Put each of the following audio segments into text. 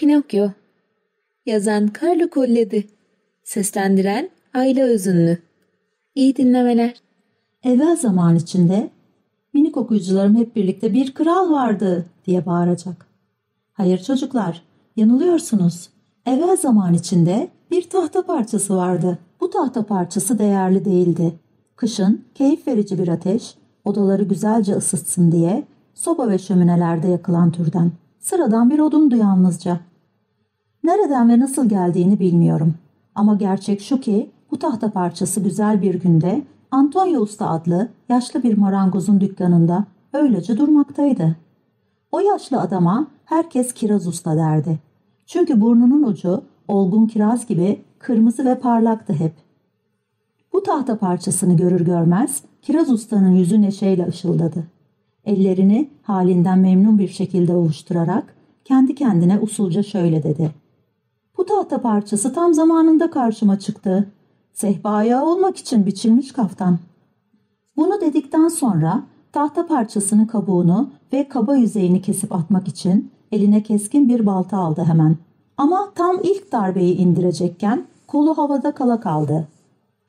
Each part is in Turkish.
Pinokyo Yazan Carlo Collodi Seslendiren Ayla Özünlü İyi dinlemeler. Evvel zaman içinde minik okuyucularım hep birlikte bir kral vardı diye bağıracak. Hayır çocuklar, yanılıyorsunuz. Evvel zaman içinde bir tahta parçası vardı. Bu tahta parçası değerli değildi. Kışın keyif verici bir ateş, odaları güzelce ısıtsın diye soba ve şöminelerde yakılan türden. Sıradan bir odundu yalnızca. Nereden ve nasıl geldiğini bilmiyorum. Ama gerçek şu ki bu tahta parçası güzel bir günde Antonio Usta adlı yaşlı bir marangozun dükkanında öylece durmaktaydı. O yaşlı adama herkes kiraz usta derdi. Çünkü burnunun ucu olgun kiraz gibi kırmızı ve parlaktı hep. Bu tahta parçasını görür görmez kiraz ustanın yüzü neşeyle ışıldadı. Ellerini halinden memnun bir şekilde ovuşturarak kendi kendine usulca şöyle dedi. Tahta parçası tam zamanında karşıma çıktı. Sehpaya olmak için biçilmiş kaftan. Bunu dedikten sonra tahta parçasının kabuğunu ve kaba yüzeyini kesip atmak için eline keskin bir balta aldı hemen. Ama tam ilk darbeyi indirecekken kolu havada kala kaldı.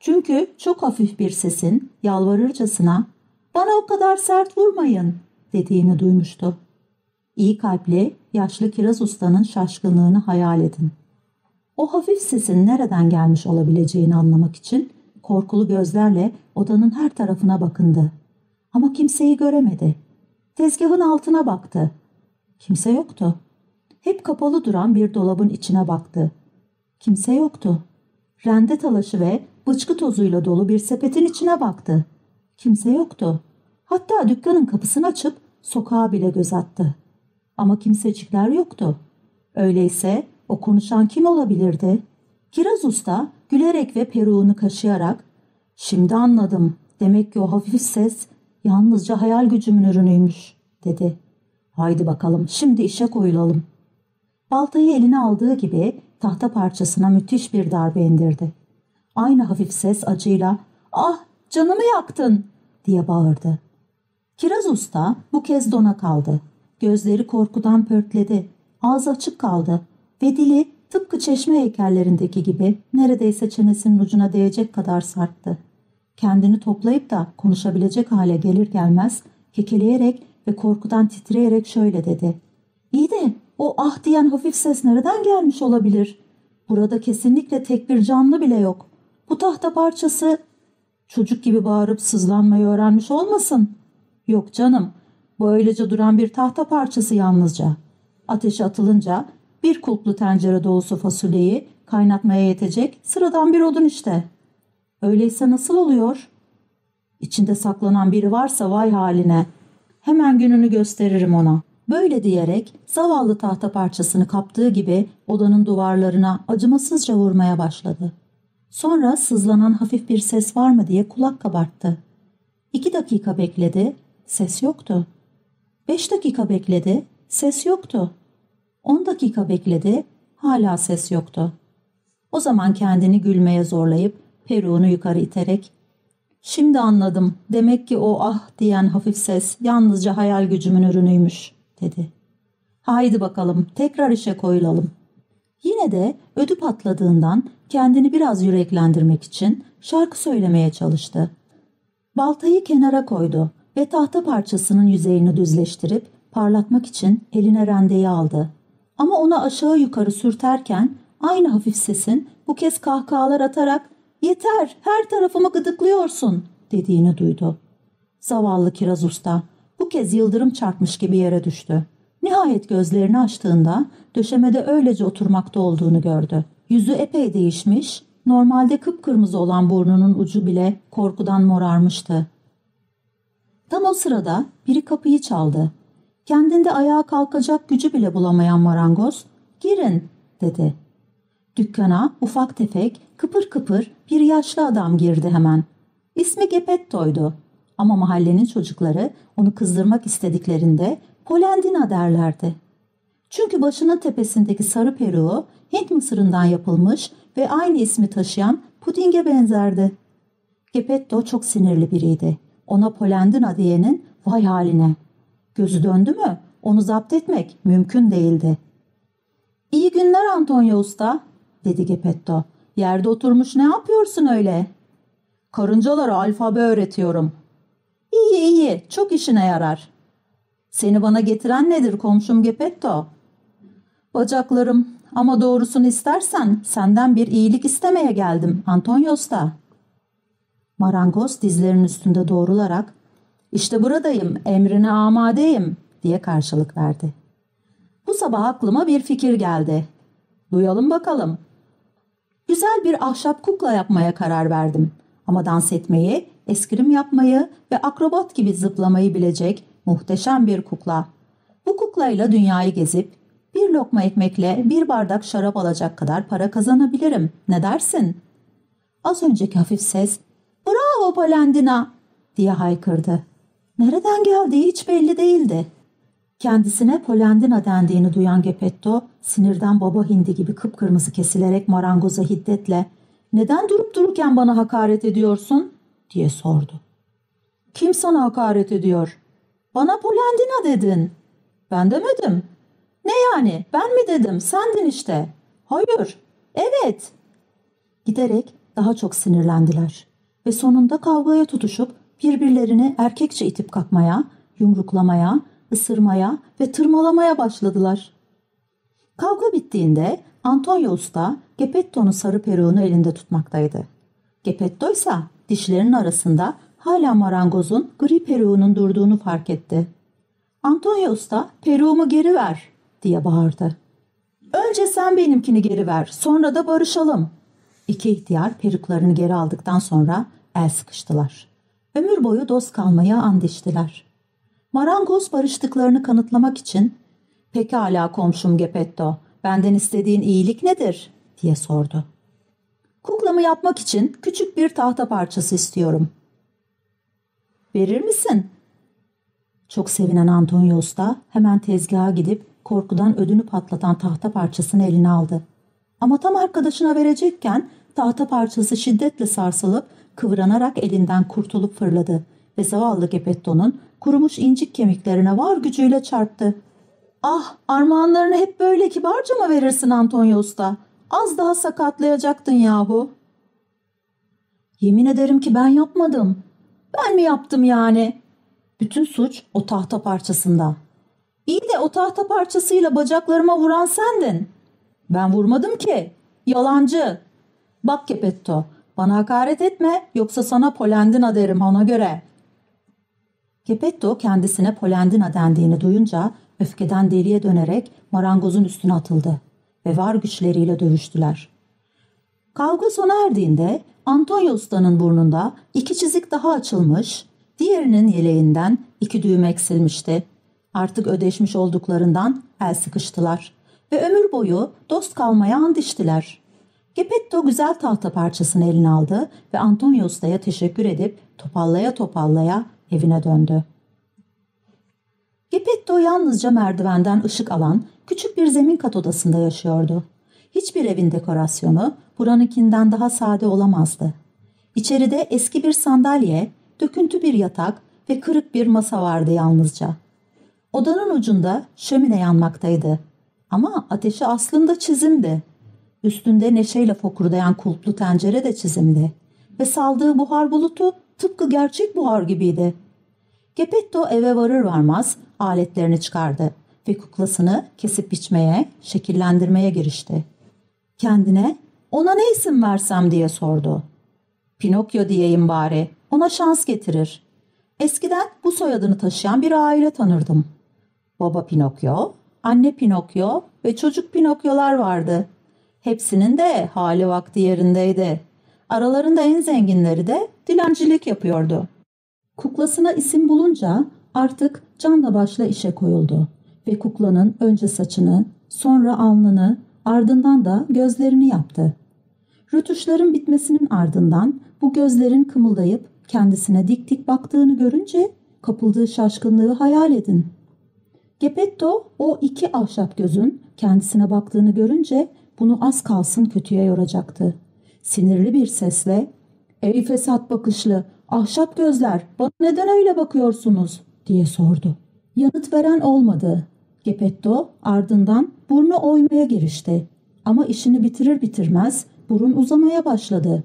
Çünkü çok hafif bir sesin yalvarırcasına ''Bana o kadar sert vurmayın'' dediğini duymuştu. İyi kalpli, yaşlı kiraz ustanın şaşkınlığını hayal edin. O hafif sesin nereden gelmiş olabileceğini anlamak için korkulu gözlerle odanın her tarafına bakındı. Ama kimseyi göremedi. Tezgahın altına baktı. Kimse yoktu. Hep kapalı duran bir dolabın içine baktı. Kimse yoktu. Rende talaşı ve bıçkı tozuyla dolu bir sepetin içine baktı. Kimse yoktu. Hatta dükkanın kapısını açıp sokağa bile göz attı. Ama kimsecikler yoktu. Öyleyse o konuşan kim olabilirdi? Kiraz Usta gülerek ve peruğunu kaşıyarak ''Şimdi anladım. Demek ki o hafif ses yalnızca hayal gücümün ürünüymüş.'' dedi. ''Haydi bakalım şimdi işe koyulalım.'' Baltayı eline aldığı gibi tahta parçasına müthiş bir darbe indirdi. Aynı hafif ses acıyla ''Ah canımı yaktın!'' diye bağırdı. Kiraz Usta bu kez dona kaldı. Gözleri korkudan pörtledi. Ağzı açık kaldı ve dili tıpkı çeşme heykellerindeki gibi neredeyse çenesinin ucuna değecek kadar sarktı. Kendini toplayıp da konuşabilecek hale gelir gelmez kekeleyerek ve korkudan titreyerek şöyle dedi. İyi de o ah diyen hafif ses nereden gelmiş olabilir? Burada kesinlikle tek bir canlı bile yok. Bu tahta parçası çocuk gibi bağırıp sızlanmayı öğrenmiş olmasın? Yok canım, bu öylece duran bir tahta parçası yalnızca. Ateşe atılınca bir kulplu tencere dolusu fasulyeyi kaynatmaya yetecek sıradan bir odun işte. Öyleyse nasıl oluyor? İçinde saklanan biri varsa vay haline. Hemen gününü gösteririm ona. Böyle diyerek zavallı tahta parçasını kaptığı gibi odanın duvarlarına acımasızca vurmaya başladı. Sonra sızlanan hafif bir ses var mı diye kulak kabarttı. İki dakika bekledi, ses yoktu. Beş dakika bekledi, ses yoktu. On dakika bekledi, hala ses yoktu. O zaman kendini gülmeye zorlayıp peruğunu yukarı iterek ''Şimdi anladım, demek ki o ah diyen hafif ses yalnızca hayal gücümün ürünüymüş.'' dedi. ''Haydi bakalım, tekrar işe koyulalım.'' Yine de ödü patladığından kendini biraz yüreklendirmek için şarkı söylemeye çalıştı. Baltayı kenara koydu ve tahta parçasının yüzeyini düzleştirip parlatmak için eline rendeyi aldı. Ama onu aşağı yukarı sürterken aynı hafif sesin bu kez kahkahalar atarak ''Yeter, her tarafımı gıdıklıyorsun.'' dediğini duydu. Zavallı kiraz usta bu kez yıldırım çarpmış gibi yere düştü. Nihayet gözlerini açtığında döşemede öylece oturmakta olduğunu gördü. Yüzü epey değişmiş, normalde kıpkırmızı olan burnunun ucu bile korkudan morarmıştı. Tam o sırada biri kapıyı çaldı. Kendinde ayağa kalkacak gücü bile bulamayan marangoz, girin dedi. Dükkana ufak tefek, kıpır kıpır bir yaşlı adam girdi hemen. İsmi Gepetto'ydu ama mahallenin çocukları onu kızdırmak istediklerinde Polendina derlerdi. Çünkü başının tepesindeki sarı peruğu Hint mısırından yapılmış ve aynı ismi taşıyan pudinge benzerdi. Gepetto çok sinirli biriydi. Ona Polendina diyenin vay haline. Gözü döndü mü onu zapt etmek mümkün değildi. İyi günler Antonio Usta, dedi Gepetto. Yerde oturmuş ne yapıyorsun öyle? Karıncalara alfabe öğretiyorum. İyi iyi, çok işine yarar. Seni bana getiren nedir komşum Gepetto? Bacaklarım ama doğrusunu istersen senden bir iyilik istemeye geldim Antonio Usta. Marangoz dizlerinin üstünde doğrularak işte buradayım, emrine amadeyim diye karşılık verdi. Bu sabah aklıma bir fikir geldi. Duyalım bakalım. Güzel bir ahşap kukla yapmaya karar verdim. Ama dans etmeyi, eskrim yapmayı ve akrobat gibi zıplamayı bilecek muhteşem bir kukla. Bu kuklayla dünyayı gezip bir lokma ekmekle bir bardak şarap alacak kadar para kazanabilirim. Ne dersin? Az önceki hafif ses ''Bravo Polendina!'' diye haykırdı. Nereden geldiği hiç belli değildi. Kendisine Polendina dendiğini duyan Gepetto sinirden baba hindi gibi kıpkırmızı kesilerek marangoza hiddetle ''Neden durup dururken bana hakaret ediyorsun?'' diye sordu. ''Kim sana hakaret ediyor?'' ''Bana Polendina dedin.'' ''Ben demedim.'' ''Ne yani ben mi dedim sendin işte.'' ''Hayır.'' ''Evet.'' Giderek daha çok sinirlendiler ve sonunda kavgaya tutuşup birbirlerini erkekçe itip kalkmaya, yumruklamaya, ısırmaya ve tırmalamaya başladılar. Kavga bittiğinde Antonio Usta Gepetto'nun sarı peruğunu elinde tutmaktaydı. Gepetto ise dişlerinin arasında hala marangozun gri peruğunun durduğunu fark etti. Antonio Usta peruğumu geri ver diye bağırdı. Önce sen benimkini geri ver sonra da barışalım. İki ihtiyar peruklarını geri aldıktan sonra el sıkıştılar. Ömür boyu dost kalmaya and içtiler. Marangoz barıştıklarını kanıtlamak için ''Pekala komşum Gepetto, benden istediğin iyilik nedir?'' diye sordu. ''Kuklamı yapmak için küçük bir tahta parçası istiyorum.'' ''Verir misin?'' Çok sevinen Antonio Usta hemen tezgaha gidip korkudan ödünü patlatan tahta parçasını eline aldı. Ama tam arkadaşına verecekken tahta parçası şiddetle sarsılıp kıvranarak elinden kurtulup fırladı ve zavallı Gepetto'nun kurumuş incik kemiklerine var gücüyle çarptı. Ah armağanlarını hep böyle kibarca mı verirsin Antonio Usta? Az daha sakatlayacaktın yahu. Yemin ederim ki ben yapmadım. Ben mi yaptım yani? Bütün suç o tahta parçasında. İyi de o tahta parçasıyla bacaklarıma vuran sendin. Ben vurmadım ki. Yalancı. Bak Gepetto, bana hakaret etme yoksa sana Polendina derim ona göre. Gepetto kendisine Polendina dendiğini duyunca öfkeden deliye dönerek marangozun üstüne atıldı ve var güçleriyle dövüştüler. Kavga sona erdiğinde Antonio Usta'nın burnunda iki çizik daha açılmış, diğerinin yeleğinden iki düğüm eksilmişti. Artık ödeşmiş olduklarından el sıkıştılar ve ömür boyu dost kalmaya and içtiler. Gepetto güzel tahta parçasını eline aldı ve Antonio Usta'ya teşekkür edip topallaya topallaya evine döndü. Gepetto yalnızca merdivenden ışık alan küçük bir zemin kat odasında yaşıyordu. Hiçbir evin dekorasyonu buranınkinden daha sade olamazdı. İçeride eski bir sandalye, döküntü bir yatak ve kırık bir masa vardı yalnızca. Odanın ucunda şömine yanmaktaydı. Ama ateşi aslında çizimdi. Üstünde neşeyle fokurdayan kulplu tencere de çizimdi. Ve saldığı buhar bulutu tıpkı gerçek buhar gibiydi. Gepetto eve varır varmaz aletlerini çıkardı ve kuklasını kesip biçmeye, şekillendirmeye girişti. Kendine ona ne isim versem diye sordu. Pinokyo diyeyim bari, ona şans getirir. Eskiden bu soyadını taşıyan bir aile tanırdım. Baba Pinokyo, anne Pinokyo ve çocuk Pinokyolar vardı. Hepsinin de hali vakti yerindeydi. Aralarında en zenginleri de dilencilik yapıyordu. Kuklasına isim bulunca artık canla başla işe koyuldu ve kuklanın önce saçını, sonra alnını, ardından da gözlerini yaptı. Rötuşların bitmesinin ardından bu gözlerin kımıldayıp kendisine dik dik baktığını görünce kapıldığı şaşkınlığı hayal edin. Gepetto o iki ahşap gözün kendisine baktığını görünce bunu az kalsın kötüye yoracaktı. Sinirli bir sesle ''Ey fesat bakışlı, ahşap gözler, bana neden öyle bakıyorsunuz?'' diye sordu. Yanıt veren olmadı. Gepetto ardından burnu oymaya girişti. Ama işini bitirir bitirmez burun uzamaya başladı.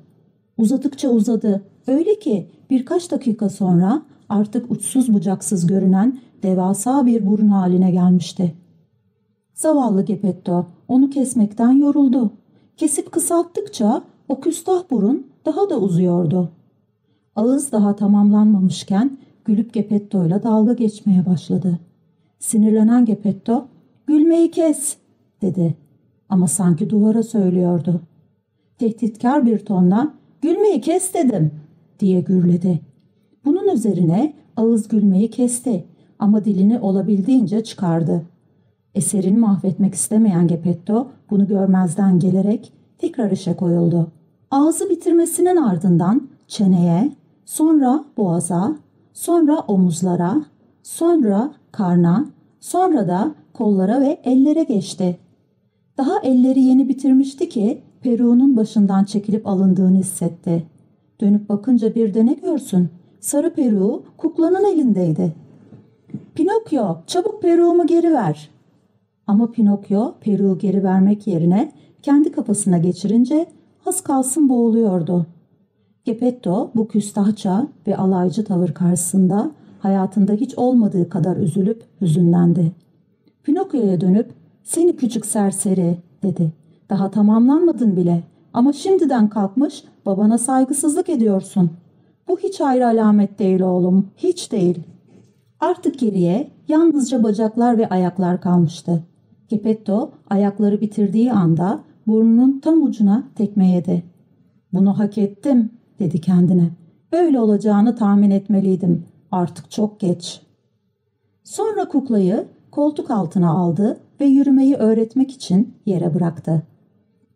Uzadıkça uzadı. Öyle ki birkaç dakika sonra artık uçsuz bucaksız görünen devasa bir burun haline gelmişti. Zavallı Gepetto onu kesmekten yoruldu. Kesip kısalttıkça o küstah burun daha da uzuyordu. Ağız daha tamamlanmamışken gülüp Gepetto'yla dalga geçmeye başladı. Sinirlenen Gepetto, gülmeyi kes dedi. Ama sanki duvara söylüyordu. Tehditkar bir tonla, gülmeyi kes dedim diye gürledi. Bunun üzerine ağız gülmeyi kesti ama dilini olabildiğince çıkardı. Eserini mahvetmek istemeyen Gepetto bunu görmezden gelerek tekrar işe koyuldu. Ağzı bitirmesinin ardından çeneye, sonra boğaza, sonra omuzlara, sonra karna, sonra da kollara ve ellere geçti. Daha elleri yeni bitirmişti ki peruğunun başından çekilip alındığını hissetti. Dönüp bakınca bir de ne görsün? Sarı peruğu kuklanın elindeydi. Pinokyo çabuk peruğumu geri ver. Ama Pinokyo peruğu geri vermek yerine kendi kafasına geçirince az kalsın boğuluyordu. Gepetto bu küstahça ve alaycı tavır karşısında hayatında hiç olmadığı kadar üzülüp hüzünlendi. Pinokyo'ya dönüp seni küçük serseri dedi. Daha tamamlanmadın bile ama şimdiden kalkmış babana saygısızlık ediyorsun. Bu hiç ayrı alamet değil oğlum, hiç değil. Artık geriye yalnızca bacaklar ve ayaklar kalmıştı. Gepetto ayakları bitirdiği anda burnunun tam ucuna tekme yedi. Bunu hak ettim dedi kendine. Böyle olacağını tahmin etmeliydim. Artık çok geç. Sonra kuklayı koltuk altına aldı ve yürümeyi öğretmek için yere bıraktı.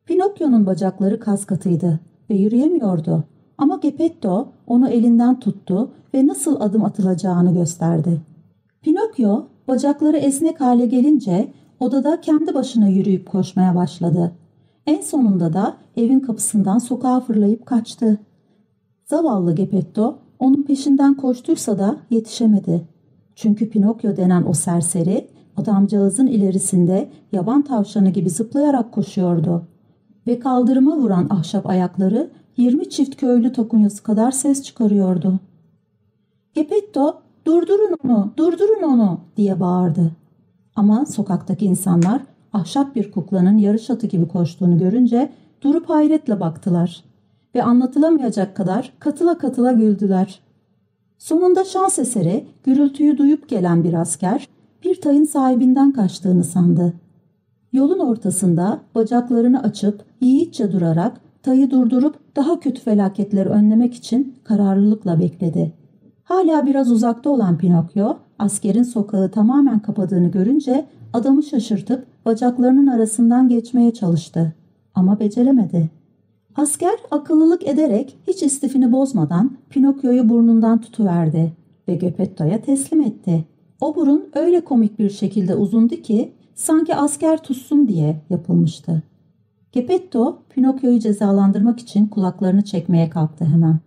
Pinokyo'nun bacakları kas katıydı ve yürüyemiyordu. Ama Gepetto onu elinden tuttu ve nasıl adım atılacağını gösterdi. Pinokyo bacakları esnek hale gelince odada kendi başına yürüyüp koşmaya başladı. En sonunda da evin kapısından sokağa fırlayıp kaçtı. Zavallı Gepetto onun peşinden koştuysa da yetişemedi. Çünkü Pinokyo denen o serseri adamcağızın ilerisinde yaban tavşanı gibi zıplayarak koşuyordu. Ve kaldırıma vuran ahşap ayakları 20 çift köylü takunyası kadar ses çıkarıyordu. Gepetto durdurun onu durdurun onu diye bağırdı. Ama sokaktaki insanlar ahşap bir kuklanın yarış atı gibi koştuğunu görünce durup hayretle baktılar ve anlatılamayacak kadar katıla katıla güldüler. Sonunda şans eseri gürültüyü duyup gelen bir asker bir tayın sahibinden kaçtığını sandı. Yolun ortasında bacaklarını açıp yiğitçe durarak tayı durdurup daha kötü felaketleri önlemek için kararlılıkla bekledi. Hala biraz uzakta olan Pinokyo askerin sokağı tamamen kapadığını görünce adamı şaşırtıp bacaklarının arasından geçmeye çalıştı. Ama beceremedi. Asker akıllılık ederek hiç istifini bozmadan Pinokyo'yu burnundan tutuverdi ve Geppetto'ya teslim etti. O burun öyle komik bir şekilde uzundu ki sanki asker tutsun diye yapılmıştı. Geppetto Pinokyo'yu cezalandırmak için kulaklarını çekmeye kalktı hemen.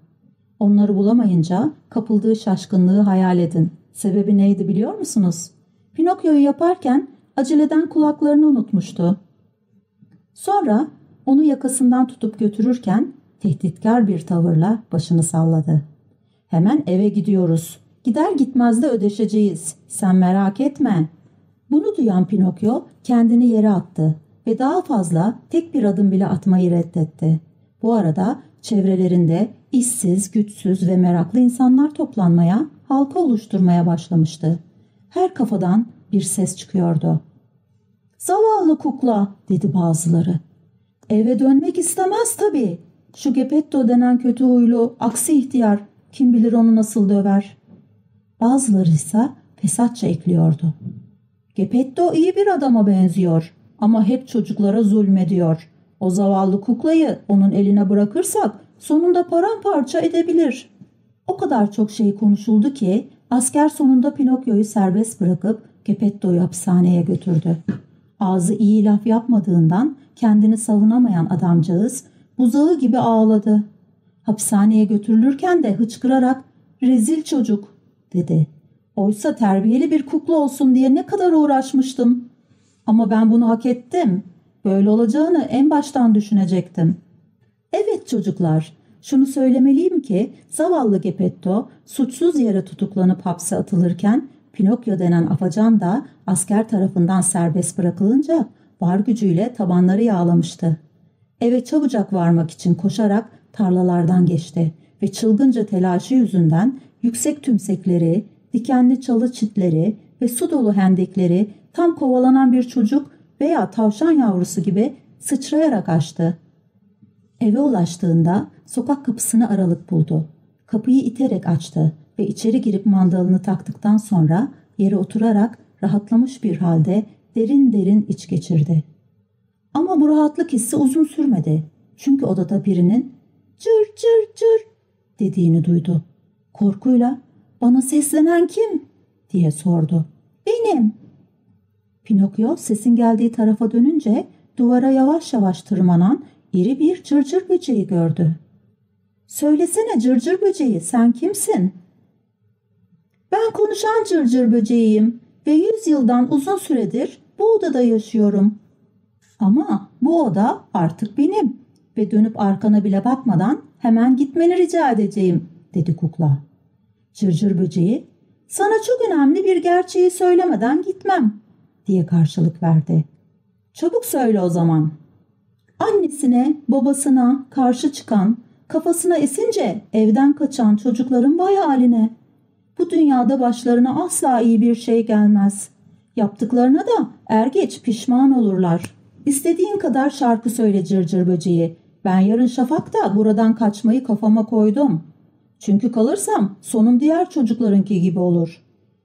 Onları bulamayınca kapıldığı şaşkınlığı hayal edin. Sebebi neydi biliyor musunuz? Pinokyo'yu yaparken aceleden kulaklarını unutmuştu. Sonra onu yakasından tutup götürürken tehditkar bir tavırla başını salladı. Hemen eve gidiyoruz. Gider gitmez de ödeşeceğiz. Sen merak etme. Bunu duyan Pinokyo kendini yere attı ve daha fazla tek bir adım bile atmayı reddetti. Bu arada çevrelerinde işsiz, güçsüz ve meraklı insanlar toplanmaya, halka oluşturmaya başlamıştı. Her kafadan bir ses çıkıyordu. Zavallı kukla dedi bazıları. Eve dönmek istemez tabii. Şu Gepetto denen kötü huylu, aksi ihtiyar kim bilir onu nasıl döver. Bazıları ise fesatça ekliyordu. Gepetto iyi bir adama benziyor ama hep çocuklara zulmediyor. O zavallı kuklayı onun eline bırakırsak sonunda paramparça edebilir. O kadar çok şey konuşuldu ki asker sonunda Pinokyo'yu serbest bırakıp Gepetto'yu hapishaneye götürdü. Ağzı iyi laf yapmadığından kendini savunamayan adamcağız buzağı gibi ağladı. Hapishaneye götürülürken de hıçkırarak rezil çocuk dedi. Oysa terbiyeli bir kukla olsun diye ne kadar uğraşmıştım. Ama ben bunu hak ettim. Böyle olacağını en baştan düşünecektim. Evet çocuklar, şunu söylemeliyim ki zavallı Gepetto suçsuz yere tutuklanıp hapse atılırken Pinokyo denen afacan da asker tarafından serbest bırakılınca var gücüyle tabanları yağlamıştı. Eve çabucak varmak için koşarak tarlalardan geçti ve çılgınca telaşı yüzünden yüksek tümsekleri, dikenli çalı çitleri ve su dolu hendekleri tam kovalanan bir çocuk veya tavşan yavrusu gibi sıçrayarak açtı. Eve ulaştığında sokak kapısını aralık buldu. Kapıyı iterek açtı ve içeri girip mandalını taktıktan sonra yere oturarak rahatlamış bir halde derin derin iç geçirdi. Ama bu rahatlık hissi uzun sürmedi. Çünkü odada birinin cır cır cır dediğini duydu. Korkuyla bana seslenen kim diye sordu. Benim. Pinokyo sesin geldiği tarafa dönünce duvara yavaş yavaş tırmanan iri bir cırcır böceği gördü. Söylesene cırcır böceği sen kimsin? Ben konuşan cırcır böceğiyim ve yüz yıldan uzun süredir bu odada yaşıyorum. Ama bu oda artık benim ve dönüp arkana bile bakmadan hemen gitmeni rica edeceğim dedi kukla. Cırcır böceği sana çok önemli bir gerçeği söylemeden gitmem diye karşılık verdi. Çabuk söyle o zaman. Annesine, babasına karşı çıkan, kafasına esince evden kaçan çocukların vay haline. Bu dünyada başlarına asla iyi bir şey gelmez. Yaptıklarına da er geç pişman olurlar. İstediğin kadar şarkı söyle cırcır böceği. Ben yarın şafakta buradan kaçmayı kafama koydum. Çünkü kalırsam sonum diğer çocuklarınki gibi olur.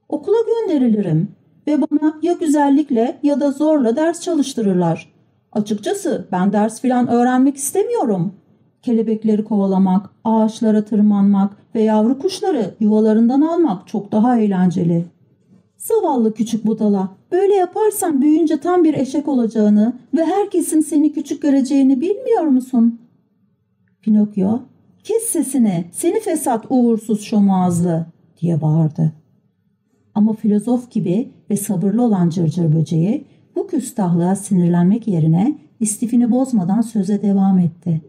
Okula gönderilirim ve bana ya güzellikle ya da zorla ders çalıştırırlar. Açıkçası ben ders filan öğrenmek istemiyorum. Kelebekleri kovalamak, ağaçlara tırmanmak ve yavru kuşları yuvalarından almak çok daha eğlenceli. Zavallı küçük budala, böyle yaparsan büyüyünce tam bir eşek olacağını ve herkesin seni küçük göreceğini bilmiyor musun? Pinokyo, kes sesini, seni fesat uğursuz şomağızlı diye bağırdı. Ama filozof gibi ve sabırlı olan cırcır böceği bu küstahlığa sinirlenmek yerine istifini bozmadan söze devam etti.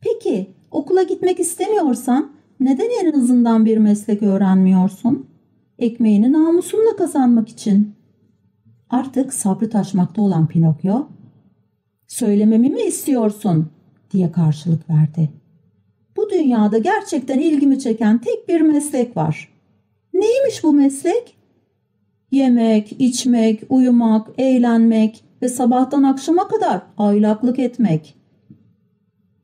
Peki okula gitmek istemiyorsan neden en azından bir meslek öğrenmiyorsun? Ekmeğini namusunla kazanmak için. Artık sabrı taşmakta olan Pinokyo, söylememi mi istiyorsun diye karşılık verdi. Bu dünyada gerçekten ilgimi çeken tek bir meslek var. Neymiş bu meslek? Yemek, içmek, uyumak, eğlenmek ve sabahtan akşama kadar aylaklık etmek.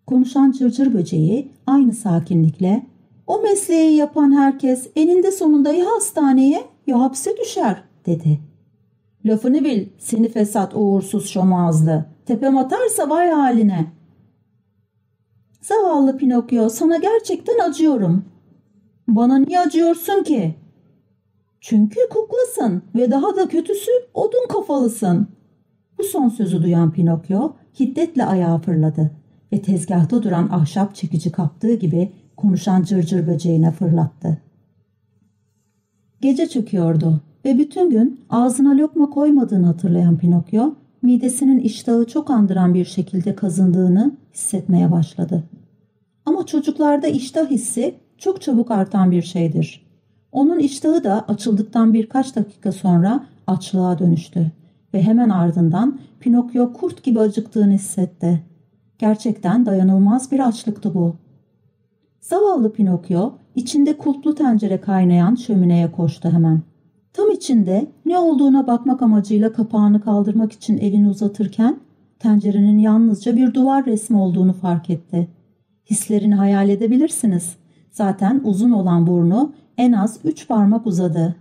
Konuşan cırcır böceği aynı sakinlikle o mesleği yapan herkes eninde sonunda ya hastaneye ya hapse düşer dedi. Lafını bil seni fesat uğursuz şomazlı. Tepem atarsa vay haline. Zavallı Pinokyo sana gerçekten acıyorum. Bana niye acıyorsun ki? Çünkü kuklasın ve daha da kötüsü odun kafalısın. Bu son sözü duyan Pinokyo hiddetle ayağa fırladı ve tezgahta duran ahşap çekici kaptığı gibi konuşan cırcır böceğine fırlattı. Gece çöküyordu ve bütün gün ağzına lokma koymadığını hatırlayan Pinokyo, midesinin iştahı çok andıran bir şekilde kazındığını hissetmeye başladı. Ama çocuklarda iştah hissi çok çabuk artan bir şeydir. Onun iştahı da açıldıktan birkaç dakika sonra açlığa dönüştü ve hemen ardından Pinokyo kurt gibi acıktığını hissetti. Gerçekten dayanılmaz bir açlıktı bu. Zavallı Pinokyo içinde kulplu tencere kaynayan şömineye koştu hemen. Tam içinde ne olduğuna bakmak amacıyla kapağını kaldırmak için elini uzatırken tencerenin yalnızca bir duvar resmi olduğunu fark etti. Hislerini hayal edebilirsiniz. Zaten uzun olan burnu en az üç parmak uzadı.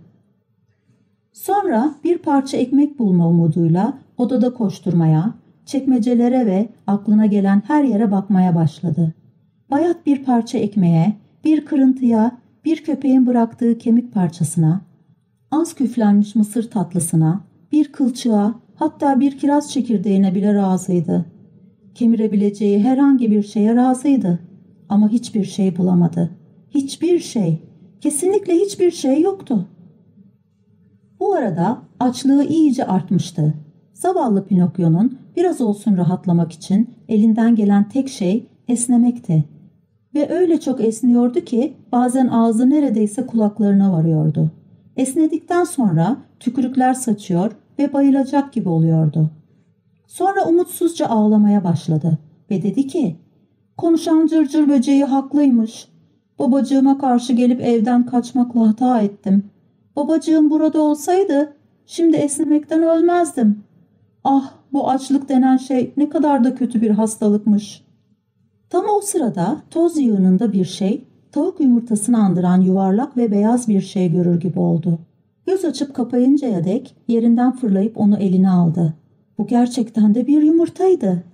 Sonra bir parça ekmek bulma umuduyla odada koşturmaya, çekmecelere ve aklına gelen her yere bakmaya başladı. Bayat bir parça ekmeğe, bir kırıntıya, bir köpeğin bıraktığı kemik parçasına, az küflenmiş mısır tatlısına, bir kılçığa, hatta bir kiraz çekirdeğine bile razıydı. Kemirebileceği herhangi bir şeye razıydı. Ama hiçbir şey bulamadı. Hiçbir şey Kesinlikle hiçbir şey yoktu. Bu arada açlığı iyice artmıştı. Zavallı Pinokyo'nun biraz olsun rahatlamak için elinden gelen tek şey esnemekti. Ve öyle çok esniyordu ki bazen ağzı neredeyse kulaklarına varıyordu. Esnedikten sonra tükürükler saçıyor ve bayılacak gibi oluyordu. Sonra umutsuzca ağlamaya başladı ve dedi ki Konuşan cırcır böceği haklıymış. Babacığıma karşı gelip evden kaçmakla hata ettim. Babacığım burada olsaydı şimdi esnemekten ölmezdim. Ah bu açlık denen şey ne kadar da kötü bir hastalıkmış. Tam o sırada toz yığınında bir şey tavuk yumurtasını andıran yuvarlak ve beyaz bir şey görür gibi oldu. Göz açıp kapayıncaya dek yerinden fırlayıp onu eline aldı. Bu gerçekten de bir yumurtaydı.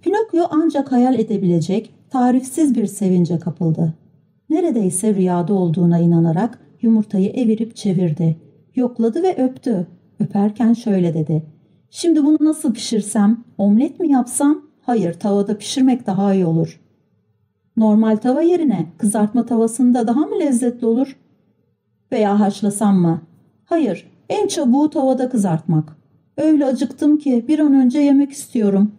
Pinokyo ancak hayal edebilecek tarifsiz bir sevince kapıldı. Neredeyse rüyada olduğuna inanarak yumurtayı evirip çevirdi. Yokladı ve öptü. Öperken şöyle dedi. Şimdi bunu nasıl pişirsem? Omlet mi yapsam? Hayır tavada pişirmek daha iyi olur. Normal tava yerine kızartma tavasında daha mı lezzetli olur? Veya haşlasam mı? Hayır en çabuğu tavada kızartmak. Öyle acıktım ki bir an önce yemek istiyorum.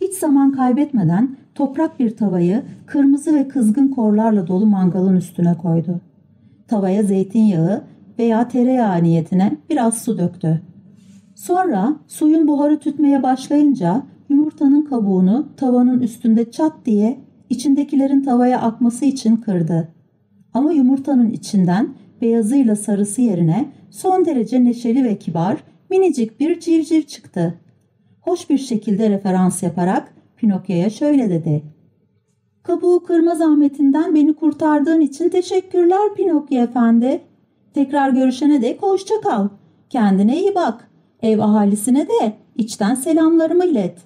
Hiç zaman kaybetmeden toprak bir tavayı kırmızı ve kızgın korlarla dolu mangalın üstüne koydu. Tavaya zeytinyağı veya tereyağı niyetine biraz su döktü. Sonra suyun buharı tütmeye başlayınca yumurtanın kabuğunu tavanın üstünde çat diye içindekilerin tavaya akması için kırdı. Ama yumurtanın içinden beyazıyla sarısı yerine son derece neşeli ve kibar minicik bir civciv çıktı. Hoş bir şekilde referans yaparak Pinokyo'ya şöyle dedi. Kabuğu kırma zahmetinden beni kurtardığın için teşekkürler Pinokyo efendi. Tekrar görüşene dek hoşça kal. Kendine iyi bak. Ev ahalisine de içten selamlarımı ilet.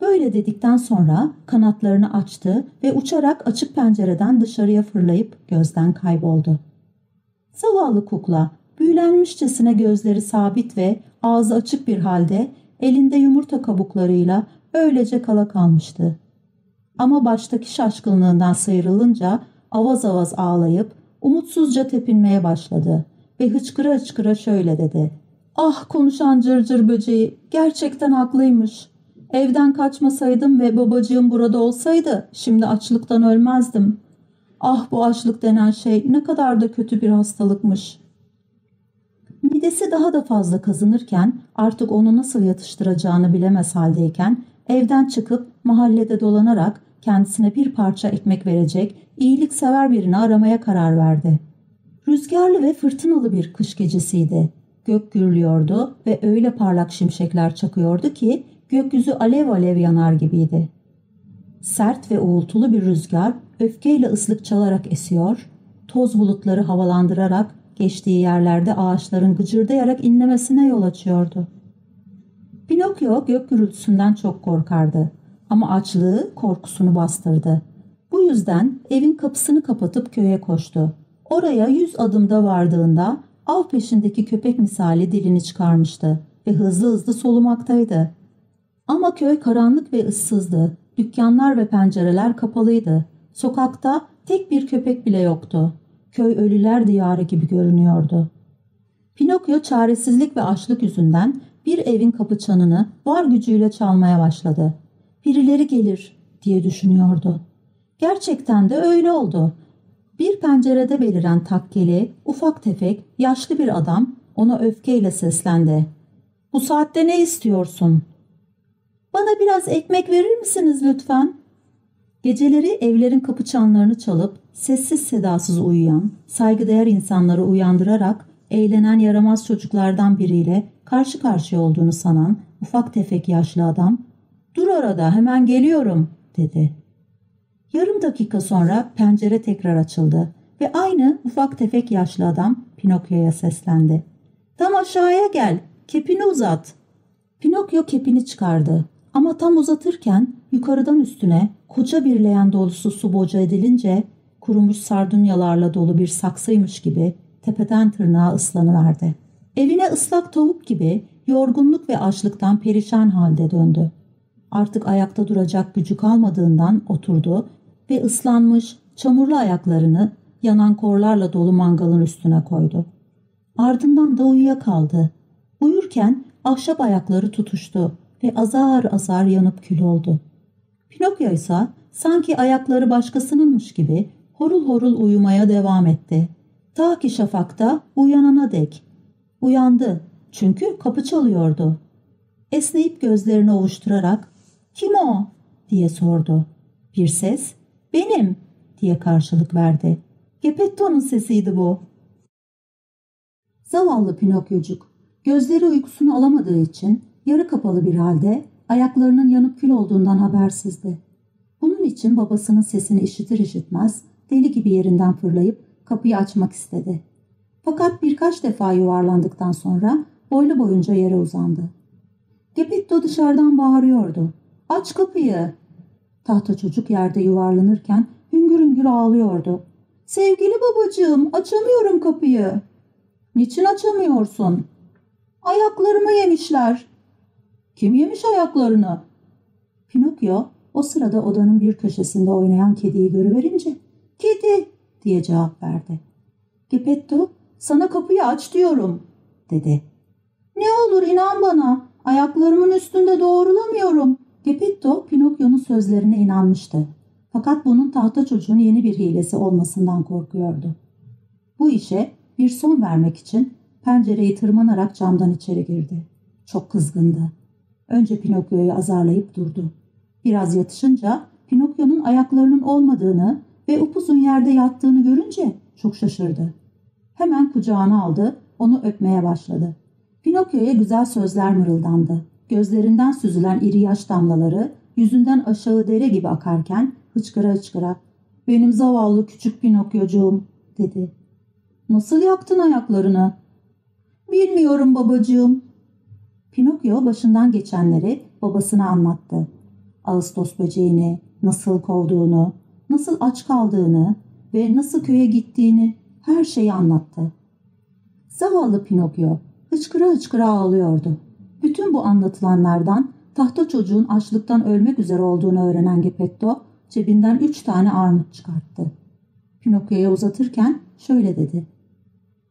Böyle dedikten sonra kanatlarını açtı ve uçarak açık pencereden dışarıya fırlayıp gözden kayboldu. Zavallı kukla büyülenmişçesine gözleri sabit ve ağzı açık bir halde elinde yumurta kabuklarıyla öylece kala kalmıştı. Ama baştaki şaşkınlığından sıyrılınca avaz avaz ağlayıp umutsuzca tepinmeye başladı ve hıçkıra hıçkıra şöyle dedi. Ah konuşan cırcır böceği gerçekten haklıymış. Evden kaçmasaydım ve babacığım burada olsaydı şimdi açlıktan ölmezdim. Ah bu açlık denen şey ne kadar da kötü bir hastalıkmış. Midesi daha da fazla kazınırken artık onu nasıl yatıştıracağını bilemez haldeyken evden çıkıp mahallede dolanarak kendisine bir parça ekmek verecek iyiliksever birini aramaya karar verdi. Rüzgarlı ve fırtınalı bir kış gecesiydi. Gök gürlüyordu ve öyle parlak şimşekler çakıyordu ki gökyüzü alev alev yanar gibiydi. Sert ve uğultulu bir rüzgar öfkeyle ıslık çalarak esiyor, toz bulutları havalandırarak geçtiği yerlerde ağaçların gıcırdayarak inlemesine yol açıyordu. Pinokyo gök gürültüsünden çok korkardı ama açlığı korkusunu bastırdı. Bu yüzden evin kapısını kapatıp köye koştu. Oraya yüz adımda vardığında av peşindeki köpek misali dilini çıkarmıştı ve hızlı hızlı solumaktaydı. Ama köy karanlık ve ıssızdı. Dükkanlar ve pencereler kapalıydı. Sokakta tek bir köpek bile yoktu. Köy ölüler diyarı gibi görünüyordu. Pinokyo çaresizlik ve açlık yüzünden bir evin kapı çanını var gücüyle çalmaya başladı. Birileri gelir diye düşünüyordu. Gerçekten de öyle oldu. Bir pencerede beliren takkeli, ufak tefek, yaşlı bir adam ona öfkeyle seslendi. Bu saatte ne istiyorsun? Bana biraz ekmek verir misiniz lütfen? Geceleri evlerin kapı çanlarını çalıp sessiz sedasız uyuyan, saygıdeğer insanları uyandırarak eğlenen yaramaz çocuklardan biriyle karşı karşıya olduğunu sanan ufak tefek yaşlı adam ''Dur orada hemen geliyorum'' dedi. Yarım dakika sonra pencere tekrar açıldı ve aynı ufak tefek yaşlı adam Pinokyo'ya seslendi. ''Tam aşağıya gel, kepini uzat.'' Pinokyo kepini çıkardı ama tam uzatırken yukarıdan üstüne koca bir leğen dolusu su boca edilince kurumuş sardunyalarla dolu bir saksıymış gibi tepeden tırnağa ıslanıverdi. Evine ıslak tavuk gibi yorgunluk ve açlıktan perişan halde döndü. Artık ayakta duracak gücü kalmadığından oturdu ve ıslanmış çamurlu ayaklarını yanan korlarla dolu mangalın üstüne koydu. Ardından da uyuyakaldı. Uyurken ahşap ayakları tutuştu ve azar azar yanıp kül oldu. Pinokyo ise sanki ayakları başkasınınmış gibi horul horul uyumaya devam etti. Ta ki şafakta uyanana dek. Uyandı çünkü kapı çalıyordu. Esneyip gözlerini ovuşturarak ''Kim o?'' diye sordu. Bir ses ''Benim'' diye karşılık verdi. Geppetto'nun sesiydi bu. Zavallı Pinokyocuk gözleri uykusunu alamadığı için yarı kapalı bir halde ayaklarının yanıp kül olduğundan habersizdi. Bunun için babasının sesini işitir işitmez deli gibi yerinden fırlayıp kapıyı açmak istedi. Fakat birkaç defa yuvarlandıktan sonra boylu boyunca yere uzandı. Gepetto dışarıdan bağırıyordu. Aç kapıyı. Tahta çocuk yerde yuvarlanırken hüngür hüngür ağlıyordu. Sevgili babacığım açamıyorum kapıyı. Niçin açamıyorsun? Ayaklarımı yemişler. Kim yemiş ayaklarını? Pinokyo o sırada odanın bir köşesinde oynayan kediyi görüverince kedi diye cevap verdi. Gepetto sana kapıyı aç diyorum dedi. Ne olur inan bana ayaklarımın üstünde doğrulamıyorum. Gepetto Pinokyo'nun sözlerine inanmıştı. Fakat bunun tahta çocuğun yeni bir hilesi olmasından korkuyordu. Bu işe bir son vermek için pencereyi tırmanarak camdan içeri girdi. Çok kızgındı. Önce Pinokyo'yu azarlayıp durdu. Biraz yatışınca Pinokyo'nun ayaklarının olmadığını ve upuzun yerde yattığını görünce çok şaşırdı. Hemen kucağına aldı, onu öpmeye başladı. Pinokyo'ya güzel sözler mırıldandı. Gözlerinden süzülen iri yaş damlaları yüzünden aşağı dere gibi akarken hıçkıra hıçkıra ''Benim zavallı küçük Pinokyocuğum'' dedi. ''Nasıl yaktın ayaklarını?'' ''Bilmiyorum babacığım.'' Pinokyo başından geçenleri babasına anlattı. Ağustos böceğini, nasıl kovduğunu, nasıl aç kaldığını ve nasıl köye gittiğini her şeyi anlattı. Zavallı Pinokyo hıçkıra hıçkıra ağlıyordu. Bütün bu anlatılanlardan tahta çocuğun açlıktan ölmek üzere olduğunu öğrenen Gepetto cebinden üç tane armut çıkarttı. Pinokyo'ya uzatırken şöyle dedi.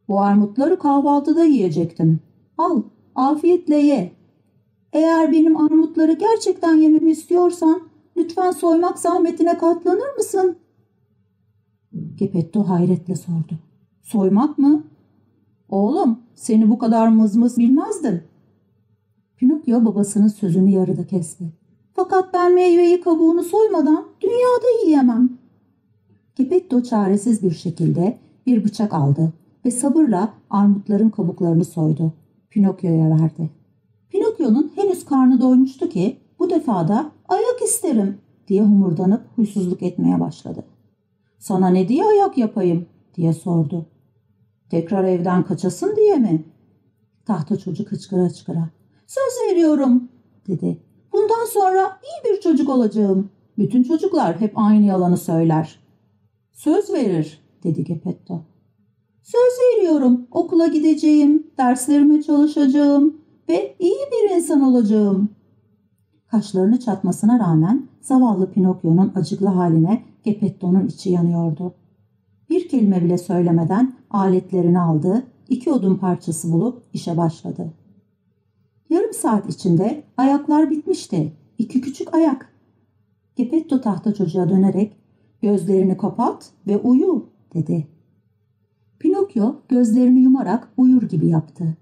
Bu armutları kahvaltıda yiyecektim. Al, afiyetle ye. Eğer benim armutları gerçekten yememi istiyorsan lütfen soymak zahmetine katlanır mısın? Gepetto hayretle sordu. Soymak mı? Oğlum seni bu kadar mızmız bilmezdim. Pinokyo babasının sözünü yarıda kesti. Fakat ben meyveyi kabuğunu soymadan dünyada yiyemem. Gepetto çaresiz bir şekilde bir bıçak aldı ve sabırla armutların kabuklarını soydu. Pinokyo'ya verdi. Pinokyo'nun henüz karnı doymuştu ki bu defada ayak isterim diye humurdanıp huysuzluk etmeye başladı. Sana ne diye ayak yapayım diye sordu. Tekrar evden kaçasın diye mi? Tahta çocuk hıçkıra hıçkıra. Söz veriyorum dedi. Bundan sonra iyi bir çocuk olacağım. Bütün çocuklar hep aynı yalanı söyler. Söz verir dedi Gepetto. Söz veriyorum okula gideceğim, derslerime çalışacağım ve iyi bir insan olacağım. Kaşlarını çatmasına rağmen zavallı Pinokyo'nun acıklı haline Gepetto'nun içi yanıyordu. Bir kelime bile söylemeden aletlerini aldı, iki odun parçası bulup işe başladı. Yarım saat içinde ayaklar bitmişti. İki küçük ayak. Gepetto tahta çocuğa dönerek gözlerini kapat ve uyu dedi. Pinokyo gözlerini yumarak uyur gibi yaptı.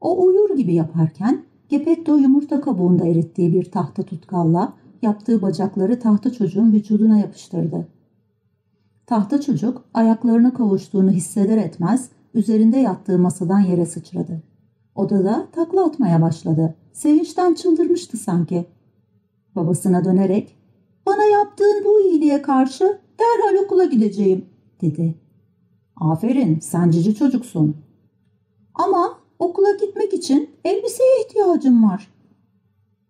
O uyur gibi yaparken Gepetto yumurta kabuğunda erittiği bir tahta tutkalla yaptığı bacakları tahta çocuğun vücuduna yapıştırdı. Tahta çocuk ayaklarına kavuştuğunu hisseder etmez üzerinde yattığı masadan yere sıçradı. Odada takla atmaya başladı. Sevinçten çıldırmıştı sanki. Babasına dönerek ''Bana yaptığın bu iyiliğe karşı derhal okula gideceğim.'' dedi. ''Aferin sen cici çocuksun.'' ''Ama okula gitmek için elbiseye ihtiyacım var.''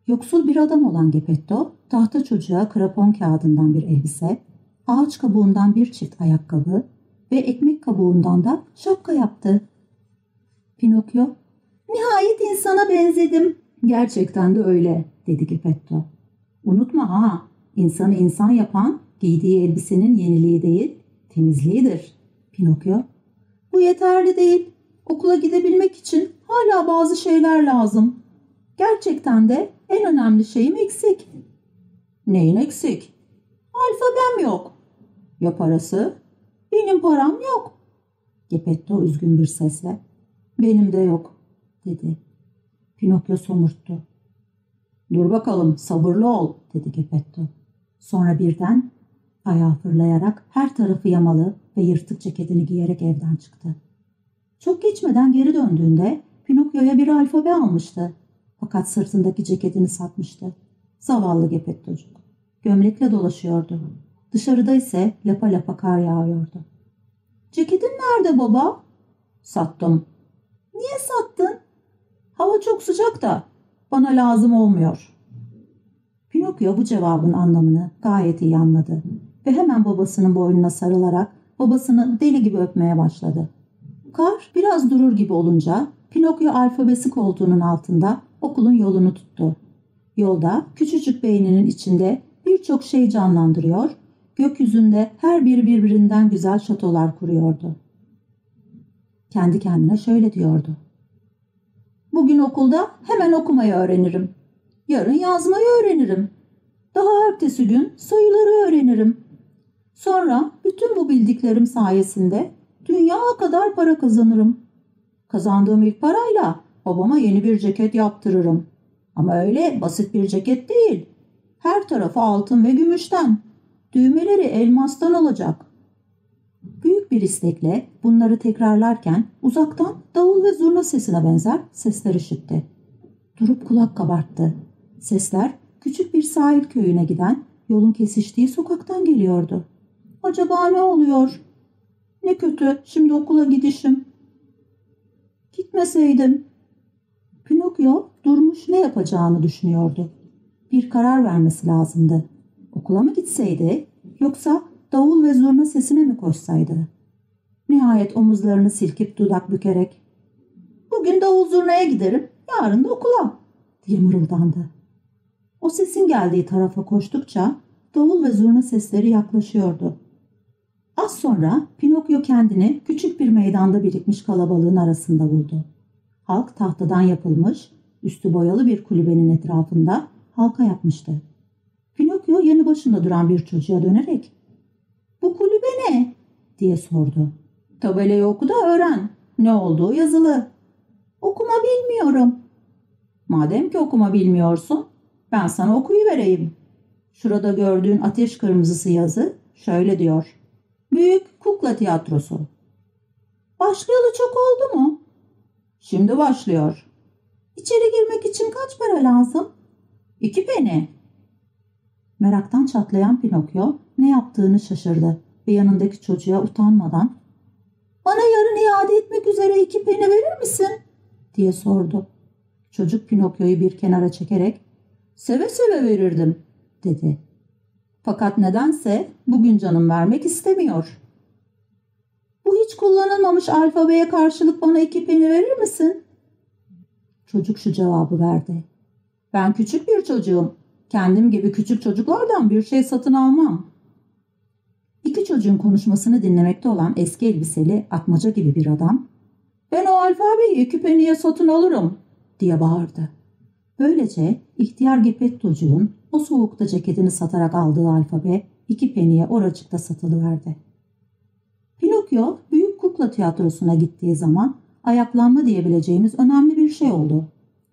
Yoksul bir adam olan Gepetto tahta çocuğa krapon kağıdından bir elbise, ağaç kabuğundan bir çift ayakkabı ve ekmek kabuğundan da şapka yaptı. Pinokyo, nihayet insana benzedim. Gerçekten de öyle, dedi Gepetto. Unutma ha, insanı insan yapan giydiği elbisenin yeniliği değil, temizliğidir. Pinokyo. Bu yeterli değil. Okula gidebilmek için hala bazı şeyler lazım. Gerçekten de en önemli şeyim eksik. Neyin eksik? Alfabem yok. Ya parası? Benim param yok. Gepetto üzgün bir sesle. Benim de yok, dedi. Pinokyo somurttu. Dur bakalım, sabırlı ol, dedi Gepetto. Sonra birden ayağı fırlayarak her tarafı yamalı ve yırtık ceketini giyerek evden çıktı. Çok geçmeden geri döndüğünde Pinokyo'ya bir alfabe almıştı. Fakat sırtındaki ceketini satmıştı. Zavallı Gepettocuk. Gömlekle dolaşıyordu. Dışarıda ise lapa lapa kar yağıyordu. Ceketin nerede baba? Sattım. Niye sattın? Hava çok sıcak da bana lazım olmuyor. Pinokyo bu cevabın anlamını gayet iyi anladı ve hemen babasının boynuna sarılarak babasını deli gibi öpmeye başladı. Kar biraz durur gibi olunca Pinokyo alfabesi koltuğunun altında okulun yolunu tuttu. Yolda küçücük beyninin içinde birçok şey canlandırıyor, gökyüzünde her biri birbirinden güzel şatolar kuruyordu. Kendi kendine şöyle diyordu. Bugün okulda hemen okumayı öğrenirim. Yarın yazmayı öğrenirim. Daha ertesi gün sayıları öğrenirim. Sonra bütün bu bildiklerim sayesinde dünya kadar para kazanırım. Kazandığım ilk parayla babama yeni bir ceket yaptırırım. Ama öyle basit bir ceket değil. Her tarafı altın ve gümüşten. Düğmeleri elmastan olacak. Büyük bir istekle bunları tekrarlarken uzaktan davul ve zurna sesine benzer sesler işitti. Durup kulak kabarttı. Sesler küçük bir sahil köyüne giden yolun kesiştiği sokaktan geliyordu. Acaba ne oluyor? Ne kötü şimdi okula gidişim. Gitmeseydim. Pinokyo durmuş ne yapacağını düşünüyordu. Bir karar vermesi lazımdı. Okula mı gitseydi yoksa davul ve zurna sesine mi koşsaydı? Nihayet omuzlarını silkip dudak bükerek ''Bugün davul zurnaya giderim, yarın da okula.'' diye mırıldandı. O sesin geldiği tarafa koştukça davul ve zurna sesleri yaklaşıyordu. Az sonra Pinokyo kendini küçük bir meydanda birikmiş kalabalığın arasında buldu. Halk tahtadan yapılmış, üstü boyalı bir kulübenin etrafında halka yapmıştı. Pinokyo yanı başında duran bir çocuğa dönerek ''Bu kulübe ne?'' diye sordu. ''Tabelayı oku da öğren. Ne olduğu yazılı.'' ''Okuma bilmiyorum.'' ''Madem ki okuma bilmiyorsun, ben sana okuyu vereyim. Şurada gördüğün ateş kırmızısı yazı şöyle diyor. Büyük Kukla Tiyatrosu. Başlayalı çok oldu mu? Şimdi başlıyor. İçeri girmek için kaç para lazım? İki peni. Meraktan çatlayan Pinokyo ne yaptığını şaşırdı ve yanındaki çocuğa utanmadan ''Bana yarın iade etmek üzere iki peni verir misin?'' diye sordu. Çocuk Pinokyo'yu bir kenara çekerek ''Seve seve verirdim.'' dedi. Fakat nedense bugün canım vermek istemiyor. Bu hiç kullanılmamış alfabeye karşılık bana iki peni verir misin? Çocuk şu cevabı verdi. Ben küçük bir çocuğum. Kendim gibi küçük çocuklardan bir şey satın almam. İki çocuğun konuşmasını dinlemekte olan eski elbiseli atmaca gibi bir adam ben o alfabeyi iki peniye satın alırım diye bağırdı. Böylece ihtiyar Gepettocuğun o soğukta ceketini satarak aldığı alfabe iki peniye oracıkta satılıverdi. Pinokyo büyük kukla tiyatrosuna gittiği zaman ayaklanma diyebileceğimiz önemli bir şey oldu.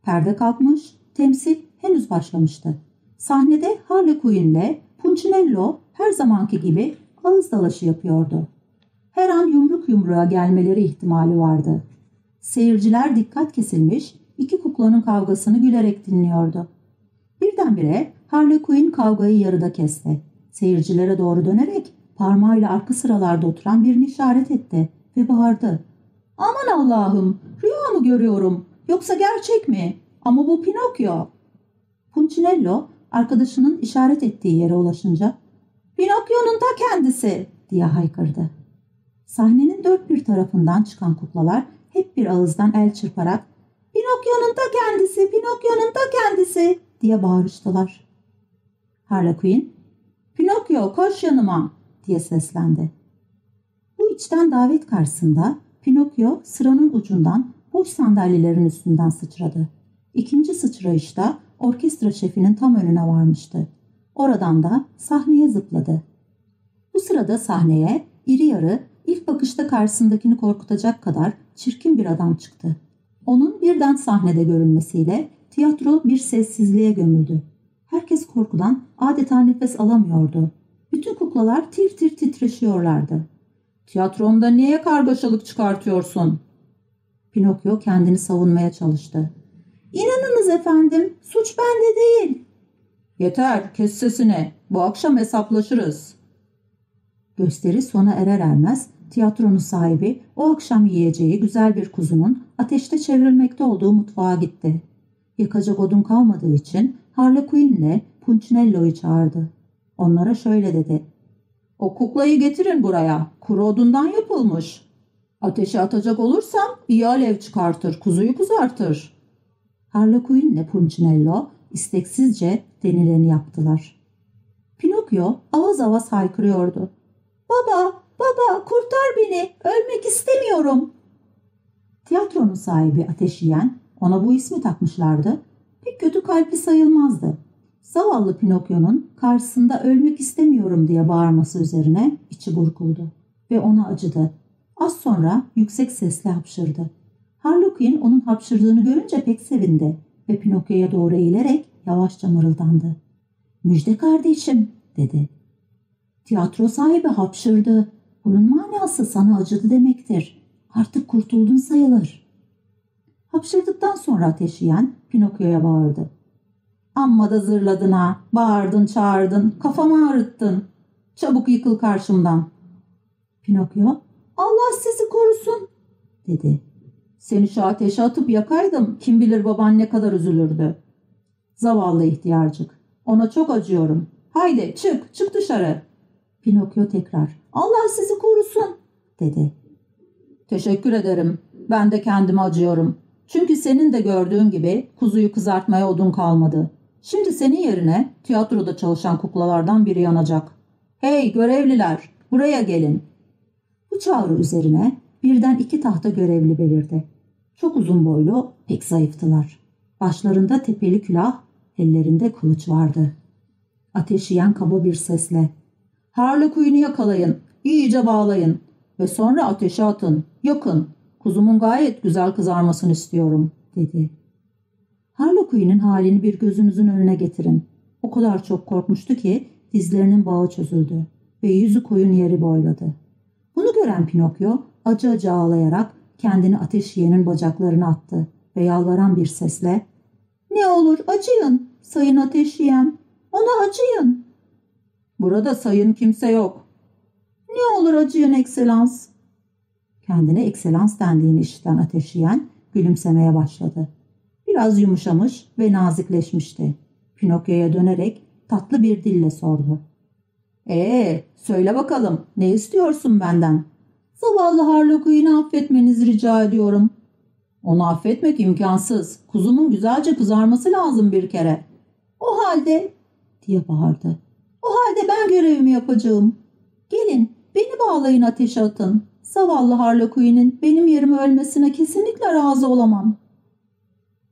Perde kalkmış, temsil henüz başlamıştı. Sahnede Harley Quinn ile Punchinello her zamanki gibi ağız dalaşı yapıyordu. Her an yumruk yumruğa gelmeleri ihtimali vardı. Seyirciler dikkat kesilmiş, iki kuklanın kavgasını gülerek dinliyordu. Birdenbire Harley Quinn kavgayı yarıda kesti. Seyircilere doğru dönerek parmağıyla arka sıralarda oturan birini işaret etti ve bağırdı. Aman Allah'ım rüya mı görüyorum yoksa gerçek mi? Ama bu Pinokyo. Punchinello arkadaşının işaret ettiği yere ulaşınca Pinokyo'nun ta kendisi diye haykırdı. Sahnenin dört bir tarafından çıkan kuklalar hep bir ağızdan el çırparak Pinokyo'nun ta kendisi, Pinokyo'nun ta kendisi diye bağırıştılar. Harlequin, Pinokyo koş yanıma diye seslendi. Bu içten davet karşısında Pinokyo sıranın ucundan boş sandalyelerin üstünden sıçradı. İkinci sıçrayışta orkestra şefinin tam önüne varmıştı. Oradan da sahneye zıpladı. Bu sırada sahneye iri yarı ilk bakışta karşısındakini korkutacak kadar çirkin bir adam çıktı. Onun birden sahnede görünmesiyle tiyatro bir sessizliğe gömüldü. Herkes korkudan adeta nefes alamıyordu. Bütün kuklalar tir tir titreşiyorlardı. Tiyatromda niye kargaşalık çıkartıyorsun? Pinokyo kendini savunmaya çalıştı. İnanınız efendim, suç bende değil. Yeter, kes sesini. Bu akşam hesaplaşırız. Gösteri sona erer ermez tiyatronun sahibi o akşam yiyeceği güzel bir kuzunun ateşte çevrilmekte olduğu mutfağa gitti. Yakacak odun kalmadığı için Harlequin ile Punchinello'yu çağırdı. Onlara şöyle dedi. O kuklayı getirin buraya. Kuru odundan yapılmış. Ateşe atacak olursam iyi alev çıkartır, kuzuyu kızartır. Harlequin ile Punchinello isteksizce denileni yaptılar. Pinokyo avaz avaz haykırıyordu. Baba, baba kurtar beni, ölmek istemiyorum. Tiyatronun sahibi Ateş Yiyen, ona bu ismi takmışlardı, pek kötü kalpli sayılmazdı. Zavallı Pinokyo'nun karşısında ölmek istemiyorum diye bağırması üzerine içi burkuldu ve ona acıdı. Az sonra yüksek sesle hapşırdı. Harlequin onun hapşırdığını görünce pek sevindi ve Pinokyo'ya doğru eğilerek yavaşça mırıldandı. Müjde kardeşim dedi. Tiyatro sahibi hapşırdı. Bunun manası sana acıdı demektir. Artık kurtuldun sayılır. Hapşırdıktan sonra ateşleyen Pinokyo'ya bağırdı. Amma da zırladın ha. Bağırdın çağırdın. Kafamı ağrıttın. Çabuk yıkıl karşımdan. Pinokyo Allah sizi korusun dedi. Seni şu ateşe atıp yakaydım. Kim bilir baban ne kadar üzülürdü. Zavallı ihtiyarcık. Ona çok acıyorum. Haydi çık, çık dışarı. Pinokyo tekrar. Allah sizi korusun dedi. Teşekkür ederim. Ben de kendime acıyorum. Çünkü senin de gördüğün gibi kuzuyu kızartmaya odun kalmadı. Şimdi senin yerine tiyatroda çalışan kuklalardan biri yanacak. Hey görevliler buraya gelin. Bu çağrı üzerine birden iki tahta görevli belirdi. Çok uzun boylu, pek zayıftılar. Başlarında tepeli külah, ellerinde kılıç vardı. Ateşleyen kaba bir sesle. Harlequin'i yakalayın, iyice bağlayın ve sonra ateşe atın, yakın. Kuzumun gayet güzel kızarmasını istiyorum, dedi. Harlequin'in halini bir gözünüzün önüne getirin. O kadar çok korkmuştu ki dizlerinin bağı çözüldü ve yüzü koyun yeri boyladı. Bunu gören Pinokyo acı acı ağlayarak kendini ateş yiyenin bacaklarına attı ve yalvaran bir sesle ''Ne olur acıyın sayın ateş yiyen, ona acıyın.'' ''Burada sayın kimse yok.'' ''Ne olur acıyın ekselans.'' Kendine ekselans dendiğini işiten ateş yiyen gülümsemeye başladı. Biraz yumuşamış ve nazikleşmişti. Pinokyo'ya dönerek tatlı bir dille sordu. ''Ee, söyle bakalım ne istiyorsun benden?'' Zavallı Harlequin'i affetmenizi rica ediyorum. Onu affetmek imkansız. Kuzumun güzelce kızarması lazım bir kere. O halde diye bağırdı. O halde ben görevimi yapacağım. Gelin beni bağlayın ateşe atın. Zavallı Harlequin'in benim yerime ölmesine kesinlikle razı olamam.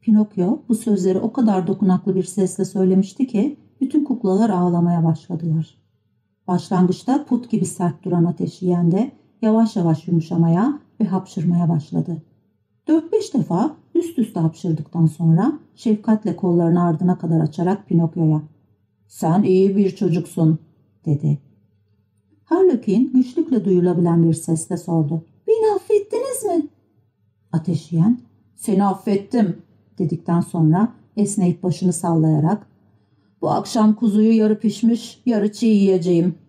Pinokyo bu sözleri o kadar dokunaklı bir sesle söylemişti ki bütün kuklalar ağlamaya başladılar. Başlangıçta put gibi sert duran ateş yiyen de yavaş yavaş yumuşamaya ve hapşırmaya başladı. 4-5 defa üst üste hapşırdıktan sonra şefkatle kollarını ardına kadar açarak Pinokyo'ya ''Sen iyi bir çocuksun'' dedi. Harlequin güçlükle duyulabilen bir sesle sordu. ''Beni affettiniz mi?'' Ateşleyen ''Seni affettim'' dedikten sonra esneyip başını sallayarak ''Bu akşam kuzuyu yarı pişmiş, yarı çiğ yiyeceğim.''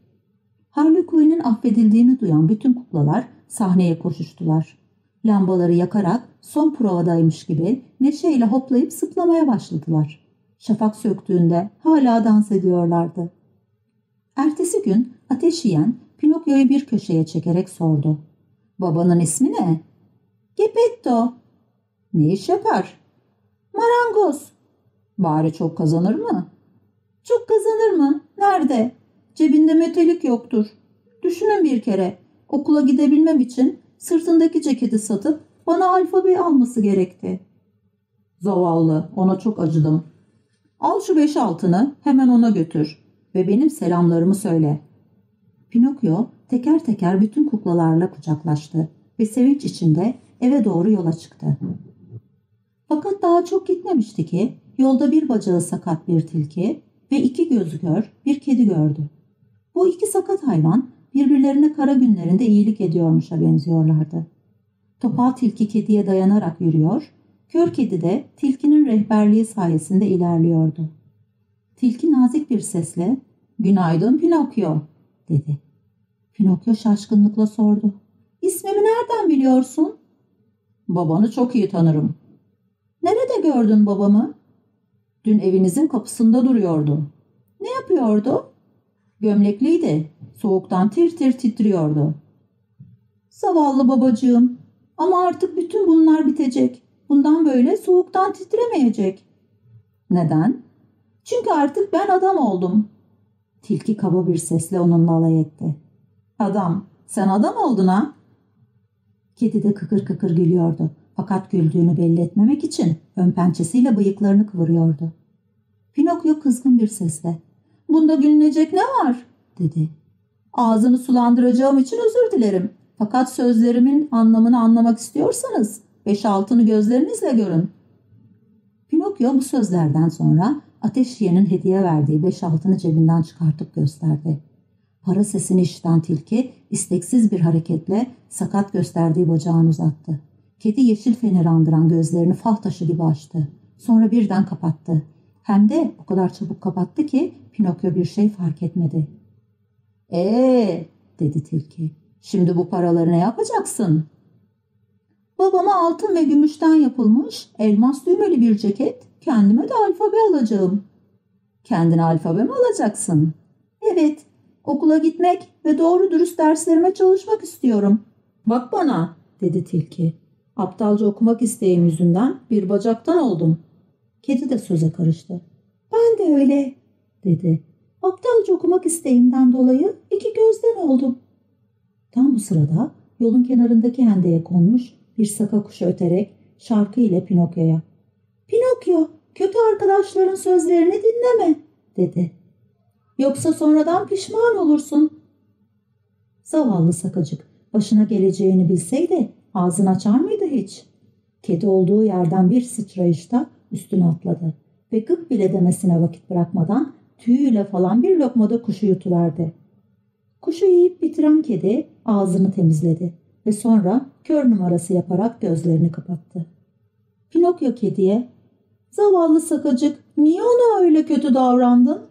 Harlequin'in affedildiğini duyan bütün kuklalar sahneye koşuştular. Lambaları yakarak son provadaymış gibi neşeyle hoplayıp zıplamaya başladılar. Şafak söktüğünde hala dans ediyorlardı. Ertesi gün ateş yiyen Pinokyo'yu bir köşeye çekerek sordu. Babanın ismi ne? Geppetto. Ne iş yapar? Marangoz. Bari çok kazanır mı? Çok kazanır mı? Nerede? Cebinde metelik yoktur. Düşünün bir kere. okula gidebilmem için sırtındaki ceketi satıp bana alfabeyi alması gerekti. Zavallı, ona çok acıdım. Al şu beş altını, hemen ona götür ve benim selamlarımı söyle. Pinokyo teker teker bütün kuklalarla kucaklaştı ve sevinç içinde eve doğru yola çıktı. Fakat daha çok gitmemişti ki yolda bir bacağı sakat bir tilki ve iki gözü kör bir kedi gördü. Bu iki sakat hayvan birbirlerine kara günlerinde iyilik ediyormuşa benziyorlardı. Topal tilki kediye dayanarak yürüyor, kör kedi de tilkinin rehberliği sayesinde ilerliyordu. Tilki nazik bir sesle ''Günaydın Pinokyo'' dedi. Pinokyo şaşkınlıkla sordu. ''İsmimi nereden biliyorsun?'' ''Babanı çok iyi tanırım.'' Gördün babamı?'' ''Dün evinizin kapısında duruyordu.'' ''Ne yapıyordu?'' ''Gömlekliydi. Soğuktan tir tir titriyordu.'' ''Zavallı babacığım. Ama artık bütün bunlar bitecek. Bundan böyle soğuktan titremeyecek.'' ''Neden?'' ''Çünkü artık ben adam oldum.'' Tilki kaba bir sesle onunla alay etti. Adam, sen adam oldun ha? Kedi de kıkır kıkır gülüyordu. Fakat güldüğünü belli etmemek için ön pençesiyle bıyıklarını kıvırıyordu. Pinokyo kızgın bir sesle. Bunda gülünecek ne var? dedi. Ağzını sulandıracağım için özür dilerim. Fakat sözlerimin anlamını anlamak istiyorsanız beş altını gözlerinizle görün. Pinokyo bu sözlerden sonra ateş yiyenin hediye verdiği beş altını cebinden çıkartıp gösterdi. Para sesini işiten tilki isteksiz bir hareketle sakat gösterdiği bacağını uzattı. Kedi yeşil feneri andıran gözlerini fal taşı gibi açtı. Sonra birden kapattı. Hem de o kadar çabuk kapattı ki Pinokyo bir şey fark etmedi. Ee, dedi tilki. Şimdi bu paraları ne yapacaksın? Babama altın ve gümüşten yapılmış elmas düğmeli bir ceket, kendime de alfabe alacağım. Kendine alfabe mi alacaksın? Evet, okula gitmek ve doğru dürüst derslerime çalışmak istiyorum. Bak bana, dedi tilki. Aptalca okumak isteğim yüzünden bir bacaktan oldum. Kedi de söze karıştı. Ben de öyle, dedi. Aptalca okumak isteğimden dolayı iki gözden oldum. Tam bu sırada yolun kenarındaki hendeye konmuş bir saka kuşu öterek şarkı ile Pinokyo'ya. Pinokyo, kötü arkadaşların sözlerini dinleme, dedi. Yoksa sonradan pişman olursun. Zavallı sakacık başına geleceğini bilseydi ağzını açar mıydı hiç? Kedi olduğu yerden bir sıçrayışta üstüne atladı ve gık bile demesine vakit bırakmadan tüyüyle falan bir lokmada kuşu yutuverdi. Kuşu yiyip bitiren kedi ağzını temizledi ve sonra kör numarası yaparak gözlerini kapattı. Pinokyo kediye ''Zavallı sakacık niye ona öyle kötü davrandın?''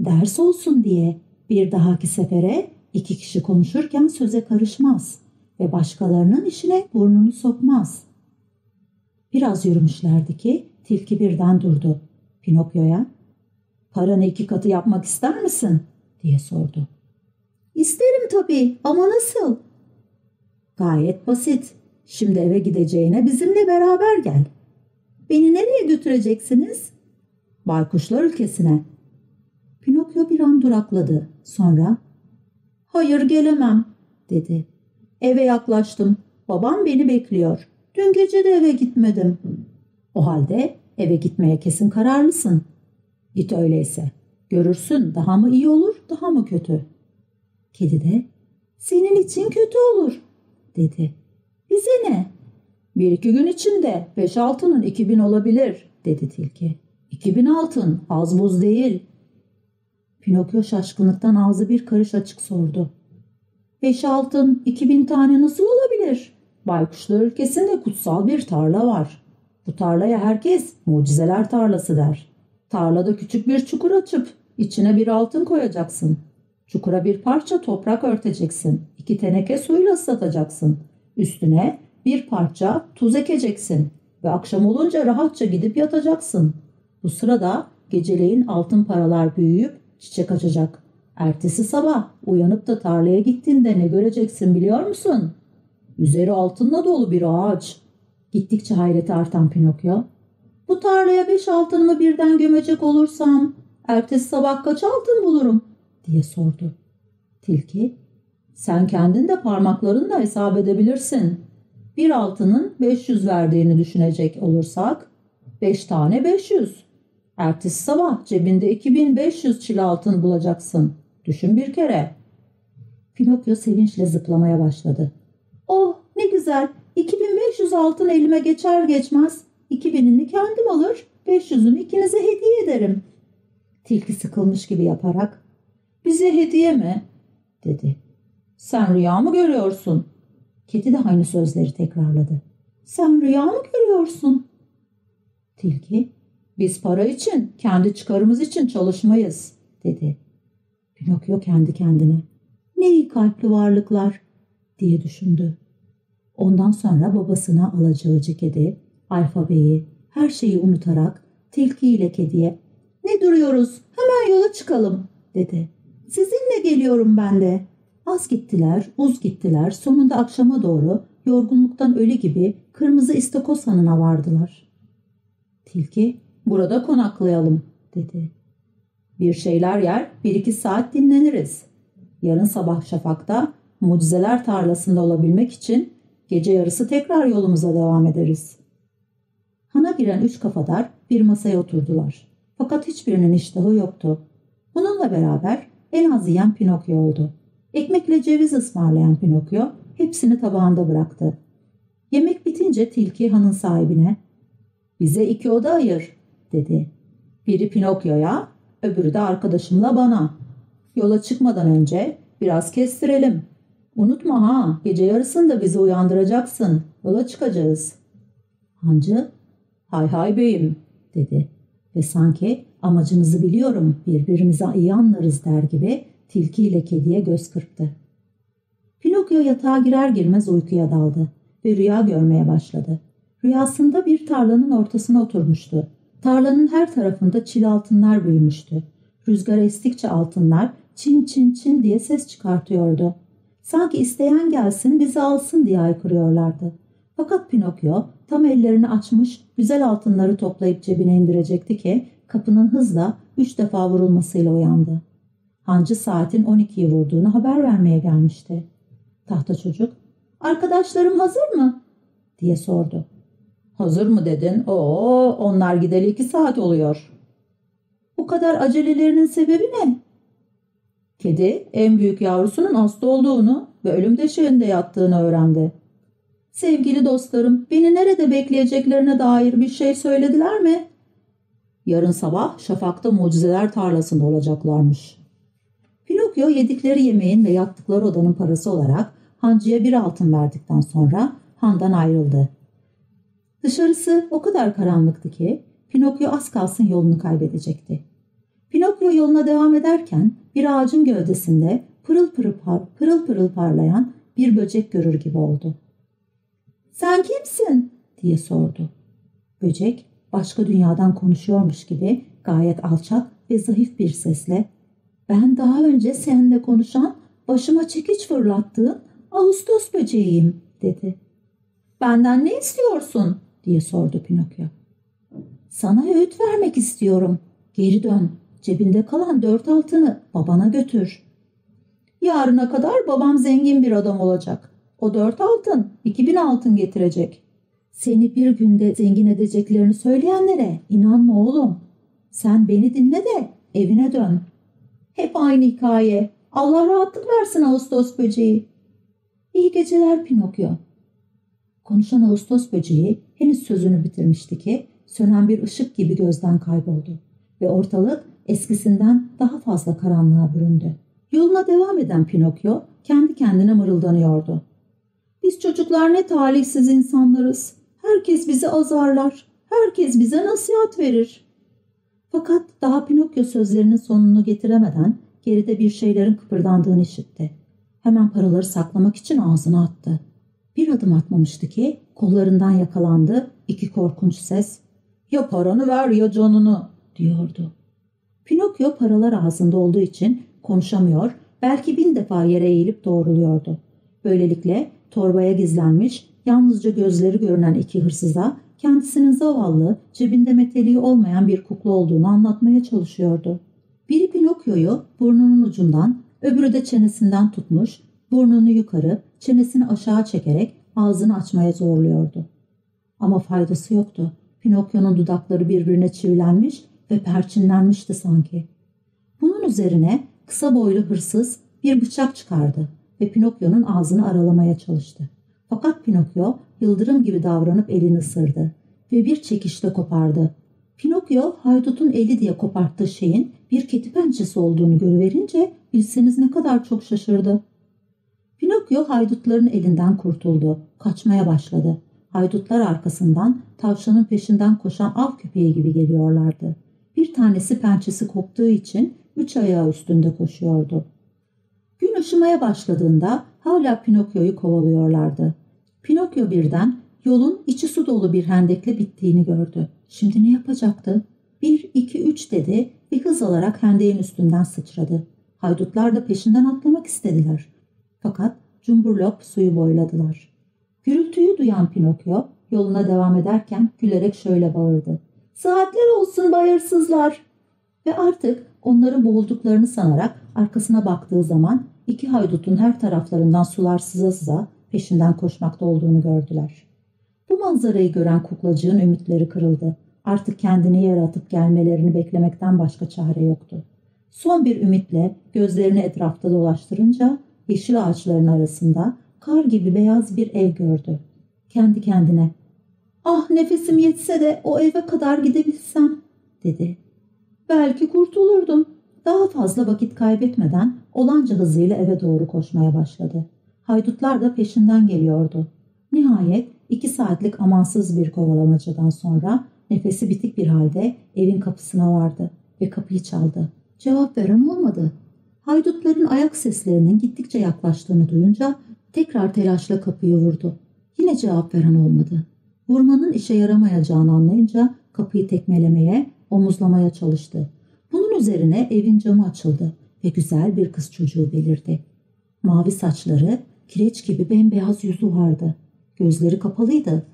Ders olsun diye bir dahaki sefere iki kişi konuşurken söze karışmaz ve başkalarının işine burnunu sokmaz. Biraz yürümüşlerdi ki tilki birden durdu. Pinokyo'ya paranı iki katı yapmak ister misin diye sordu. İsterim tabii ama nasıl? Gayet basit. Şimdi eve gideceğine bizimle beraber gel. Beni nereye götüreceksiniz? Baykuşlar ülkesine. Pinokyo bir an durakladı. Sonra hayır gelemem dedi. Eve yaklaştım. Babam beni bekliyor. Dün gece de eve gitmedim. O halde eve gitmeye kesin kararlısın. Git öyleyse. Görürsün daha mı iyi olur daha mı kötü? Kedi de senin için kötü olur dedi. Bize ne? Bir iki gün içinde beş altının iki bin olabilir dedi tilki. İki bin altın az buz değil. Pinokyo şaşkınlıktan ağzı bir karış açık sordu. Beş altın iki bin tane nasıl olabilir? Baykuşlar ülkesinde kutsal bir tarla var. Bu tarlaya herkes mucizeler tarlası der. Tarlada küçük bir çukur açıp içine bir altın koyacaksın. Çukura bir parça toprak örteceksin. İki teneke suyla ıslatacaksın. Üstüne bir parça tuz ekeceksin. Ve akşam olunca rahatça gidip yatacaksın. Bu sırada geceleyin altın paralar büyüyüp çiçek açacak. Ertesi sabah uyanıp da tarlaya gittiğinde ne göreceksin biliyor musun? Üzeri altınla dolu bir ağaç. Gittikçe hayreti artan Pinokyo. Bu tarlaya beş altınımı birden gömecek olursam ertesi sabah kaç altın bulurum diye sordu. Tilki Sen kendin de parmaklarınla hesap edebilirsin. Bir altının 500 verdiğini düşünecek olursak 5 tane 500. Ertesi sabah cebinde 2500 çil altın bulacaksın. Düşün bir kere. Pinokyo sevinçle zıplamaya başladı. Oh ne güzel. 2500 altın elime geçer geçmez. 2000'ini kendim alır, 500'ünü ikinize hediye ederim. Tilki sıkılmış gibi yaparak bize hediye mi? dedi. Sen rüya mı görüyorsun? Kedi de aynı sözleri tekrarladı. Sen rüya mı görüyorsun? Tilki, biz para için, kendi çıkarımız için çalışmayız, dedi. Pinokyo kendi kendine, ne iyi kalpli varlıklar, diye düşündü. Ondan sonra babasına alacağı ceketi, alfabeyi, her şeyi unutarak tilki ile kediye ''Ne duruyoruz, hemen yola çıkalım.'' dedi. ''Sizinle geliyorum ben de.'' Az gittiler, uz gittiler, sonunda akşama doğru yorgunluktan ölü gibi kırmızı istakoz hanına vardılar. Tilki, burada konaklayalım, dedi. Bir şeyler yer, bir iki saat dinleniriz. Yarın sabah şafakta mucizeler tarlasında olabilmek için gece yarısı tekrar yolumuza devam ederiz. Hana giren üç kafadar bir masaya oturdular. Fakat hiçbirinin iştahı yoktu. Bununla beraber en az yiyen Pinokyo oldu. Ekmekle ceviz ısmarlayan Pinokyo hepsini tabağında bıraktı. Yemek bitince tilki hanın sahibine ''Bize iki oda ayır'' dedi. Biri Pinokyo'ya, öbürü de arkadaşımla bana. Yola çıkmadan önce biraz kestirelim. Unutma ha, gece yarısında bizi uyandıracaksın. Yola çıkacağız. Hancı, hay hay beyim, dedi. Ve sanki amacınızı biliyorum, birbirimize iyi anlarız der gibi tilki ile kediye göz kırptı. Pinokyo yatağa girer girmez uykuya daldı ve rüya görmeye başladı. Rüyasında bir tarlanın ortasına oturmuştu. Tarlanın her tarafında çil altınlar büyümüştü. Rüzgar estikçe altınlar çin çin çin diye ses çıkartıyordu. Sanki isteyen gelsin bizi alsın diye aykırıyorlardı. Fakat Pinokyo tam ellerini açmış güzel altınları toplayıp cebine indirecekti ki kapının hızla üç defa vurulmasıyla uyandı. Hancı saatin 12'yi vurduğunu haber vermeye gelmişti. Tahta çocuk, arkadaşlarım hazır mı? diye sordu. Hazır mı dedin? Oo, onlar gideli iki saat oluyor. Bu kadar acelelerinin sebebi ne? Kedi en büyük yavrusunun hasta olduğunu ve ölüm döşeğinde yattığını öğrendi. Sevgili dostlarım, beni nerede bekleyeceklerine dair bir şey söylediler mi? Yarın sabah şafakta mucizeler tarlasında olacaklarmış. Pinokyo yedikleri yemeğin ve yattıkları odanın parası olarak hancıya bir altın verdikten sonra handan ayrıldı. Dışarısı o kadar karanlıktı ki Pinokyo az kalsın yolunu kaybedecekti. Pinokyo yoluna devam ederken bir ağacın gövdesinde pırıl pırıl, par pırıl pırıl parlayan bir böcek görür gibi oldu. ''Sen kimsin?'' diye sordu. Böcek başka dünyadan konuşuyormuş gibi gayet alçak ve zayıf bir sesle ''Ben daha önce seninle konuşan, başıma çekiç fırlattığın Ağustos böceğiyim.'' dedi. ''Benden ne istiyorsun?'' Diye sordu Pinokyo. ''Sana öğüt vermek istiyorum. Geri dön. Cebinde kalan dört altını babana götür. Yarına kadar babam zengin bir adam olacak. O dört altın iki bin altın getirecek. Seni bir günde zengin edeceklerini söyleyenlere inanma oğlum. Sen beni dinle de evine dön. Hep aynı hikaye. Allah rahatlık versin Ağustos böceği. İyi geceler Pinokyo. Konuşan Ağustos böceği henüz sözünü bitirmişti ki sönen bir ışık gibi gözden kayboldu ve ortalık eskisinden daha fazla karanlığa büründü. Yoluna devam eden Pinokyo kendi kendine mırıldanıyordu. Biz çocuklar ne talihsiz insanlarız. Herkes bizi azarlar. Herkes bize nasihat verir. Fakat daha Pinokyo sözlerinin sonunu getiremeden geride bir şeylerin kıpırdandığını işitti. Hemen paraları saklamak için ağzına attı. Bir adım atmamıştı ki kollarından yakalandı iki korkunç ses. Ya paranı ver ya canını diyordu. Pinokyo paralar ağzında olduğu için konuşamıyor, belki bin defa yere eğilip doğruluyordu. Böylelikle torbaya gizlenmiş, yalnızca gözleri görünen iki hırsıza kendisinin zavallı, cebinde meteliği olmayan bir kukla olduğunu anlatmaya çalışıyordu. Biri Pinokyo'yu burnunun ucundan, öbürü de çenesinden tutmuş, Burnunu yukarı, çenesini aşağı çekerek ağzını açmaya zorluyordu. Ama faydası yoktu. Pinokyo'nun dudakları birbirine çivilenmiş ve perçinlenmişti sanki. Bunun üzerine kısa boylu hırsız bir bıçak çıkardı ve Pinokyo'nun ağzını aralamaya çalıştı. Fakat Pinokyo yıldırım gibi davranıp elini ısırdı ve bir çekişle kopardı. Pinokyo haydutun eli diye koparttığı şeyin bir keti pençesi olduğunu görüverince bilseniz ne kadar çok şaşırdı. Pinokyo haydutların elinden kurtuldu. Kaçmaya başladı. Haydutlar arkasından tavşanın peşinden koşan av köpeği gibi geliyorlardı. Bir tanesi pençesi koptuğu için üç ayağı üstünde koşuyordu. Gün ışımaya başladığında hala Pinokyo'yu kovalıyorlardı. Pinokyo birden yolun içi su dolu bir hendekle bittiğini gördü. Şimdi ne yapacaktı? Bir, iki, üç dedi ve hız alarak hendeğin üstünden sıçradı. Haydutlar da peşinden atlamak istediler. Fakat cumburlop suyu boyladılar. Gürültüyü duyan Pinokyo yoluna devam ederken gülerek şöyle bağırdı. Saatler olsun bayırsızlar. Ve artık onların boğulduklarını sanarak arkasına baktığı zaman iki haydutun her taraflarından sular sıza sıza peşinden koşmakta olduğunu gördüler. Bu manzarayı gören kuklacığın ümitleri kırıldı. Artık kendini yere atıp gelmelerini beklemekten başka çare yoktu. Son bir ümitle gözlerini etrafta dolaştırınca yeşil ağaçların arasında kar gibi beyaz bir ev gördü. Kendi kendine ''Ah nefesim yetse de o eve kadar gidebilsem'' dedi. ''Belki kurtulurdum.'' Daha fazla vakit kaybetmeden olanca hızıyla eve doğru koşmaya başladı. Haydutlar da peşinden geliyordu. Nihayet iki saatlik amansız bir kovalamacadan sonra nefesi bitik bir halde evin kapısına vardı ve kapıyı çaldı. Cevap veren olmadı. Haydutların ayak seslerinin gittikçe yaklaştığını duyunca tekrar telaşla kapıyı vurdu. Yine cevap veren olmadı. Vurmanın işe yaramayacağını anlayınca kapıyı tekmelemeye, omuzlamaya çalıştı. Bunun üzerine evin camı açıldı ve güzel bir kız çocuğu belirdi. Mavi saçları, kireç gibi bembeyaz yüzü vardı. Gözleri kapalıydı.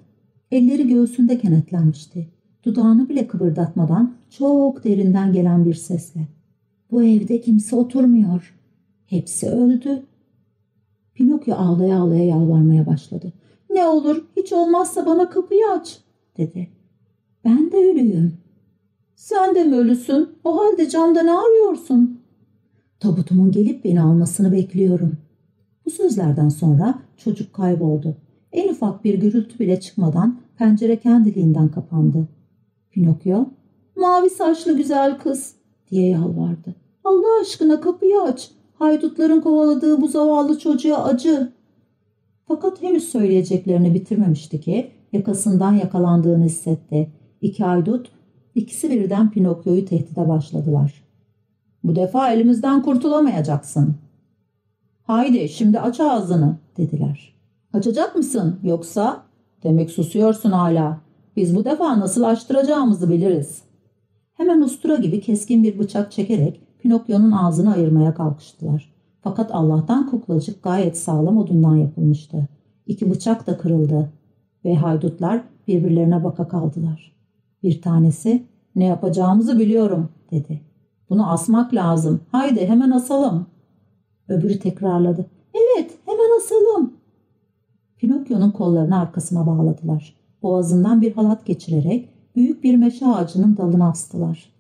Elleri göğsünde kenetlenmişti. Dudağını bile kıpırdatmadan çok derinden gelen bir sesle. Bu evde kimse oturmuyor. Hepsi öldü. Pinokyo ağlaya ağlaya yalvarmaya başladı. Ne olur hiç olmazsa bana kapıyı aç dedi. Ben de ölüyüm. Sen de mi ölüsün? O halde camda ne arıyorsun? Tabutumun gelip beni almasını bekliyorum. Bu sözlerden sonra çocuk kayboldu. En ufak bir gürültü bile çıkmadan pencere kendiliğinden kapandı. Pinokyo, mavi saçlı güzel kız diye yalvardı. Allah aşkına kapıyı aç. Haydutların kovaladığı bu zavallı çocuğa acı. Fakat henüz söyleyeceklerini bitirmemişti ki yakasından yakalandığını hissetti. İki haydut ikisi birden Pinokyo'yu tehdide başladılar. Bu defa elimizden kurtulamayacaksın. Haydi şimdi aç ağzını dediler. Açacak mısın yoksa? Demek susuyorsun hala. Biz bu defa nasıl açtıracağımızı biliriz. Hemen ustura gibi keskin bir bıçak çekerek Pinokyo'nun ağzını ayırmaya kalkıştılar. Fakat Allah'tan kuklacık gayet sağlam odundan yapılmıştı. İki bıçak da kırıldı ve haydutlar birbirlerine baka kaldılar. Bir tanesi ne yapacağımızı biliyorum dedi. Bunu asmak lazım. Haydi hemen asalım. Öbürü tekrarladı. Evet hemen asalım. Pinokyo'nun kollarını arkasına bağladılar. Boğazından bir halat geçirerek büyük bir meşe ağacının dalına astılar.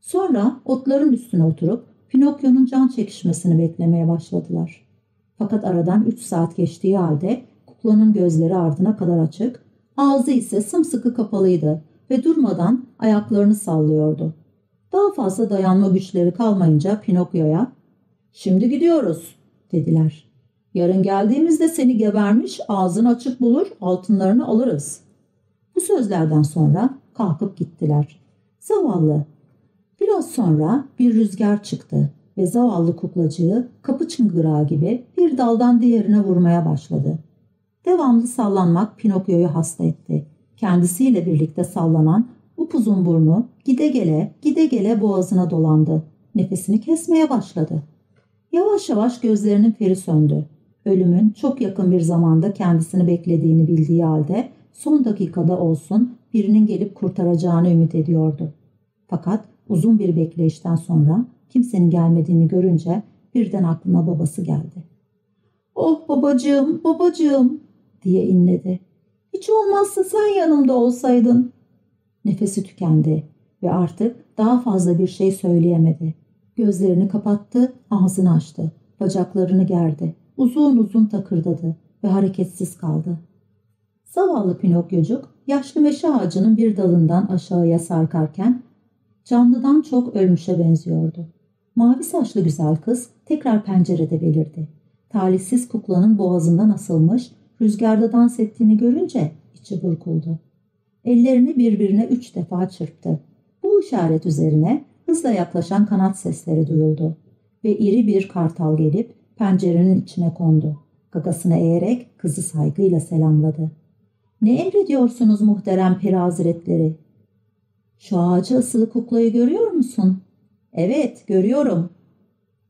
Sonra otların üstüne oturup Pinokyo'nun can çekişmesini beklemeye başladılar. Fakat aradan üç saat geçtiği halde kuklanın gözleri ardına kadar açık, ağzı ise sımsıkı kapalıydı ve durmadan ayaklarını sallıyordu. Daha fazla dayanma güçleri kalmayınca Pinokyo'ya ''Şimdi gidiyoruz'' dediler. ''Yarın geldiğimizde seni gebermiş ağzın açık bulur altınlarını alırız.'' Bu sözlerden sonra kalkıp gittiler. Zavallı Biraz sonra bir rüzgar çıktı ve zavallı kuklacığı kapı çıngırağı gibi bir daldan diğerine vurmaya başladı. Devamlı sallanmak Pinokyo'yu hasta etti. Kendisiyle birlikte sallanan upuzun burnu gide gele gide gele boğazına dolandı. Nefesini kesmeye başladı. Yavaş yavaş gözlerinin feri söndü. Ölümün çok yakın bir zamanda kendisini beklediğini bildiği halde son dakikada olsun birinin gelip kurtaracağını ümit ediyordu. Fakat Uzun bir bekleyişten sonra kimsenin gelmediğini görünce birden aklına babası geldi. Oh babacığım, babacığım diye inledi. Hiç olmazsa sen yanımda olsaydın. Nefesi tükendi ve artık daha fazla bir şey söyleyemedi. Gözlerini kapattı, ağzını açtı. Bacaklarını gerdi. Uzun uzun takırdadı ve hareketsiz kaldı. Zavallı Pinokyocuk yaşlı meşe ağacının bir dalından aşağıya sarkarken canlıdan çok ölmüşe benziyordu. Mavi saçlı güzel kız tekrar pencerede belirdi. Talihsiz kuklanın boğazından asılmış, rüzgarda dans ettiğini görünce içi burkuldu. Ellerini birbirine üç defa çırptı. Bu işaret üzerine hızla yaklaşan kanat sesleri duyuldu ve iri bir kartal gelip pencerenin içine kondu. Gagasını eğerek kızı saygıyla selamladı. Ne emrediyorsunuz muhterem peri hazretleri? Şu ağacı asılı kuklayı görüyor musun? Evet, görüyorum.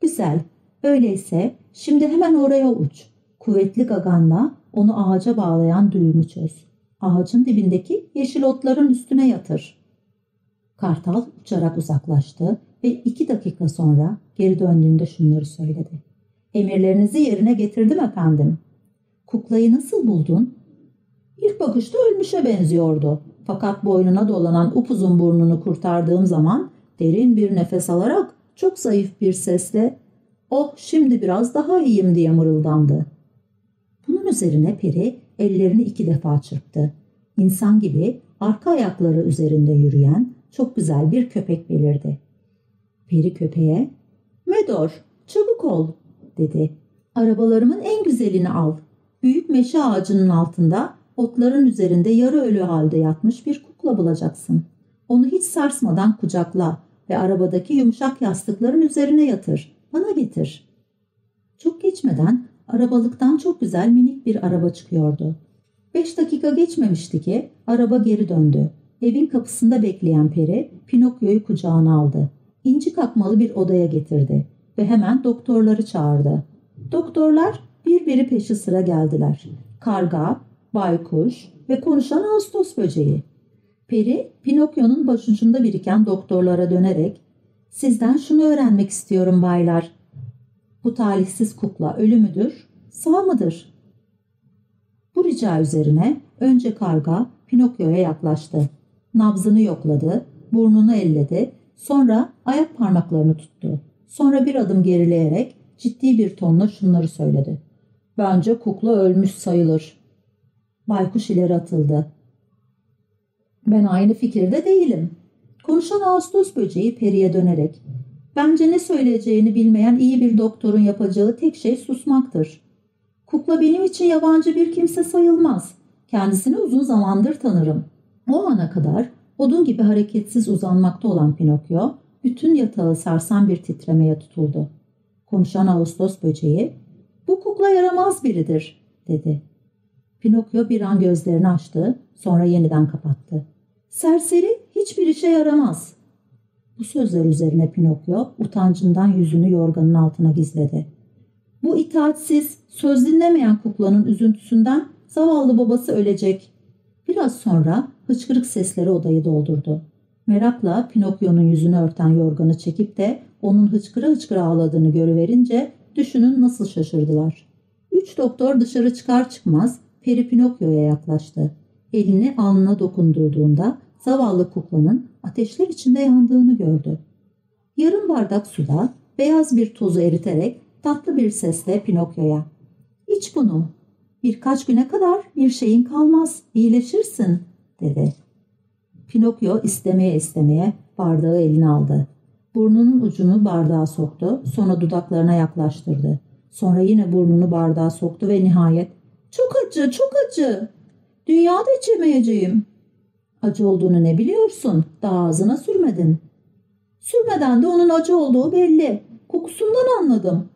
Güzel. Öyleyse şimdi hemen oraya uç. Kuvvetli gaganla onu ağaca bağlayan düğümü çöz. Ağacın dibindeki yeşil otların üstüne yatır. Kartal uçarak uzaklaştı ve iki dakika sonra geri döndüğünde şunları söyledi. Emirlerinizi yerine getirdim efendim. Kuklayı nasıl buldun? İlk bakışta ölmüşe benziyordu. Fakat boynuna dolanan upuzun burnunu kurtardığım zaman derin bir nefes alarak çok zayıf bir sesle ''Oh şimdi biraz daha iyiyim'' diye mırıldandı. Bunun üzerine peri ellerini iki defa çırptı. İnsan gibi arka ayakları üzerinde yürüyen çok güzel bir köpek belirdi. Peri köpeğe ''Medor çabuk ol'' dedi. ''Arabalarımın en güzelini al. Büyük meşe ağacının altında otların üzerinde yarı ölü halde yatmış bir kukla bulacaksın. Onu hiç sarsmadan kucakla ve arabadaki yumuşak yastıkların üzerine yatır. Bana getir. Çok geçmeden arabalıktan çok güzel minik bir araba çıkıyordu. Beş dakika geçmemişti ki araba geri döndü. Evin kapısında bekleyen peri Pinokyo'yu kucağına aldı. İnci kakmalı bir odaya getirdi ve hemen doktorları çağırdı. Doktorlar birbiri peşi sıra geldiler. Karga, baykuş ve konuşan Ağustos böceği. Peri, Pinokyo'nun başucunda biriken doktorlara dönerek ''Sizden şunu öğrenmek istiyorum baylar. Bu talihsiz kukla ölü müdür, sağ mıdır?'' Bu rica üzerine önce karga Pinokyo'ya yaklaştı. Nabzını yokladı, burnunu elledi, sonra ayak parmaklarını tuttu. Sonra bir adım gerileyerek ciddi bir tonla şunları söyledi. Bence kukla ölmüş sayılır. Baykuş ileri atıldı. Ben aynı fikirde değilim. Konuşan Ağustos böceği periye dönerek. Bence ne söyleyeceğini bilmeyen iyi bir doktorun yapacağı tek şey susmaktır. Kukla benim için yabancı bir kimse sayılmaz. Kendisini uzun zamandır tanırım. O ana kadar odun gibi hareketsiz uzanmakta olan Pinokyo, bütün yatağı sarsan bir titremeye tutuldu. Konuşan Ağustos böceği, bu kukla yaramaz biridir, dedi. Pinokyo bir an gözlerini açtı, sonra yeniden kapattı. Serseri hiçbir işe yaramaz. Bu sözler üzerine Pinokyo utancından yüzünü yorganın altına gizledi. Bu itaatsiz, söz dinlemeyen kuklanın üzüntüsünden zavallı babası ölecek. Biraz sonra hıçkırık sesleri odayı doldurdu. Merakla Pinokyo'nun yüzünü örten yorganı çekip de onun hıçkıra hıçkıra ağladığını görüverince düşünün nasıl şaşırdılar. Üç doktor dışarı çıkar çıkmaz Peri Pinokyo'ya yaklaştı. Elini alnına dokundurduğunda zavallı kuklanın ateşler içinde yandığını gördü. Yarım bardak suda beyaz bir tozu eriterek tatlı bir sesle Pinokyo'ya ''İç bunu. Birkaç güne kadar bir şeyin kalmaz. iyileşirsin.'' dedi. Pinokyo istemeye istemeye bardağı eline aldı. Burnunun ucunu bardağa soktu, sonra dudaklarına yaklaştırdı. Sonra yine burnunu bardağa soktu ve nihayet ''Çok acı, çok acı. Dünyada içemeyeceğim.'' Acı olduğunu ne biliyorsun? Daha ağzına sürmedin. Sürmeden de onun acı olduğu belli. Kokusundan anladım.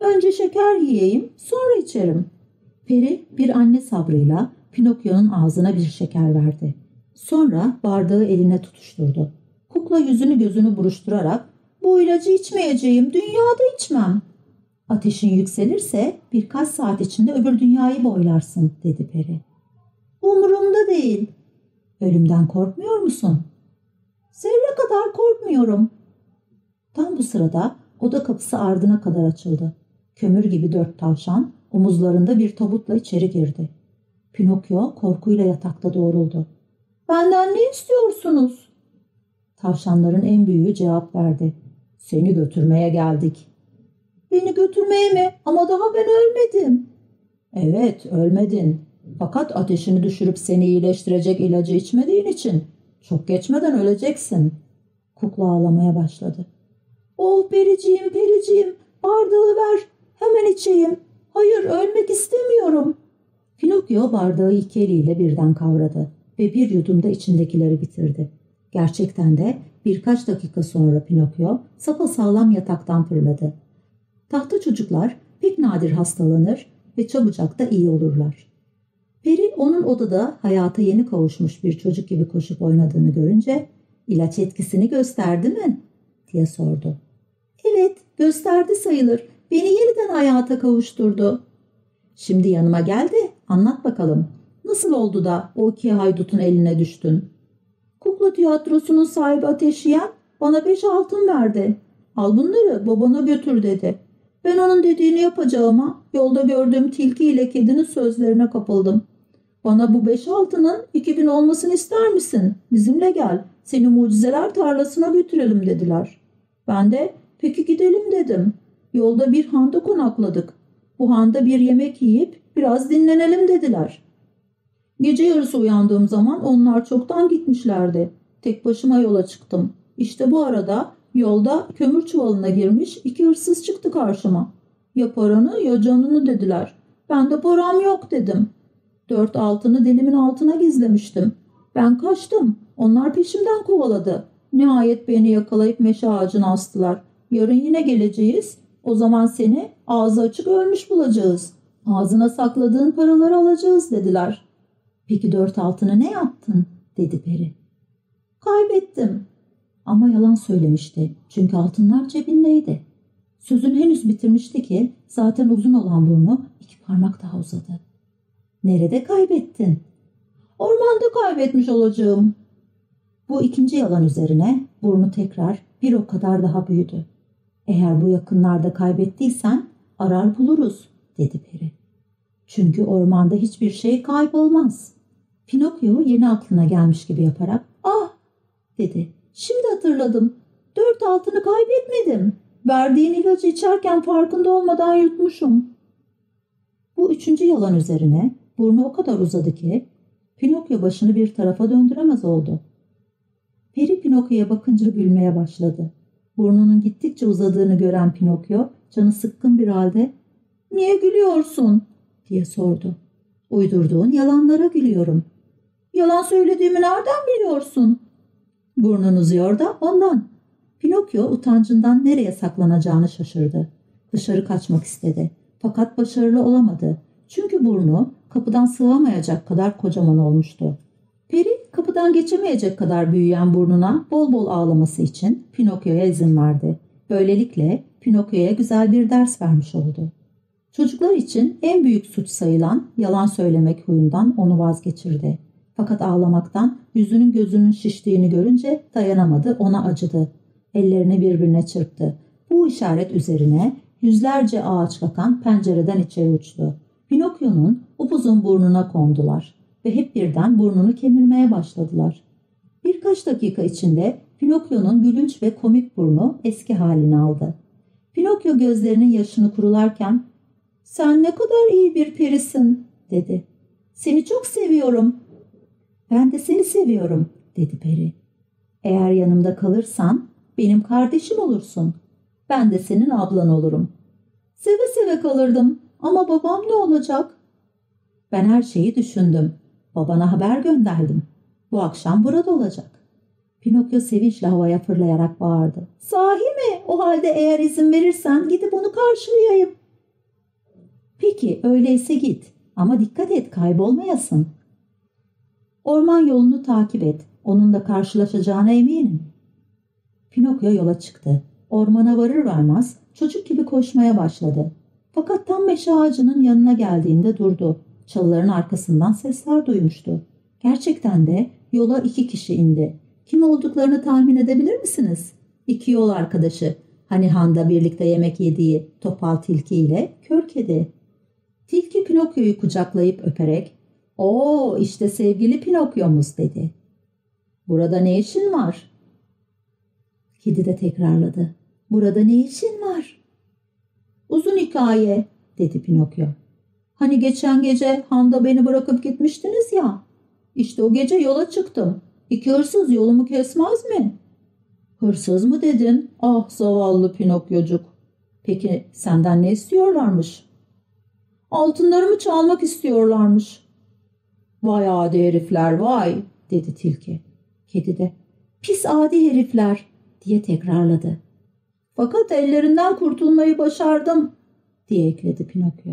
Önce şeker yiyeyim, sonra içerim. Peri bir anne sabrıyla Pinokyo'nun ağzına bir şeker verdi. Sonra bardağı eline tutuşturdu. Kukla yüzünü gözünü buruşturarak bu ilacı içmeyeceğim, dünyada içmem. Ateşin yükselirse birkaç saat içinde öbür dünyayı boylarsın dedi peri. Umurumda değil. Ölümden korkmuyor musun? Zerre kadar korkmuyorum. Tam bu sırada oda kapısı ardına kadar açıldı. Kömür gibi dört tavşan omuzlarında bir tabutla içeri girdi. Pinokyo korkuyla yatakta doğruldu. Benden ne istiyorsunuz? Tavşanların en büyüğü cevap verdi. Seni götürmeye geldik. Beni götürmeye mi? Ama daha ben ölmedim. Evet, ölmedin. Fakat ateşini düşürüp seni iyileştirecek ilacı içmediğin için çok geçmeden öleceksin. Kukla ağlamaya başladı. Oh periciğim, periciğim, bardağı ver, hemen içeyim. Hayır, ölmek istemiyorum. Pinokyo bardağı iki eliyle birden kavradı ve bir yudumda içindekileri bitirdi. Gerçekten de birkaç dakika sonra Pinokyo sapasağlam yataktan fırladı. Tahta çocuklar pek nadir hastalanır ve çabucak da iyi olurlar. Peri onun odada hayata yeni kavuşmuş bir çocuk gibi koşup oynadığını görünce ilaç etkisini gösterdi mi? diye sordu. Evet gösterdi sayılır. Beni yeniden hayata kavuşturdu. Şimdi yanıma gel de anlat bakalım. Nasıl oldu da o iki haydutun eline düştün? Kukla tiyatrosunun sahibi Ateşiyen bana beş altın verdi. Al bunları babana götür dedi. Ben onun dediğini yapacağıma yolda gördüğüm tilki ile kedinin sözlerine kapıldım. Bana bu beş altının iki bin olmasını ister misin? Bizimle gel. Seni mucizeler tarlasına götürelim dediler. Ben de peki gidelim dedim. Yolda bir handa konakladık. Bu handa bir yemek yiyip biraz dinlenelim dediler. Gece yarısı uyandığım zaman onlar çoktan gitmişlerdi. Tek başıma yola çıktım. İşte bu arada yolda kömür çuvalına girmiş iki hırsız çıktı karşıma. Ya paranı ya canını dediler. Ben de param yok dedim. Dört altını dilimin altına gizlemiştim. Ben kaçtım. Onlar peşimden kovaladı. Nihayet beni yakalayıp meşe ağacına astılar. Yarın yine geleceğiz. O zaman seni ağzı açık ölmüş bulacağız. Ağzına sakladığın paraları alacağız dediler. Peki dört altını ne yaptın? dedi peri. Kaybettim. Ama yalan söylemişti. Çünkü altınlar cebindeydi. Sözünü henüz bitirmişti ki zaten uzun olan burnu iki parmak daha uzadı. Nerede kaybettin? Ormanda kaybetmiş olacağım. Bu ikinci yalan üzerine burnu tekrar bir o kadar daha büyüdü. Eğer bu yakınlarda kaybettiysen arar buluruz dedi peri. Çünkü ormanda hiçbir şey kaybolmaz. Pinokyo yeni aklına gelmiş gibi yaparak ah dedi. Şimdi hatırladım. Dört altını kaybetmedim. Verdiğin ilacı içerken farkında olmadan yutmuşum. Bu üçüncü yalan üzerine burnu o kadar uzadı ki Pinokyo başını bir tarafa döndüremez oldu. Peri Pinokyo'ya bakınca gülmeye başladı. Burnunun gittikçe uzadığını gören Pinokyo canı sıkkın bir halde ''Niye gülüyorsun?'' diye sordu. ''Uydurduğun yalanlara gülüyorum.'' ''Yalan söylediğimi nereden biliyorsun?'' Burnun uzuyor da ondan. Pinokyo utancından nereye saklanacağını şaşırdı. Dışarı kaçmak istedi. Fakat başarılı olamadı. Çünkü burnu kapıdan sığamayacak kadar kocaman olmuştu. Peri kapıdan geçemeyecek kadar büyüyen burnuna bol bol ağlaması için Pinokyo'ya izin verdi. Böylelikle Pinokyo'ya güzel bir ders vermiş oldu. Çocuklar için en büyük suç sayılan yalan söylemek huyundan onu vazgeçirdi. Fakat ağlamaktan yüzünün gözünün şiştiğini görünce dayanamadı ona acıdı. Ellerini birbirine çırptı. Bu işaret üzerine yüzlerce ağaç kakan pencereden içeri uçtu. Pinokyo'nun upuzun burnuna kondular ve hep birden burnunu kemirmeye başladılar. Birkaç dakika içinde Pinokyo'nun gülünç ve komik burnu eski halini aldı. Pinokyo gözlerinin yaşını kurularken ''Sen ne kadar iyi bir perisin'' dedi. ''Seni çok seviyorum. Ben de seni seviyorum dedi peri. Eğer yanımda kalırsan benim kardeşim olursun. Ben de senin ablan olurum. Seve seve kalırdım ama babam ne olacak? Ben her şeyi düşündüm. Babana haber gönderdim. Bu akşam burada olacak. Pinokyo sevinçle havaya fırlayarak bağırdı. Sahi mi? O halde eğer izin verirsen gidip onu karşılayayım. Peki öyleyse git ama dikkat et kaybolmayasın. Orman yolunu takip et. Onunla karşılaşacağına eminim. Pinokyo yola çıktı. Ormana varır varmaz çocuk gibi koşmaya başladı. Fakat tam meşe ağacının yanına geldiğinde durdu. Çalıların arkasından sesler duymuştu. Gerçekten de yola iki kişi indi. Kim olduklarını tahmin edebilir misiniz? İki yol arkadaşı. Hani handa birlikte yemek yediği topal tilki ile kör kedi. Tilki Pinokyo'yu kucaklayıp öperek ''Oo işte sevgili Pinokyo'muz'' dedi. ''Burada ne işin var?'' Kedi de tekrarladı. ''Burada ne işin var?'' ''Uzun hikaye'' dedi Pinokyo. ''Hani geçen gece handa beni bırakıp gitmiştiniz ya. İşte o gece yola çıktım. İki hırsız yolumu kesmez mi?'' ''Hırsız mı dedin? Ah zavallı Pinokyocuk. Peki senden ne istiyorlarmış?'' ''Altınlarımı çalmak istiyorlarmış.'' ''Vay adi herifler vay!'' dedi tilki. Kedi de ''Pis adi herifler!'' diye tekrarladı. ''Fakat ellerinden kurtulmayı başardım.'' diye ekledi Pinokyo.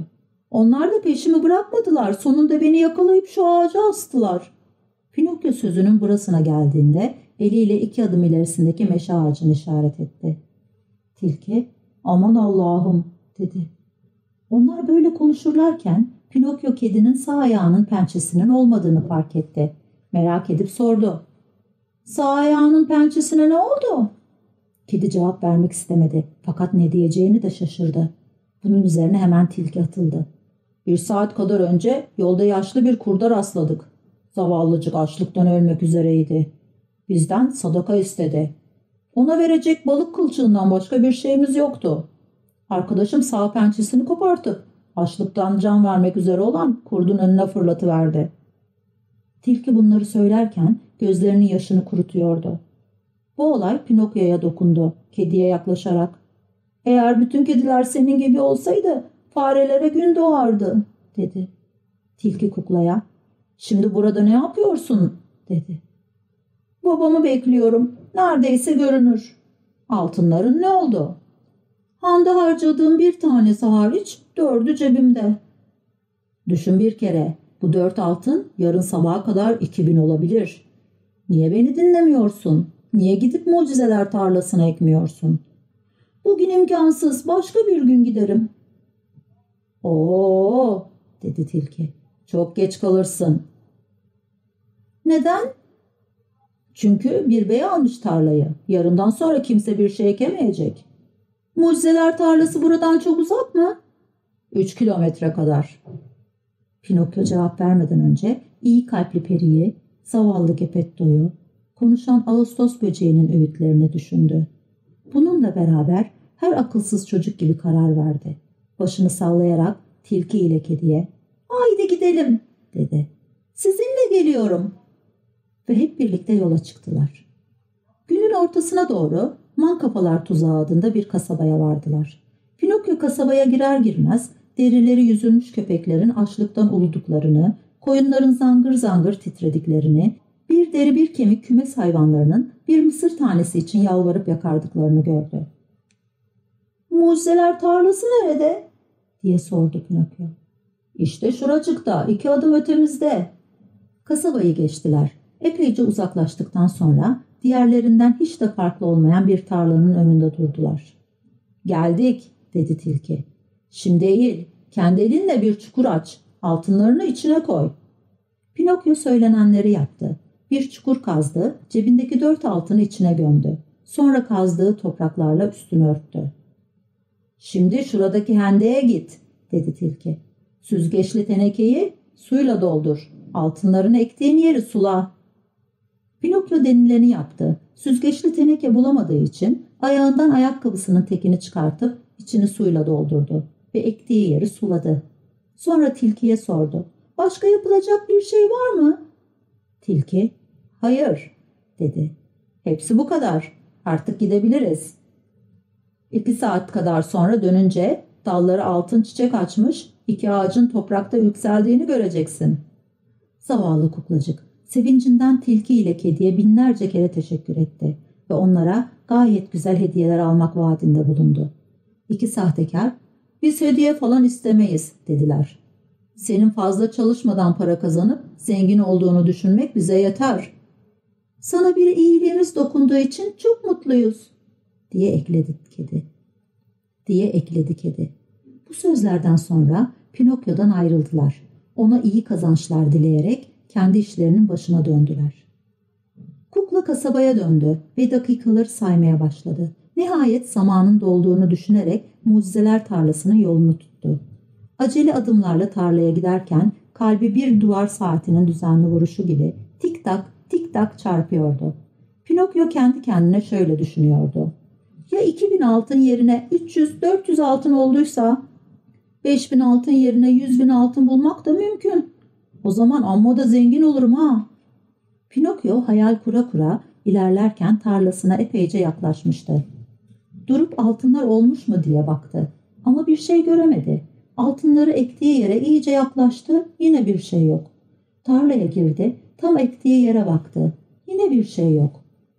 ''Onlar da peşimi bırakmadılar. Sonunda beni yakalayıp şu ağaca astılar.'' Pinokyo sözünün burasına geldiğinde eliyle iki adım ilerisindeki meşe ağacını işaret etti. Tilki aman Allah'ım dedi. Onlar böyle konuşurlarken Pinokyo kedinin sağ ayağının pençesinin olmadığını fark etti. Merak edip sordu. Sağ ayağının pençesine ne oldu? Kedi cevap vermek istemedi fakat ne diyeceğini de şaşırdı. Bunun üzerine hemen tilki atıldı. Bir saat kadar önce yolda yaşlı bir kurda rastladık. Zavallıcık açlıktan ölmek üzereydi. Bizden sadaka istedi. Ona verecek balık kılçığından başka bir şeyimiz yoktu. Arkadaşım sağ pençesini kopartıp açlıktan can vermek üzere olan kurdun önüne fırlatıverdi. Tilki bunları söylerken gözlerinin yaşını kurutuyordu. Bu olay Pinokyo'ya dokundu kediye yaklaşarak. Eğer bütün kediler senin gibi olsaydı farelere gün doğardı dedi. Tilki kuklaya şimdi burada ne yapıyorsun dedi. Babamı bekliyorum. Neredeyse görünür. Altınların ne oldu? Handa harcadığım bir tanesi hariç dördü cebimde. Düşün bir kere. Bu dört altın yarın sabaha kadar iki bin olabilir. Niye beni dinlemiyorsun? Niye gidip mucizeler tarlasına ekmiyorsun? Bugün imkansız. Başka bir gün giderim. Oo, dedi tilki. Çok geç kalırsın. Neden? Çünkü bir bey almış tarlayı. Yarından sonra kimse bir şey ekemeyecek. Mucizeler tarlası buradan çok uzak mı? Üç kilometre kadar. Pinokyo cevap vermeden önce iyi kalpli periyi, zavallı Gepetto'yu, konuşan Ağustos böceğinin öğütlerini düşündü. Bununla beraber her akılsız çocuk gibi karar verdi. Başını sallayarak tilki ile kediye ''Haydi gidelim'' dedi. ''Sizinle geliyorum.'' Ve hep birlikte yola çıktılar. Günün ortasına doğru Man Kafalar Tuzağı adında bir kasabaya vardılar. Pinokyo kasabaya girer girmez derileri yüzülmüş köpeklerin açlıktan uluduklarını, koyunların zangır zangır titrediklerini, bir deri bir kemik kümes hayvanlarının bir mısır tanesi için yalvarıp yakardıklarını gördü. Mucizeler tarlası nerede? diye sordu Pinokyo. İşte şuracıkta, iki adım ötemizde. Kasabayı geçtiler. Epeyce uzaklaştıktan sonra diğerlerinden hiç de farklı olmayan bir tarlanın önünde durdular. Geldik, dedi tilki. Şimdi eğil, kendi elinle bir çukur aç, altınlarını içine koy. Pinokyo söylenenleri yaptı. Bir çukur kazdı, cebindeki dört altını içine gömdü. Sonra kazdığı topraklarla üstünü örttü. Şimdi şuradaki hendeye git, dedi tilki. Süzgeçli tenekeyi suyla doldur. Altınlarını ektiğin yeri sula. Pinokyo denileni yaptı. Süzgeçli teneke bulamadığı için ayağından ayakkabısının tekini çıkartıp içini suyla doldurdu ve ektiği yeri suladı. Sonra tilkiye sordu. Başka yapılacak bir şey var mı? Tilki, hayır dedi. Hepsi bu kadar. Artık gidebiliriz. İki saat kadar sonra dönünce dalları altın çiçek açmış, iki ağacın toprakta yükseldiğini göreceksin. Zavallı kuklacık sevincinden tilki ile kediye binlerce kere teşekkür etti ve onlara gayet güzel hediyeler almak vaadinde bulundu. İki sahtekar, biz hediye falan istemeyiz dediler. Senin fazla çalışmadan para kazanıp zengin olduğunu düşünmek bize yeter. Sana bir iyiliğimiz dokunduğu için çok mutluyuz diye ekledi kedi. Diye ekledi kedi. Bu sözlerden sonra Pinokyo'dan ayrıldılar. Ona iyi kazançlar dileyerek kendi işlerinin başına döndüler. Kukla kasabaya döndü ve dakikaları saymaya başladı. Nihayet zamanın dolduğunu düşünerek mucizeler tarlasının yolunu tuttu. Acele adımlarla tarlaya giderken kalbi bir duvar saatinin düzenli vuruşu gibi tik tak tik tak çarpıyordu. Pinokyo kendi kendine şöyle düşünüyordu. Ya 2000 altın yerine 300-400 altın olduysa 5000 altın yerine 100 bin altın bulmak da mümkün. O zaman amma da zengin olurum ha. Pinokyo hayal kura kura ilerlerken tarlasına epeyce yaklaşmıştı. Durup altınlar olmuş mu diye baktı. Ama bir şey göremedi. Altınları ektiği yere iyice yaklaştı. Yine bir şey yok. Tarlaya girdi. Tam ektiği yere baktı. Yine bir şey yok.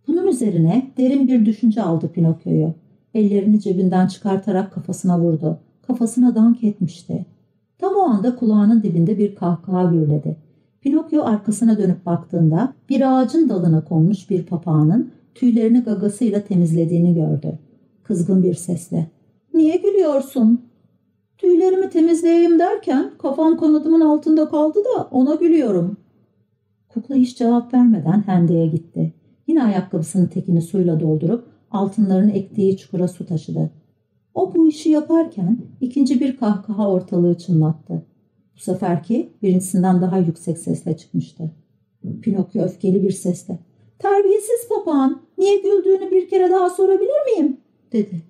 Bunun üzerine derin bir düşünce aldı Pinokyo'yu. Ellerini cebinden çıkartarak kafasına vurdu. Kafasına dank etmişti. Tam o anda kulağının dibinde bir kahkaha gürledi. Pinokyo arkasına dönüp baktığında bir ağacın dalına konmuş bir papağanın tüylerini gagasıyla temizlediğini gördü. Kızgın bir sesle. ''Niye gülüyorsun?'' ''Tüylerimi temizleyeyim derken kafam kanadımın altında kaldı da ona gülüyorum.'' Kukla hiç cevap vermeden hendeye gitti. Yine ayakkabısının tekini suyla doldurup altınlarını ektiği çukura su taşıdı. O bu işi yaparken ikinci bir kahkaha ortalığı çınlattı. Bu seferki birincisinden daha yüksek sesle çıkmıştı. Pinokyo öfkeli bir sesle ''Terbiyesiz papağan, niye güldüğünü bir kere daha sorabilir miyim?'' dedi.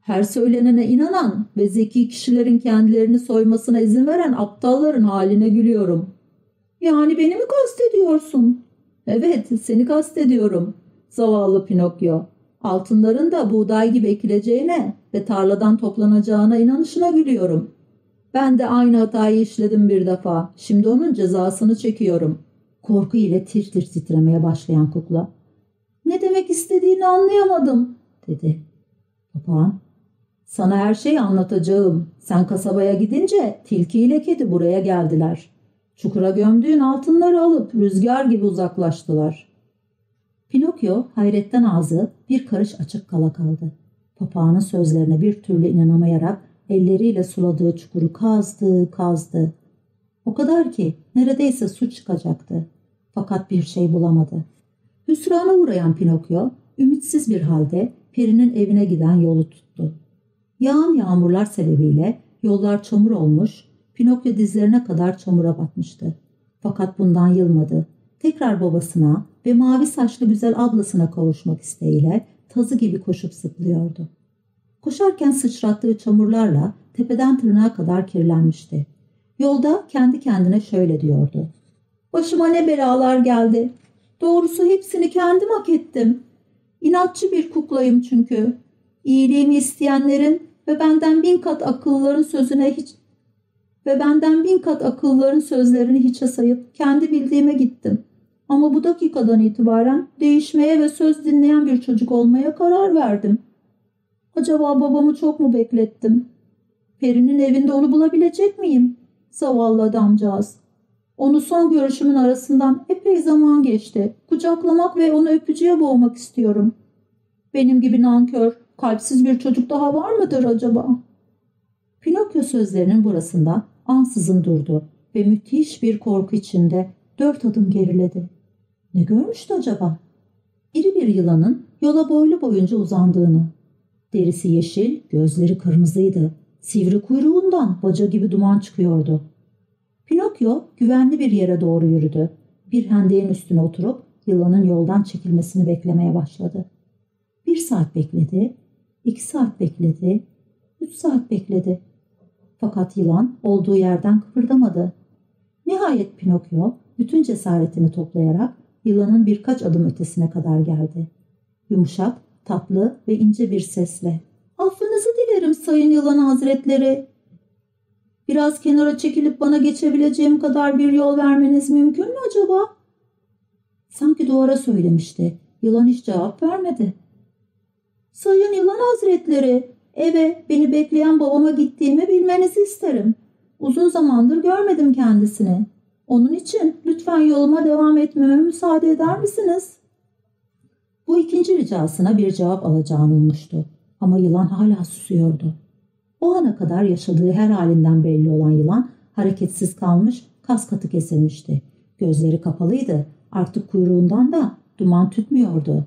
Her söylenene inanan ve zeki kişilerin kendilerini soymasına izin veren aptalların haline gülüyorum. Yani beni mi kastediyorsun? Evet, seni kastediyorum. Zavallı Pinokyo. Altınların da buğday gibi ekileceğine ve tarladan toplanacağına inanışına gülüyorum. Ben de aynı hatayı işledim bir defa. Şimdi onun cezasını çekiyorum. Korku ile tir tir titremeye başlayan kukla. Ne demek istediğini anlayamadım, dedi. Papağan, sana her şeyi anlatacağım. Sen kasabaya gidince tilki ile kedi buraya geldiler. Çukura gömdüğün altınları alıp rüzgar gibi uzaklaştılar. Pinokyo hayretten ağzı bir karış açık kala kaldı. Papağanın sözlerine bir türlü inanamayarak elleriyle suladığı çukuru kazdı, kazdı. O kadar ki neredeyse su çıkacaktı. Fakat bir şey bulamadı. Hüsrana uğrayan Pinokyo ümitsiz bir halde perinin evine giden yolu tuttu. Yağan yağmurlar sebebiyle yollar çamur olmuş, Pinokyo dizlerine kadar çamura batmıştı. Fakat bundan yılmadı. Tekrar babasına ve mavi saçlı güzel ablasına kavuşmak isteğiyle tazı gibi koşup zıplıyordu. Koşarken sıçrattığı çamurlarla tepeden tırnağa kadar kirlenmişti. Yolda kendi kendine şöyle diyordu. Başıma ne belalar geldi. Doğrusu hepsini kendim hak ettim. İnatçı bir kuklayım çünkü. İyiliğimi isteyenlerin ve benden bin kat akılların sözüne hiç ve benden bin kat akılların sözlerini hiçe sayıp kendi bildiğime gittim. Ama bu dakikadan itibaren değişmeye ve söz dinleyen bir çocuk olmaya karar verdim. Acaba babamı çok mu beklettim? Peri'nin evinde onu bulabilecek miyim? Zavallı adamcağız. Onu son görüşümün arasından epey zaman geçti. Kucaklamak ve onu öpücüye boğmak istiyorum. Benim gibi nankör, kalpsiz bir çocuk daha var mıdır acaba? Pinokyo sözlerinin burasında ansızın durdu ve müthiş bir korku içinde dört adım geriledi. Ne görmüştü acaba? İri bir yılanın yola boylu boyunca uzandığını. Derisi yeşil, gözleri kırmızıydı. Sivri kuyruğundan baca gibi duman çıkıyordu. Pinokyo güvenli bir yere doğru yürüdü. Bir hendeğin üstüne oturup yılanın yoldan çekilmesini beklemeye başladı. Bir saat bekledi, iki saat bekledi, üç saat bekledi. Fakat yılan olduğu yerden kıpırdamadı. Nihayet Pinokyo bütün cesaretini toplayarak yılanın birkaç adım ötesine kadar geldi. Yumuşak, tatlı ve ince bir sesle ''Affınızı dilerim sayın yılan hazretleri. Biraz kenara çekilip bana geçebileceğim kadar bir yol vermeniz mümkün mü acaba?'' Sanki duvara söylemişti. Yılan hiç cevap vermedi. ''Sayın yılan hazretleri, eve beni bekleyen babama gittiğimi bilmenizi isterim. Uzun zamandır görmedim kendisini. Onun için lütfen yoluma devam etmeme müsaade eder misiniz?'' Bu ikinci ricasına bir cevap alacağını ummuştu. Ama yılan hala susuyordu. O ana kadar yaşadığı her halinden belli olan yılan hareketsiz kalmış, kas katı kesilmişti. Gözleri kapalıydı. Artık kuyruğundan da duman tütmüyordu.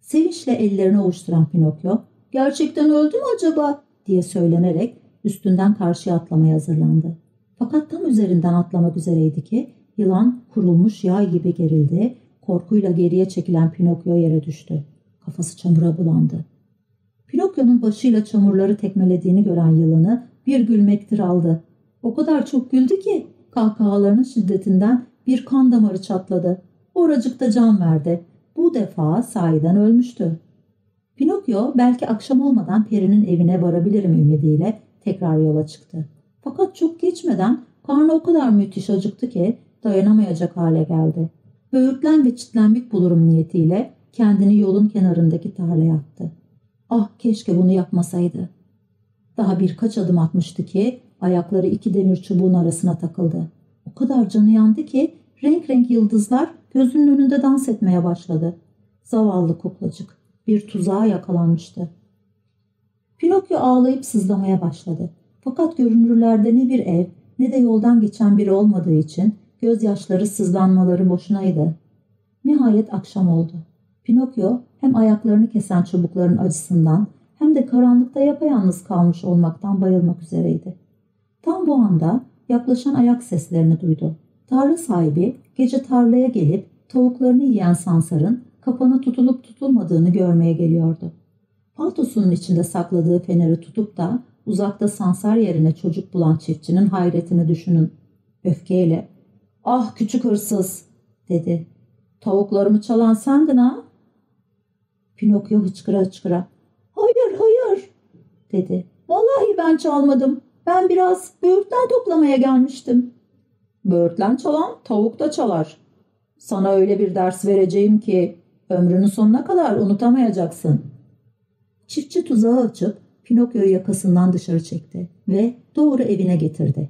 Sevinçle ellerini ovuşturan Pinokyo, ''Gerçekten öldü mü acaba?'' diye söylenerek üstünden karşıya atlamaya hazırlandı. Fakat tam üzerinden atlamak üzereydi ki yılan kurulmuş yay gibi gerildi, korkuyla geriye çekilen Pinokyo yere düştü. Kafası çamura bulandı. Pinokyo'nun başıyla çamurları tekmelediğini gören yılanı bir gülmektir aldı. O kadar çok güldü ki kahkahalarının şiddetinden bir kan damarı çatladı. Oracıkta can verdi. Bu defa sahiden ölmüştü. Pinokyo belki akşam olmadan Peri'nin evine varabilirim ümidiyle tekrar yola çıktı. Fakat çok geçmeden karnı o kadar müthiş acıktı ki dayanamayacak hale geldi. Böğürtlen ve çitlenmek bulurum niyetiyle kendini yolun kenarındaki tarlaya attı. Ah keşke bunu yapmasaydı. Daha birkaç adım atmıştı ki ayakları iki demir çubuğun arasına takıldı. O kadar canı yandı ki renk renk yıldızlar gözünün önünde dans etmeye başladı. Zavallı kuklacık bir tuzağa yakalanmıştı. Pinokyo ağlayıp sızlamaya başladı. Fakat görünürlerde ne bir ev ne de yoldan geçen biri olmadığı için gözyaşları sızlanmaları boşunaydı. Nihayet akşam oldu. Pinokyo hem ayaklarını kesen çubukların acısından hem de karanlıkta yapayalnız kalmış olmaktan bayılmak üzereydi. Tam bu anda yaklaşan ayak seslerini duydu. Tarla sahibi gece tarlaya gelip tavuklarını yiyen Sansar'ın kapana tutulup tutulmadığını görmeye geliyordu. Paltosunun içinde sakladığı feneri tutup da uzakta Sansar yerine çocuk bulan çiftçinin hayretini düşünün. Öfkeyle ''Ah küçük hırsız'' dedi. ''Tavuklarımı çalan sendin ha?'' Pinokyo hıçkıra hıçkıra ''Hayır hayır'' dedi. ''Vallahi ben çalmadım. Ben biraz böğürtlen toplamaya gelmiştim.'' ''Böğürtlen çalan tavuk da çalar. Sana öyle bir ders vereceğim ki ömrünün sonuna kadar unutamayacaksın.'' Çiftçi tuzağı açıp Pinokyo'yu yakasından dışarı çekti ve doğru evine getirdi.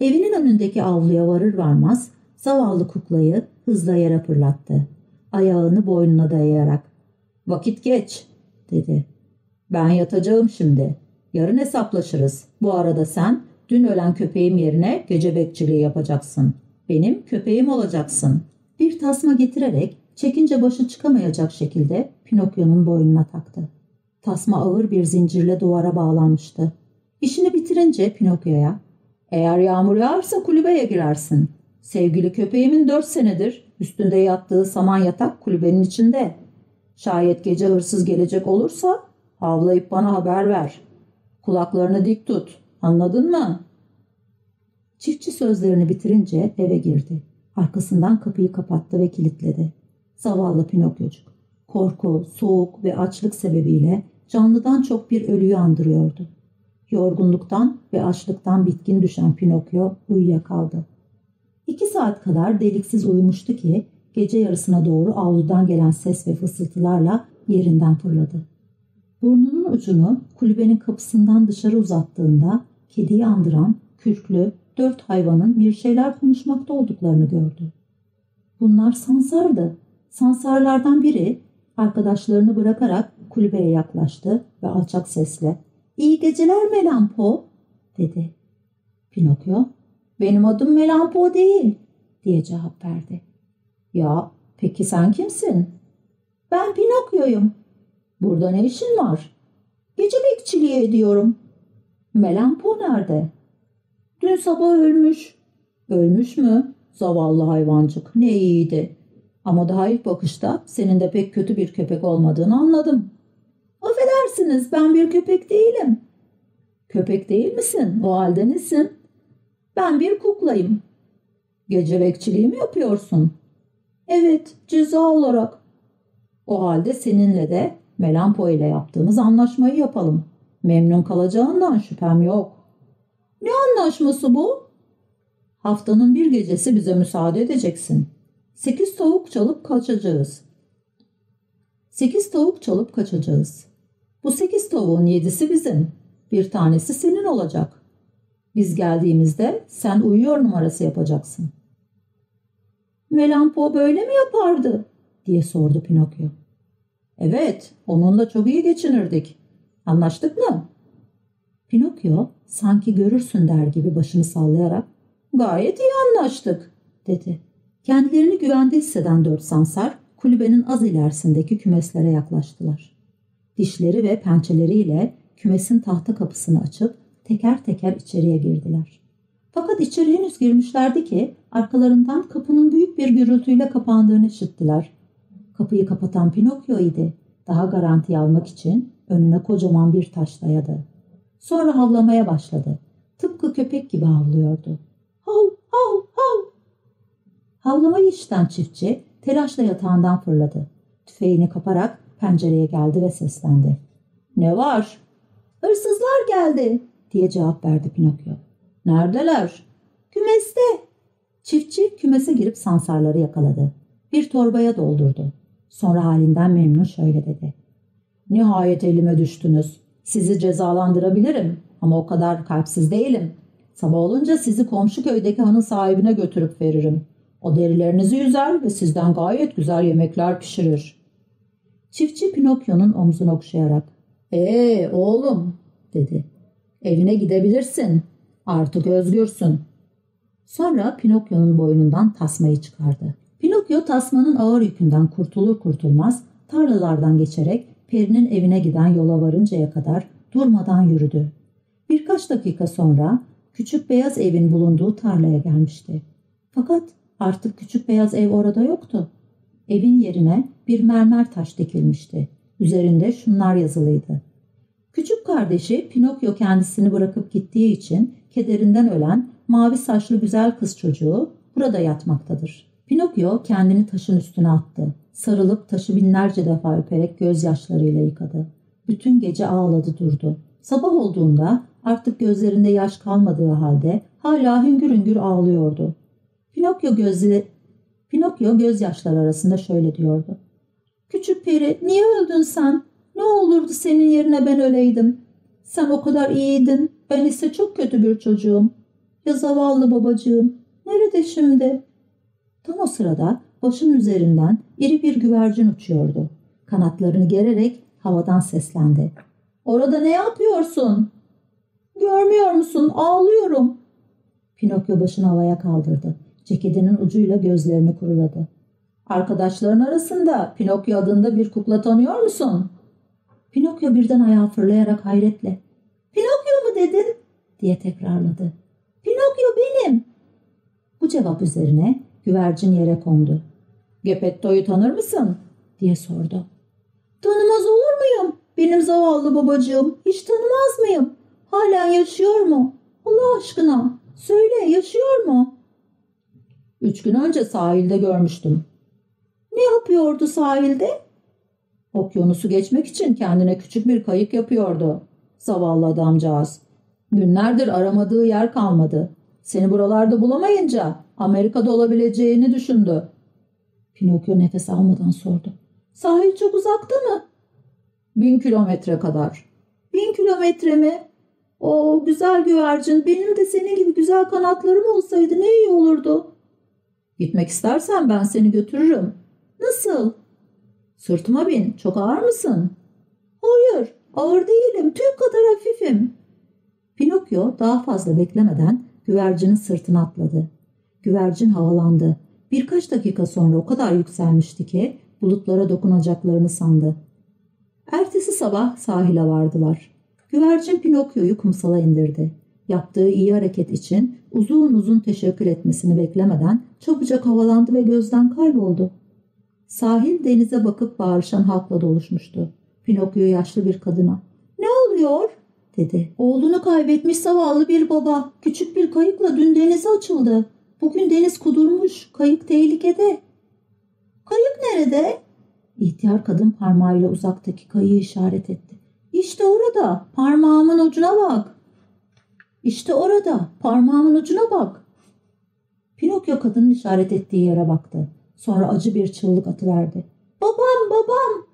Evinin önündeki avluya varır varmaz zavallı kuklayı hızla yere fırlattı. Ayağını boynuna dayayarak ''Vakit geç'' dedi. ''Ben yatacağım şimdi. Yarın hesaplaşırız. Bu arada sen dün ölen köpeğim yerine gece bekçiliği yapacaksın. Benim köpeğim olacaksın.'' Bir tasma getirerek çekince başı çıkamayacak şekilde Pinokyo'nun boynuna taktı. Tasma ağır bir zincirle duvara bağlanmıştı. İşini bitirince Pinokyo'ya ''Eğer yağmur yağarsa kulübeye girersin. Sevgili köpeğimin dört senedir üstünde yattığı saman yatak kulübenin içinde. Şayet gece hırsız gelecek olursa havlayıp bana haber ver. Kulaklarını dik tut. Anladın mı?'' Çiftçi sözlerini bitirince eve girdi. Arkasından kapıyı kapattı ve kilitledi. Zavallı Pinokyocuk. Korku, soğuk ve açlık sebebiyle canlıdan çok bir ölüyü andırıyordu. Yorgunluktan ve açlıktan bitkin düşen Pinokyo uyuyakaldı. İki saat kadar deliksiz uyumuştu ki gece yarısına doğru avludan gelen ses ve fısıltılarla yerinden fırladı. Burnunun ucunu kulübenin kapısından dışarı uzattığında kediyi andıran kürklü dört hayvanın bir şeyler konuşmakta olduklarını gördü. Bunlar sansardı. Sansarlardan biri arkadaşlarını bırakarak kulübeye yaklaştı ve alçak sesle ''İyi geceler Melampo'' dedi. Pinokyo ''Benim adım Melampo değil'' diye cevap verdi. ''Ya peki sen kimsin?'' ''Ben Pinokyo'yum.'' ''Burada ne işin var?'' ''Gece bekçiliği ediyorum.'' ''Melampo nerede?'' ''Dün sabah ölmüş.'' ''Ölmüş mü? Zavallı hayvancık ne iyiydi.'' Ama daha ilk bakışta senin de pek kötü bir köpek olmadığını anladım. Affedersiniz ben bir köpek değilim. Köpek değil misin? O halde nesin? Ben bir kuklayım. Gece bekçiliği mi yapıyorsun? Evet, ceza olarak. O halde seninle de Melampo ile yaptığımız anlaşmayı yapalım. Memnun kalacağından şüphem yok. Ne anlaşması bu? Haftanın bir gecesi bize müsaade edeceksin. Sekiz tavuk çalıp kaçacağız. Sekiz tavuk çalıp kaçacağız. Bu sekiz tavuğun yedisi bizim. Bir tanesi senin olacak. Biz geldiğimizde sen uyuyor numarası yapacaksın. Melampo böyle mi yapardı? diye sordu Pinokyo. Evet, onunla çok iyi geçinirdik. Anlaştık mı? Pinokyo sanki görürsün der gibi başını sallayarak gayet iyi anlaştık dedi. Kendilerini güvende hisseden dört sansar kulübenin az ilerisindeki kümeslere yaklaştılar. Dişleri ve pençeleriyle kümesin tahta kapısını açıp teker teker içeriye girdiler. Fakat içeri henüz girmişlerdi ki arkalarından kapının büyük bir gürültüyle kapandığını işittiler. Kapıyı kapatan Pinokyo idi. Daha garanti almak için önüne kocaman bir taş dayadı. Sonra havlamaya başladı. Tıpkı köpek gibi havlıyordu. Hav hav hav. Havlamayı işiten çiftçi telaşla yatağından fırladı. Tüfeğini kaparak pencereye geldi ve seslendi. Ne var? Hırsızlar geldi diye cevap verdi Pinokyo. Neredeler? Kümeste. Çiftçi kümese girip sansarları yakaladı. Bir torbaya doldurdu. Sonra halinden memnun şöyle dedi. Nihayet elime düştünüz. Sizi cezalandırabilirim ama o kadar kalpsiz değilim. Sabah olunca sizi komşu köydeki hanın sahibine götürüp veririm. O derilerinizi yüzer ve sizden gayet güzel yemekler pişirir. Çiftçi Pinokyo'nun omzunu okşayarak ''Ee oğlum'' dedi. ''Evine gidebilirsin. Artık özgürsün.'' Sonra Pinokyo'nun boynundan tasmayı çıkardı. Pinokyo tasmanın ağır yükünden kurtulur kurtulmaz tarlalardan geçerek Peri'nin evine giden yola varıncaya kadar durmadan yürüdü. Birkaç dakika sonra küçük beyaz evin bulunduğu tarlaya gelmişti. Fakat artık küçük beyaz ev orada yoktu. Evin yerine bir mermer taş dikilmişti. Üzerinde şunlar yazılıydı. Küçük kardeşi Pinokyo kendisini bırakıp gittiği için kederinden ölen mavi saçlı güzel kız çocuğu burada yatmaktadır. Pinokyo kendini taşın üstüne attı. Sarılıp taşı binlerce defa öperek gözyaşlarıyla yıkadı. Bütün gece ağladı durdu. Sabah olduğunda artık gözlerinde yaş kalmadığı halde hala hüngür hüngür ağlıyordu. Pinokyo gözleri Pinokyo gözyaşlar arasında şöyle diyordu. Küçük peri niye öldün sen? Ne olurdu senin yerine ben öleydim. Sen o kadar iyiydin. Ben ise çok kötü bir çocuğum. Ya zavallı babacığım. Nerede şimdi? Tam o sırada başının üzerinden iri bir güvercin uçuyordu. Kanatlarını gererek havadan seslendi. Orada ne yapıyorsun? Görmüyor musun? Ağlıyorum. Pinokyo başını havaya kaldırdı. Ceketinin ucuyla gözlerini kuruladı. Arkadaşların arasında Pinokyo adında bir kukla tanıyor musun? Pinokyo birden ayağa fırlayarak hayretle. Pinokyo mu dedin? diye tekrarladı. Pinokyo benim. Bu cevap üzerine güvercin yere kondu. Gepetto'yu tanır mısın? diye sordu. Tanımaz olur muyum? Benim zavallı babacığım. Hiç tanımaz mıyım? Halen yaşıyor mu? Allah aşkına söyle yaşıyor mu? Üç gün önce sahilde görmüştüm. Ne yapıyordu sahilde? Okyanusu geçmek için kendine küçük bir kayık yapıyordu. Zavallı adamcağız. Günlerdir aramadığı yer kalmadı. Seni buralarda bulamayınca Amerika'da olabileceğini düşündü. Pinokyo nefes almadan sordu. Sahil çok uzakta mı? Bin kilometre kadar. Bin kilometre mi? O güzel güvercin benim de senin gibi güzel kanatlarım olsaydı ne iyi olurdu. Gitmek istersen ben seni götürürüm. Nasıl? Sırtıma bin. Çok ağır mısın? Hayır, ağır değilim. Tüy kadar hafifim. Pinokyo daha fazla beklemeden güvercinin sırtına atladı. Güvercin havalandı. Birkaç dakika sonra o kadar yükselmişti ki bulutlara dokunacaklarını sandı. Ertesi sabah sahile vardılar. Güvercin Pinokyo'yu kumsala indirdi. Yaptığı iyi hareket için uzun uzun teşekkür etmesini beklemeden çabucak havalandı ve gözden kayboldu. Sahil denize bakıp bağırışan halkla doluşmuştu. Pinokyo yaşlı bir kadına. Ne oluyor? dedi. Oğlunu kaybetmiş zavallı bir baba. Küçük bir kayıkla dün denize açıldı. Bugün deniz kudurmuş. Kayık tehlikede. Kayık nerede? İhtiyar kadın parmağıyla uzaktaki kayığı işaret etti. İşte orada. Parmağımın ucuna bak. İşte orada. Parmağımın ucuna bak. Pinokyo kadının işaret ettiği yere baktı. Sonra acı bir çığlık atıverdi. Babam, babam!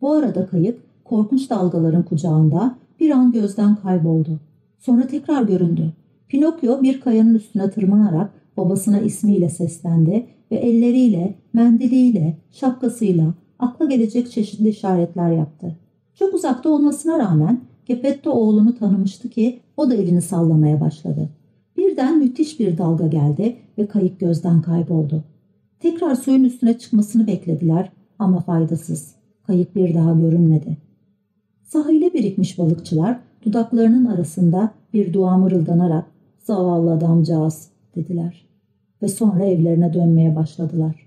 Bu arada kayık korkunç dalgaların kucağında bir an gözden kayboldu. Sonra tekrar göründü. Pinokyo bir kayanın üstüne tırmanarak babasına ismiyle seslendi ve elleriyle, mendiliyle, şapkasıyla akla gelecek çeşitli işaretler yaptı. Çok uzakta olmasına rağmen Gepetto oğlunu tanımıştı ki o da elini sallamaya başladı. Birden müthiş bir dalga geldi ve kayık gözden kayboldu. Tekrar suyun üstüne çıkmasını beklediler ama faydasız. Kayık bir daha görünmedi. Sahile birikmiş balıkçılar dudaklarının arasında bir dua mırıldanarak zavallı adamcağız dediler. Ve sonra evlerine dönmeye başladılar.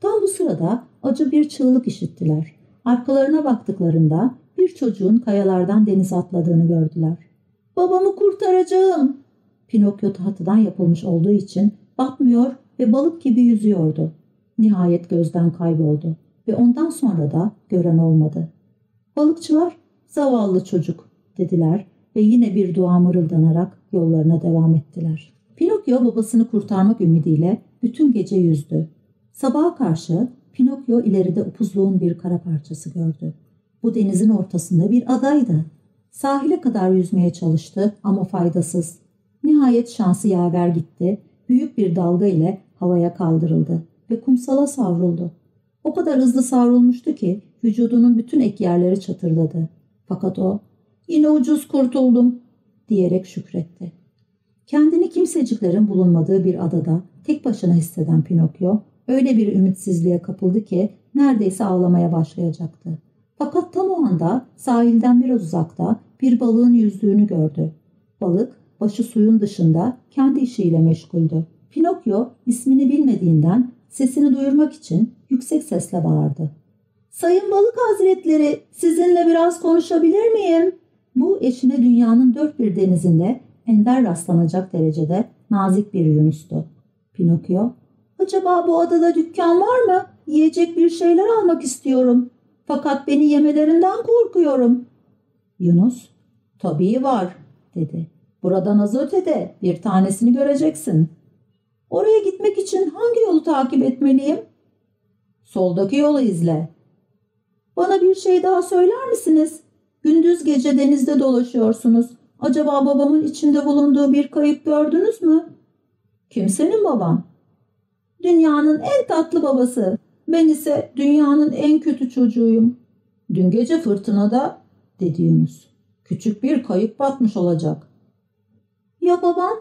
Tam bu sırada acı bir çığlık işittiler. Arkalarına baktıklarında bir çocuğun kayalardan denize atladığını gördüler. Babamı kurtaracağım. Pinokyo tahtadan yapılmış olduğu için batmıyor ve balık gibi yüzüyordu. Nihayet gözden kayboldu ve ondan sonra da gören olmadı. Balıkçılar zavallı çocuk dediler ve yine bir dua mırıldanarak yollarına devam ettiler. Pinokyo babasını kurtarmak ümidiyle bütün gece yüzdü. Sabaha karşı Pinokyo ileride upuzluğun bir kara parçası gördü. Bu denizin ortasında bir adaydı. Sahile kadar yüzmeye çalıştı ama faydasız. Nihayet şansı yaver gitti. Büyük bir dalga ile havaya kaldırıldı ve kumsala savruldu. O kadar hızlı savrulmuştu ki vücudunun bütün ek yerleri çatırdadı. Fakat o yine ucuz kurtuldum diyerek şükretti. Kendini kimseciklerin bulunmadığı bir adada tek başına hisseden Pinokyo öyle bir ümitsizliğe kapıldı ki neredeyse ağlamaya başlayacaktı. Fakat tam o anda sahilden biraz uzakta bir balığın yüzdüğünü gördü. Balık başı suyun dışında kendi işiyle meşguldü. Pinokyo ismini bilmediğinden sesini duyurmak için yüksek sesle bağırdı. Sayın balık hazretleri sizinle biraz konuşabilir miyim? Bu eşine dünyanın dört bir denizinde ender rastlanacak derecede nazik bir yunustu. Pinokyo, acaba bu adada dükkan var mı? Yiyecek bir şeyler almak istiyorum. Fakat beni yemelerinden korkuyorum. Yunus, tabii var dedi. Buradan az ötede bir tanesini göreceksin. Oraya gitmek için hangi yolu takip etmeliyim? Soldaki yolu izle. Bana bir şey daha söyler misiniz? Gündüz gece denizde dolaşıyorsunuz. Acaba babamın içinde bulunduğu bir kayıp gördünüz mü? Kimsenin baban? Dünyanın en tatlı babası. Ben ise dünyanın en kötü çocuğuyum. Dün gece fırtınada, dedi Yunus. Küçük bir kayıp batmış olacak. Ya babam?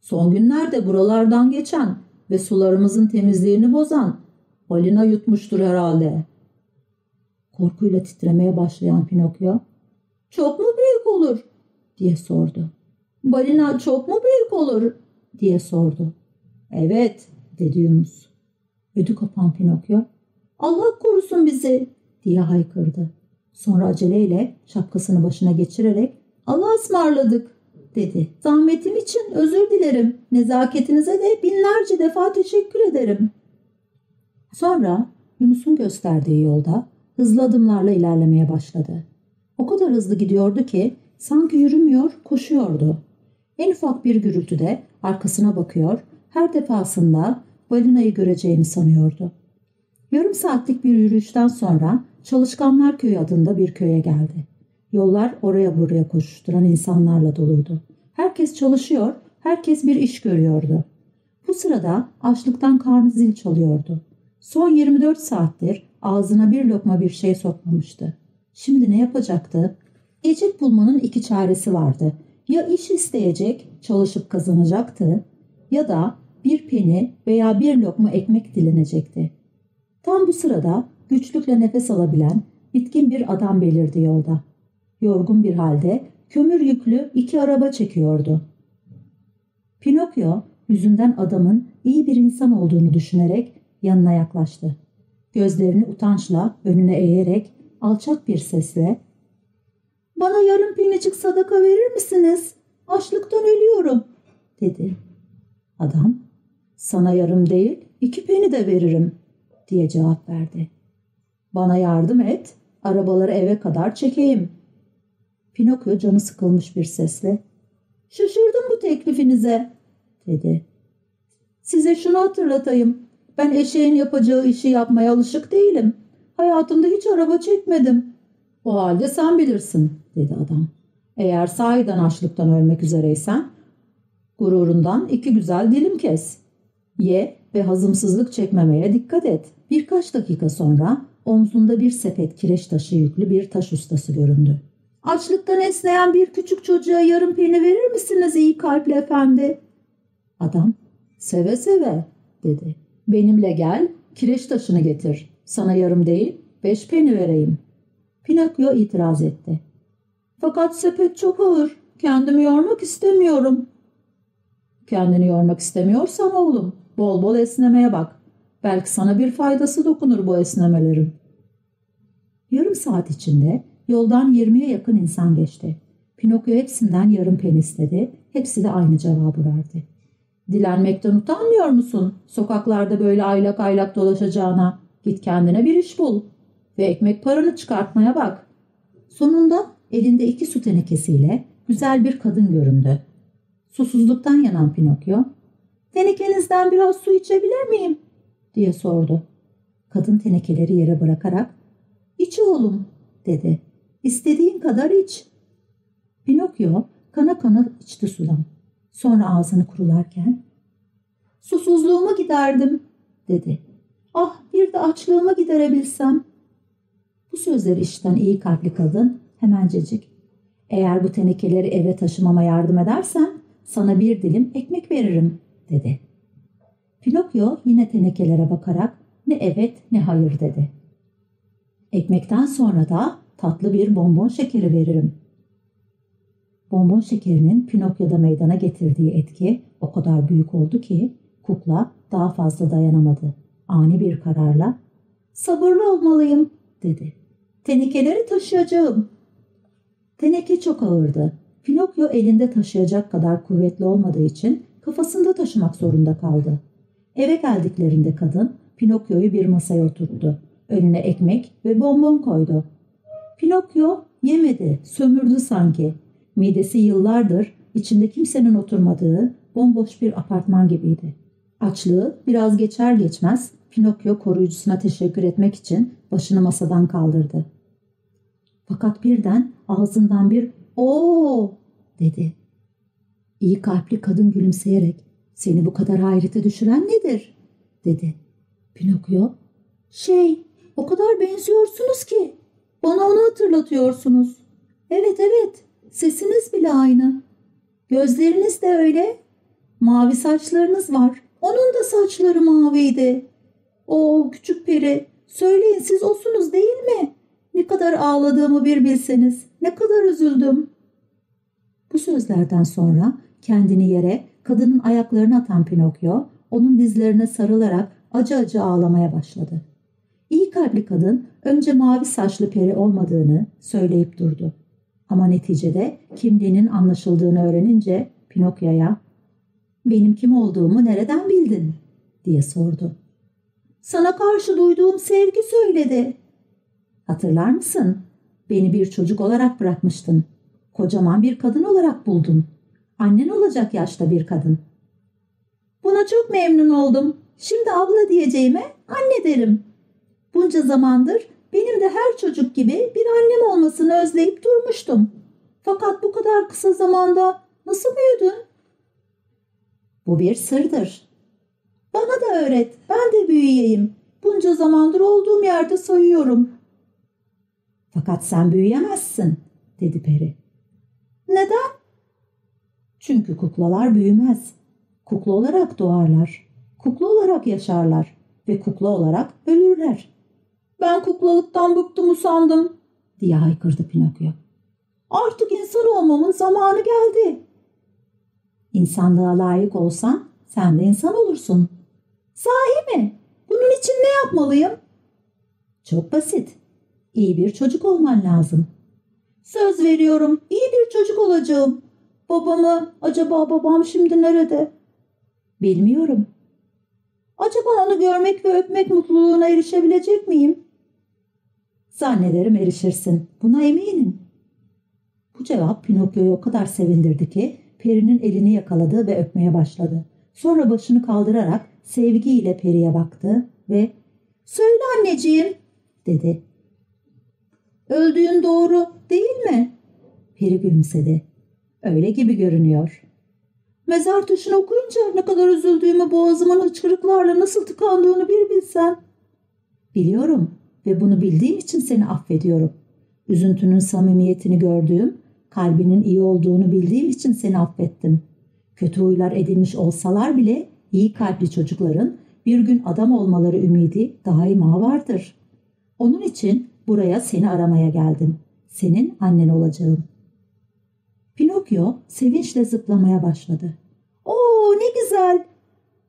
Son günlerde buralardan geçen ve sularımızın temizliğini bozan balina yutmuştur herhalde. Korkuyla titremeye başlayan Pinokyo, çok mu büyük olur diye sordu. Balina çok mu büyük olur diye sordu. Evet dedi Yunus. Ödü kopan Pinokyo, Allah korusun bizi diye haykırdı. Sonra aceleyle şapkasını başına geçirerek Allah'a ısmarladık dedi. Zahmetim için özür dilerim. Nezaketinize de binlerce defa teşekkür ederim. Sonra Yunus'un gösterdiği yolda hızlı adımlarla ilerlemeye başladı. O kadar hızlı gidiyordu ki sanki yürümüyor, koşuyordu. En ufak bir gürültüde arkasına bakıyor, her defasında balinayı göreceğini sanıyordu. Yarım saatlik bir yürüyüşten sonra Çalışkanlar Köyü adında bir köye geldi. Yollar oraya buraya koşuşturan insanlarla doluydu. Herkes çalışıyor, herkes bir iş görüyordu. Bu sırada açlıktan karnı zil çalıyordu. Son 24 saattir ağzına bir lokma bir şey sokmamıştı. Şimdi ne yapacaktı? Yiyecek bulmanın iki çaresi vardı. Ya iş isteyecek, çalışıp kazanacaktı ya da bir peni veya bir lokma ekmek dilenecekti. Tam bu sırada güçlükle nefes alabilen bitkin bir adam belirdi yolda. Yorgun bir halde kömür yüklü iki araba çekiyordu. Pinokyo yüzünden adamın iyi bir insan olduğunu düşünerek yanına yaklaştı. Gözlerini utançla önüne eğerek alçak bir sesle ''Bana yarım pinicik sadaka verir misiniz? Açlıktan ölüyorum.'' dedi. Adam ''Sana yarım değil iki peni de veririm.'' diye cevap verdi. ''Bana yardım et, arabaları eve kadar çekeyim.'' Pinokyo canı sıkılmış bir sesle ''Şaşırdım bu teklifinize.'' dedi. ''Size şunu hatırlatayım. Ben eşeğin yapacağı işi yapmaya alışık değilim. Hayatımda hiç araba çekmedim. O halde sen bilirsin dedi adam. Eğer sahiden açlıktan ölmek üzereysen gururundan iki güzel dilim kes. Ye ve hazımsızlık çekmemeye dikkat et. Birkaç dakika sonra omzunda bir sepet kireç taşı yüklü bir taş ustası göründü. Açlıktan esneyen bir küçük çocuğa yarım peni verir misiniz iyi kalpli efendi? Adam seve seve dedi. Benimle gel kireç taşını getir. Sana yarım değil beş peni vereyim. Pinokyo itiraz etti. Fakat sepet çok ağır. Kendimi yormak istemiyorum. Kendini yormak istemiyorsan oğlum, bol bol esnemeye bak. Belki sana bir faydası dokunur bu esnemelerin. Yarım saat içinde yoldan 20'ye yakın insan geçti. Pinokyo hepsinden yarım pen istedi. Hepsi de aynı cevabı verdi. Dilenmekten utanmıyor musun? Sokaklarda böyle aylak aylak dolaşacağına. Git kendine bir iş bul. Ve ekmek paranı çıkartmaya bak. Sonunda elinde iki su tenekesiyle güzel bir kadın göründü. Susuzluktan yanan Pinokyo, ''Tenekenizden biraz su içebilir miyim?'' diye sordu. Kadın tenekeleri yere bırakarak, ''İç oğlum'' dedi. ''İstediğin kadar iç.'' Pinokyo kana kana içti sudan. Sonra ağzını kurularken, ''Susuzluğumu giderdim'' dedi. ''Ah bir de açlığımı giderebilsem.'' Bu sözleri işiten iyi kalpli kadın hemencecik, ''Eğer bu tenekeleri eve taşımama yardım edersen sana bir dilim ekmek veririm.'' Dedi. Pinokyo yine tenekelere bakarak ne evet ne hayır dedi. Ekmekten sonra da tatlı bir bonbon şekeri veririm. Bonbon şekerinin Pinokyo'da meydana getirdiği etki o kadar büyük oldu ki kukla daha fazla dayanamadı. Ani bir kararla sabırlı olmalıyım dedi. Tenekeleri taşıyacağım. Teneke çok ağırdı. Pinokyo elinde taşıyacak kadar kuvvetli olmadığı için kafasında taşımak zorunda kaldı. Eve geldiklerinde kadın Pinokyo'yu bir masaya oturttu. Önüne ekmek ve bonbon koydu. Pinokyo yemedi, sömürdü sanki. Midesi yıllardır içinde kimsenin oturmadığı bomboş bir apartman gibiydi. Açlığı biraz geçer geçmez Pinokyo koruyucusuna teşekkür etmek için başını masadan kaldırdı. Fakat birden ağzından bir "Oo!" dedi. İyi kalpli kadın gülümseyerek seni bu kadar hayrete düşüren nedir? dedi. Pinokyo şey o kadar benziyorsunuz ki bana onu hatırlatıyorsunuz. Evet evet sesiniz bile aynı. Gözleriniz de öyle. Mavi saçlarınız var. Onun da saçları maviydi. O küçük peri söyleyin siz osunuz değil mi? Ne kadar ağladığımı bir bilseniz. Ne kadar üzüldüm. Bu sözlerden sonra kendini yere kadının ayaklarına atan Pinokyo onun dizlerine sarılarak acı acı ağlamaya başladı. İyi kalpli kadın önce mavi saçlı peri olmadığını söyleyip durdu. Ama neticede kimliğinin anlaşıldığını öğrenince Pinokyo'ya ''Benim kim olduğumu nereden bildin?'' diye sordu. ''Sana karşı duyduğum sevgi söyledi.'' ''Hatırlar mısın? Beni bir çocuk olarak bırakmıştın. Kocaman bir kadın olarak buldun. Annen olacak yaşta bir kadın.'' ''Buna çok memnun oldum. Şimdi abla diyeceğime anne derim. Bunca zamandır benim de her çocuk gibi bir annem olmasını özleyip durmuştum. Fakat bu kadar kısa zamanda nasıl büyüdün? Bu bir sırdır. Bana da öğret, ben de büyüyeyim. Bunca zamandır olduğum yerde sayıyorum. Fakat sen büyüyemezsin, dedi peri. Neden? Çünkü kuklalar büyümez. Kukla olarak doğarlar. Kukla olarak yaşarlar ve kukla olarak ölürler. Ben kuklalıktan bıktım usandım diye haykırdı Pinokyo. Artık insan olmamın zamanı geldi. İnsanlığa layık olsan sen de insan olursun. Sahi mi? Bunun için ne yapmalıyım? Çok basit. İyi bir çocuk olman lazım. Söz veriyorum iyi bir çocuk olacağım. Babamı, acaba babam şimdi nerede? Bilmiyorum. Acaba onu görmek ve öpmek mutluluğuna erişebilecek miyim? Zannederim erişirsin. Buna eminim. Bu cevap Pinokyo'yu o kadar sevindirdi ki Peri'nin elini yakaladı ve öpmeye başladı. Sonra başını kaldırarak sevgiyle Peri'ye baktı ve ''Söyle anneciğim'' dedi. ''Öldüğün doğru değil mi?'' Peri gülümsedi. ''Öyle gibi görünüyor.'' Mezar taşını okuyunca ne kadar üzüldüğümü boğazımın hıçkırıklarla nasıl tıkandığını bir bilsen. Biliyorum ve bunu bildiğim için seni affediyorum. Üzüntünün samimiyetini gördüğüm, kalbinin iyi olduğunu bildiğim için seni affettim. Kötü huylar edinmiş olsalar bile iyi kalpli çocukların bir gün adam olmaları ümidi daima vardır. Onun için buraya seni aramaya geldim. Senin annen olacağım. Pinokyo sevinçle zıplamaya başladı. Oo ne güzel.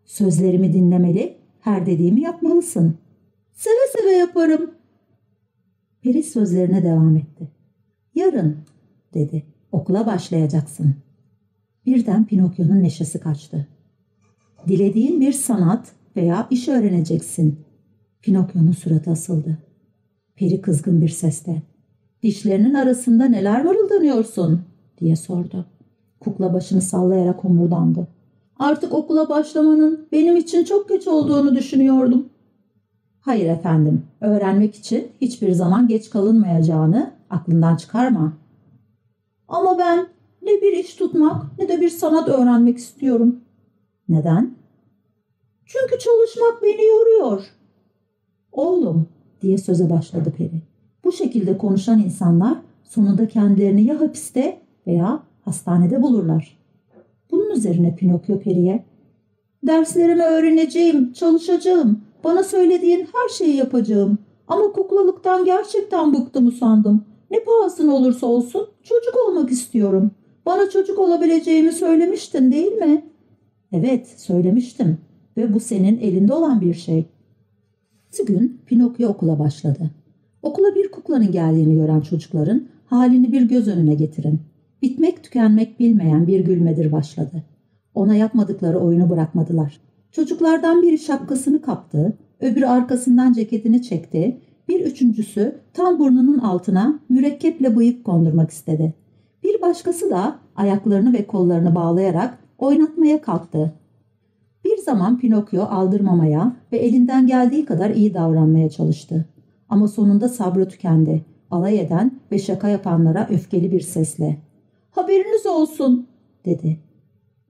Sözlerimi dinlemeli, her dediğimi yapmalısın. Seve seve yaparım. Peri sözlerine devam etti. Yarın, dedi, okula başlayacaksın. Birden Pinokyo'nun neşesi kaçtı. Dilediğin bir sanat veya iş öğreneceksin. Pinokyo'nun suratı asıldı. Peri kızgın bir sesle. Dişlerinin arasında neler mırıldanıyorsun? Diye sordu. Kukla başını sallayarak homurdandı. Artık okula başlamanın benim için çok geç olduğunu düşünüyordum. Hayır efendim, öğrenmek için hiçbir zaman geç kalınmayacağını aklından çıkarma. Ama ben ne bir iş tutmak ne de bir sanat öğrenmek istiyorum. Neden? Çünkü çalışmak beni yoruyor. Oğlum diye söze başladı peri. Bu şekilde konuşan insanlar sonunda kendilerini ya hapiste veya hastanede bulurlar. Bunun üzerine Pinokyo periye Derslerimi öğreneceğim, çalışacağım. Bana söylediğin her şeyi yapacağım. Ama kuklalıktan gerçekten bıktım usandım. Ne pahasına olursa olsun çocuk olmak istiyorum. Bana çocuk olabileceğimi söylemiştin değil mi? Evet, söylemiştim. Ve bu senin elinde olan bir şey. Bir gün Pinokyo okula başladı. Okula bir kuklanın geldiğini gören çocukların halini bir göz önüne getirin. Bitmek tükenmek bilmeyen bir gülmedir başladı. Ona yapmadıkları oyunu bırakmadılar. Çocuklardan biri şapkasını kaptı, öbürü arkasından ceketini çekti, bir üçüncüsü tam burnunun altına mürekkeple bıyık kondurmak istedi. Bir başkası da ayaklarını ve kollarını bağlayarak oynatmaya kalktı. Bir zaman Pinokyo aldırmamaya ve elinden geldiği kadar iyi davranmaya çalıştı. Ama sonunda sabrı tükendi. Alay eden ve şaka yapanlara öfkeli bir sesle. Haberiniz olsun dedi.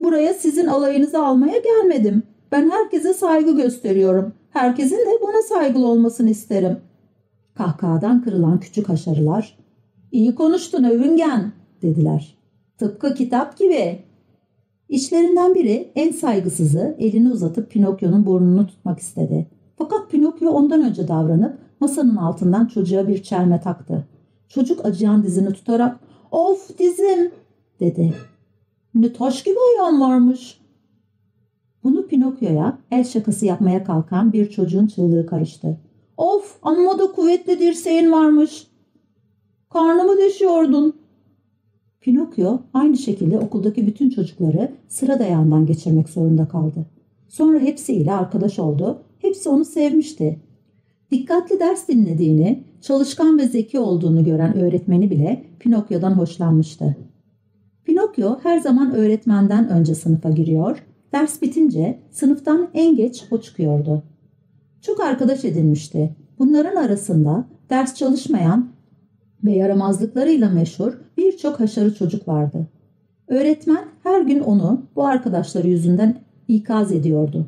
Buraya sizin alayınızı almaya gelmedim. Ben herkese saygı gösteriyorum. Herkesin de bana saygılı olmasını isterim. Kahkahadan kırılan küçük haşarılar. İyi konuştun övüngen dediler. Tıpkı kitap gibi. İçlerinden biri en saygısızı elini uzatıp Pinokyo'nun burnunu tutmak istedi. Fakat Pinokyo ondan önce davranıp masanın altından çocuğa bir çelme taktı. Çocuk acıyan dizini tutarak ''Of dizim!'' dedi. ''Ne taş gibi ayağın varmış.'' Bunu Pinokyo'ya el şakası yapmaya kalkan bir çocuğun çığlığı karıştı. ''Of amma da kuvvetli dirseğin varmış.'' ''Karnımı deşiyordun.'' Pinokyo aynı şekilde okuldaki bütün çocukları sıra dayağından geçirmek zorunda kaldı. Sonra hepsiyle arkadaş oldu. Hepsi onu sevmişti. Dikkatli ders dinlediğini, çalışkan ve zeki olduğunu gören öğretmeni bile Pinokyo'dan hoşlanmıştı. Pinokyo her zaman öğretmenden önce sınıfa giriyor, ders bitince sınıftan en geç o çıkıyordu. Çok arkadaş edinmişti. Bunların arasında ders çalışmayan ve yaramazlıklarıyla meşhur birçok haşarı çocuk vardı. Öğretmen her gün onu bu arkadaşları yüzünden ikaz ediyordu.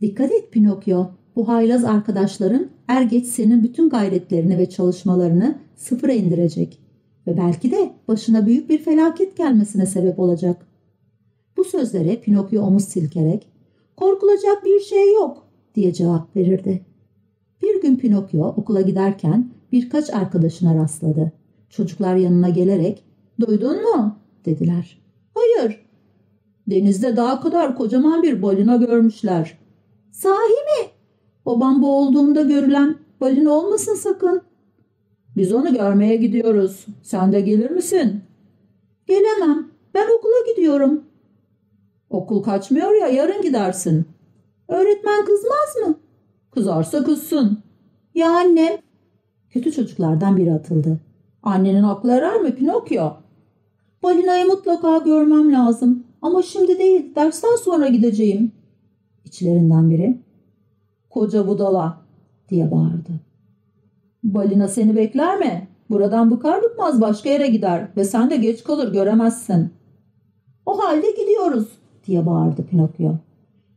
Dikkat et Pinokyo, bu haylaz arkadaşların er geç senin bütün gayretlerini ve çalışmalarını sıfıra indirecek ve belki de başına büyük bir felaket gelmesine sebep olacak. Bu sözlere Pinokyo omuz silkerek korkulacak bir şey yok diye cevap verirdi. Bir gün Pinokyo okula giderken birkaç arkadaşına rastladı. Çocuklar yanına gelerek duydun mu dediler. Hayır. Denizde daha kadar kocaman bir balina görmüşler. Sahi mi? Babam boğulduğunda görülen balina olmasın sakın. Biz onu görmeye gidiyoruz. Sen de gelir misin? Gelemem. Ben okula gidiyorum. Okul kaçmıyor ya yarın gidersin. Öğretmen kızmaz mı? Kızarsa kızsın. Ya annem? Kötü çocuklardan biri atıldı. Annenin aklı erer mi Pinokyo? Balinayı mutlaka görmem lazım. Ama şimdi değil, dersten sonra gideceğim. İçlerinden biri, koca budala diye bağırdı. Balina seni bekler mi? Buradan bıkar bıkmaz başka yere gider ve sen de geç kalır göremezsin. O halde gidiyoruz diye bağırdı Pinokyo.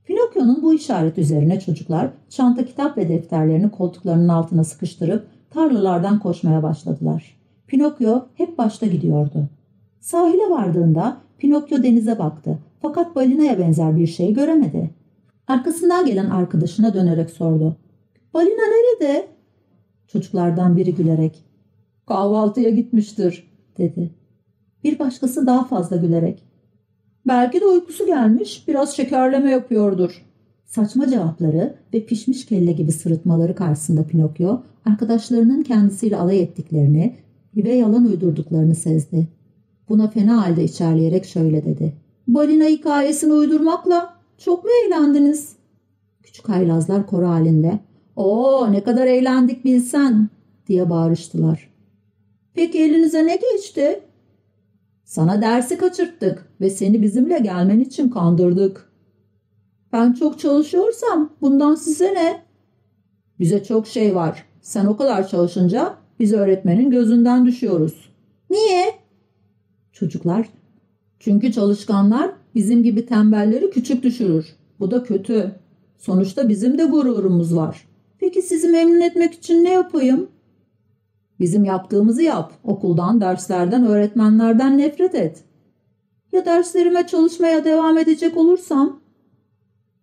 Pinokyo'nun bu işaret üzerine çocuklar çanta kitap ve defterlerini koltuklarının altına sıkıştırıp tarlalardan koşmaya başladılar. Pinokyo hep başta gidiyordu. Sahile vardığında Pinokyo denize baktı fakat balinaya benzer bir şey göremedi. Arkasından gelen arkadaşına dönerek sordu. Balina nerede? Çocuklardan biri gülerek. Kahvaltıya gitmiştir dedi. Bir başkası daha fazla gülerek. Belki de uykusu gelmiş, biraz şekerleme yapıyordur. Saçma cevapları ve pişmiş kelle gibi sırıtmaları karşısında Pinokyo, arkadaşlarının kendisiyle alay ettiklerini ve yalan uydurduklarını sezdi. Buna fena halde içerleyerek şöyle dedi. Balina hikayesini uydurmakla çok mu eğlendiniz? Küçük haylazlar koro halinde. Oo ne kadar eğlendik bilsen diye bağırıştılar. Peki elinize ne geçti? Sana dersi kaçırttık ve seni bizimle gelmen için kandırdık. Ben çok çalışıyorsam bundan size ne? Bize çok şey var. Sen o kadar çalışınca biz öğretmenin gözünden düşüyoruz. Niye? Çocuklar. Çünkü çalışkanlar bizim gibi tembelleri küçük düşürür. Bu da kötü. Sonuçta bizim de gururumuz var. Peki sizi memnun etmek için ne yapayım? Bizim yaptığımızı yap. Okuldan, derslerden, öğretmenlerden nefret et. Ya derslerime çalışmaya devam edecek olursam?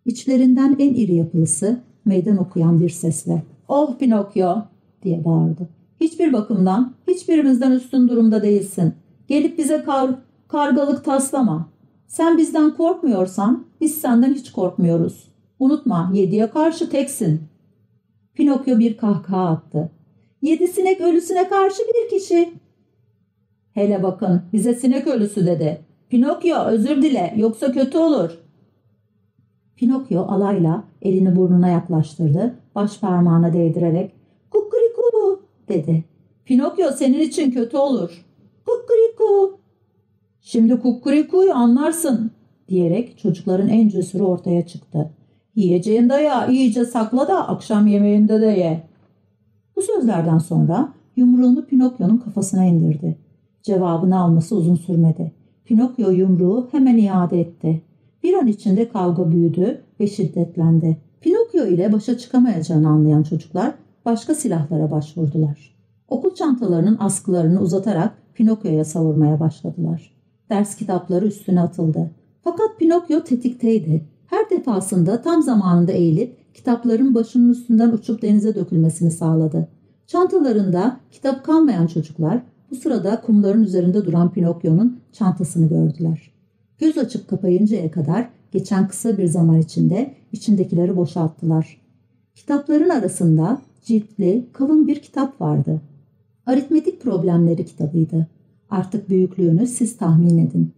İçlerinden en iri yapılısı meydan okuyan bir sesle. Oh Pinokyo diye bağırdı. Hiçbir bakımdan hiçbirimizden üstün durumda değilsin. Gelip bize kar, kargalık taslama. Sen bizden korkmuyorsan biz senden hiç korkmuyoruz. Unutma yediye karşı teksin. Pinokyo bir kahkaha attı. Yedi sinek ölüsüne karşı bir kişi. Hele bakın bize sinek ölüsü dedi. Pinokyo özür dile yoksa kötü olur. Pinokyo alayla elini burnuna yaklaştırdı. Baş parmağına değdirerek kukuriku dedi. Pinokyo senin için kötü olur. Kukuriku. Şimdi kukurikuyu anlarsın diyerek çocukların en cesuru ortaya çıktı. Yiyeceğin dayağı iyice sakla da akşam yemeğinde de ye. Bu sözlerden sonra yumruğunu Pinokyo'nun kafasına indirdi. Cevabını alması uzun sürmedi. Pinokyo yumruğu hemen iade etti. Bir an içinde kavga büyüdü ve şiddetlendi. Pinokyo ile başa çıkamayacağını anlayan çocuklar başka silahlara başvurdular. Okul çantalarının askılarını uzatarak Pinokyo'ya savurmaya başladılar. Ders kitapları üstüne atıldı. Fakat Pinokyo tetikteydi. Her defasında tam zamanında eğilip kitapların başının üstünden uçup denize dökülmesini sağladı. Çantalarında kitap kalmayan çocuklar bu sırada kumların üzerinde duran Pinokyo'nun çantasını gördüler. Göz açıp kapayıncaya kadar geçen kısa bir zaman içinde içindekileri boşalttılar. Kitapların arasında ciltli, kalın bir kitap vardı. Aritmetik problemleri kitabıydı. Artık büyüklüğünü siz tahmin edin.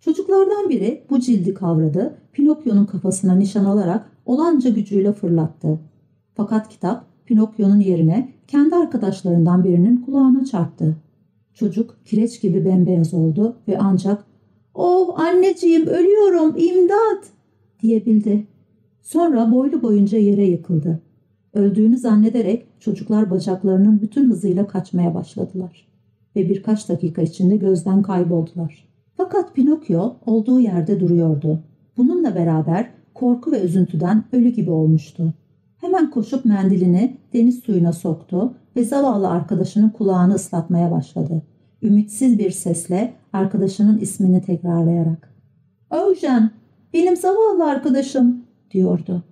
Çocuklardan biri bu cildi kavradı, Pinokyo'nun kafasına nişan alarak olanca gücüyle fırlattı. Fakat kitap Pinokyo'nun yerine kendi arkadaşlarından birinin kulağına çarptı. Çocuk kireç gibi bembeyaz oldu ve ancak ''Oh anneciğim ölüyorum imdat!'' diyebildi. Sonra boylu boyunca yere yıkıldı. Öldüğünü zannederek çocuklar bacaklarının bütün hızıyla kaçmaya başladılar. Ve birkaç dakika içinde gözden kayboldular. Fakat Pinokyo olduğu yerde duruyordu. Bununla beraber korku ve üzüntüden ölü gibi olmuştu. Hemen koşup mendilini deniz suyuna soktu ve zavallı arkadaşının kulağını ıslatmaya başladı. Ümitsiz bir sesle arkadaşının ismini tekrarlayarak. ''Eugen, benim zavallı arkadaşım.'' diyordu.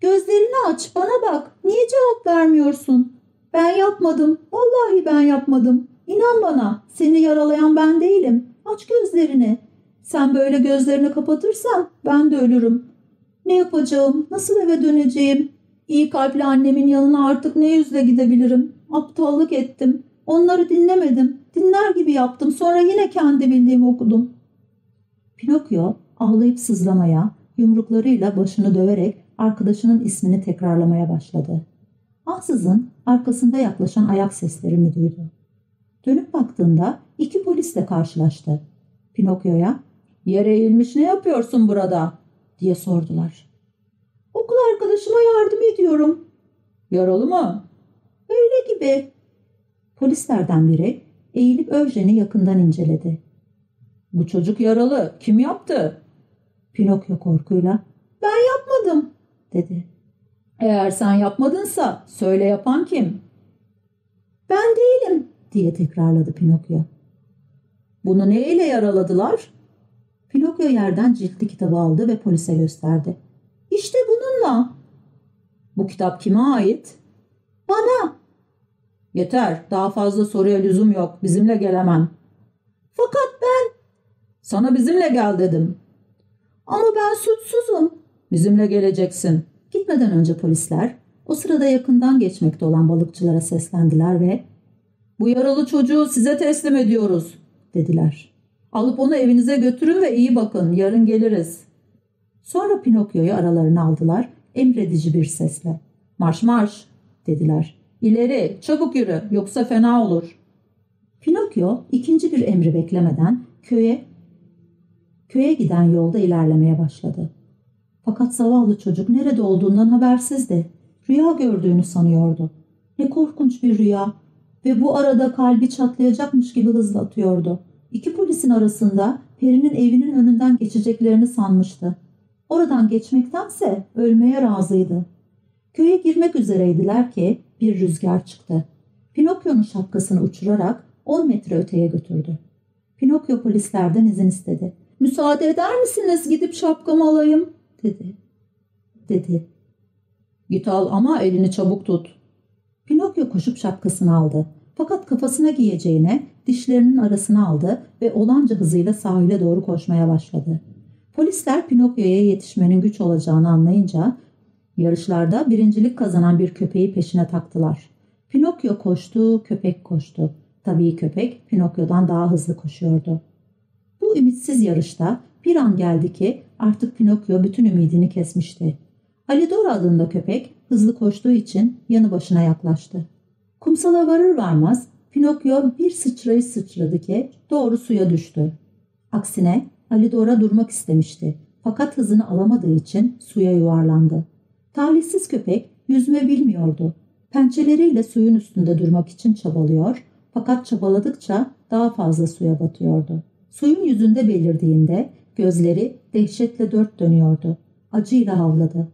''Gözlerini aç, bana bak. Niye cevap vermiyorsun? Ben yapmadım. Vallahi ben yapmadım. İnan bana, seni yaralayan ben değilim. Aç gözlerini. Sen böyle gözlerini kapatırsan ben de ölürüm. Ne yapacağım? Nasıl eve döneceğim? İyi kalpli annemin yanına artık ne yüzle gidebilirim? Aptallık ettim. Onları dinlemedim. Dinler gibi yaptım. Sonra yine kendi bildiğimi okudum. Pinokyo ağlayıp sızlamaya, yumruklarıyla başını döverek arkadaşının ismini tekrarlamaya başladı. Ansızın arkasında yaklaşan ayak seslerini duydu. Dönüp baktığında iki polisle karşılaştı. Pinokyo'ya ''Yere eğilmiş ne yapıyorsun burada?'' diye sordular. ''Okul arkadaşıma yardım ediyorum.'' ''Yaralı mı?'' ''Öyle gibi.'' Polislerden biri eğilip Öjen'i yakından inceledi. ''Bu çocuk yaralı. Kim yaptı?'' Pinokyo korkuyla ''Ben yapmadım.'' dedi. ''Eğer sen yapmadınsa söyle yapan kim?'' ''Ben değilim.'' Diye tekrarladı Pinokyo. ''Bunu ne ile yaraladılar?'' Pinokyo yerden ciltli kitabı aldı ve polise gösterdi. ''İşte bununla.'' ''Bu kitap kime ait?'' ''Bana.'' ''Yeter, daha fazla soruya lüzum yok. Bizimle gelemem.'' ''Fakat ben Sana bizimle gel dedim. Ama ben suçsuzum. Bizimle geleceksin. Gitmeden önce polisler o sırada yakından geçmekte olan balıkçılara seslendiler ve bu yaralı çocuğu size teslim ediyoruz dediler. Alıp onu evinize götürün ve iyi bakın yarın geliriz. Sonra Pinokyo'yu aralarına aldılar emredici bir sesle. Marş marş dediler. İleri çabuk yürü yoksa fena olur. Pinokyo ikinci bir emri beklemeden köye köye giden yolda ilerlemeye başladı. Fakat zavallı çocuk nerede olduğundan habersizdi. Rüya gördüğünü sanıyordu. Ne korkunç bir rüya ve bu arada kalbi çatlayacakmış gibi hızla atıyordu. İki polisin arasında Peri'nin evinin önünden geçeceklerini sanmıştı. Oradan geçmektense ölmeye razıydı. Köye girmek üzereydiler ki bir rüzgar çıktı. Pinokyo'nun şapkasını uçurarak 10 metre öteye götürdü. Pinokyo polislerden izin istedi. Müsaade eder misiniz gidip şapkamı alayım dedi. Dedi. Git al ama elini çabuk tut. Pinokyo koşup şapkasını aldı. Fakat kafasına giyeceğine dişlerinin arasına aldı ve olanca hızıyla sahile doğru koşmaya başladı. Polisler Pinokyo'ya yetişmenin güç olacağını anlayınca yarışlarda birincilik kazanan bir köpeği peşine taktılar. Pinokyo koştu, köpek koştu. Tabii köpek Pinokyo'dan daha hızlı koşuyordu. Bu ümitsiz yarışta bir an geldi ki artık Pinokyo bütün ümidini kesmişti. Alidor adında köpek hızlı koştuğu için yanı başına yaklaştı. Kumsala varır varmaz Pinokyo bir sıçrayı sıçradı ki doğru suya düştü. Aksine Alidor'a durmak istemişti. Fakat hızını alamadığı için suya yuvarlandı. Talihsiz köpek yüzme bilmiyordu. Pençeleriyle suyun üstünde durmak için çabalıyor fakat çabaladıkça daha fazla suya batıyordu. Suyun yüzünde belirdiğinde gözleri dehşetle dört dönüyordu. Acıyla havladı.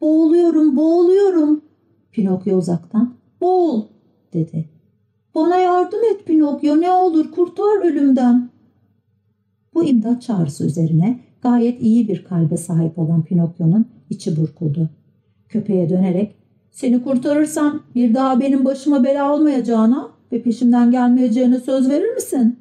Boğuluyorum, boğuluyorum. Pinokyo uzaktan boğul dedi. Bana yardım et Pinokyo ne olur kurtar ölümden. Bu imdat çağrısı üzerine gayet iyi bir kalbe sahip olan Pinokyo'nun içi burkuldu. Köpeğe dönerek seni kurtarırsam bir daha benim başıma bela almayacağına ve peşimden gelmeyeceğine söz verir misin?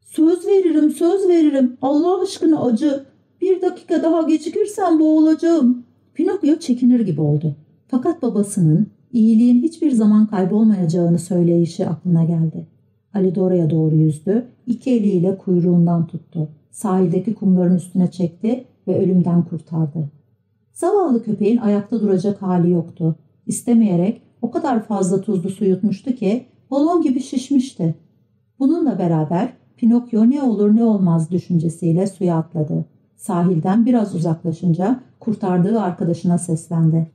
Söz veririm, söz veririm. Allah aşkına acı. Bir dakika daha gecikirsen boğulacağım. Pinokyo çekinir gibi oldu. Fakat babasının iyiliğin hiçbir zaman kaybolmayacağını söyleyişi aklına geldi. Ali Dora'ya doğru yüzdü, iki eliyle kuyruğundan tuttu. Sahildeki kumların üstüne çekti ve ölümden kurtardı. Zavallı köpeğin ayakta duracak hali yoktu. İstemeyerek o kadar fazla tuzlu su yutmuştu ki balon gibi şişmişti. Bununla beraber Pinokyo ne olur ne olmaz düşüncesiyle suya atladı. Sahilden biraz uzaklaşınca kurtardığı arkadaşına seslendi.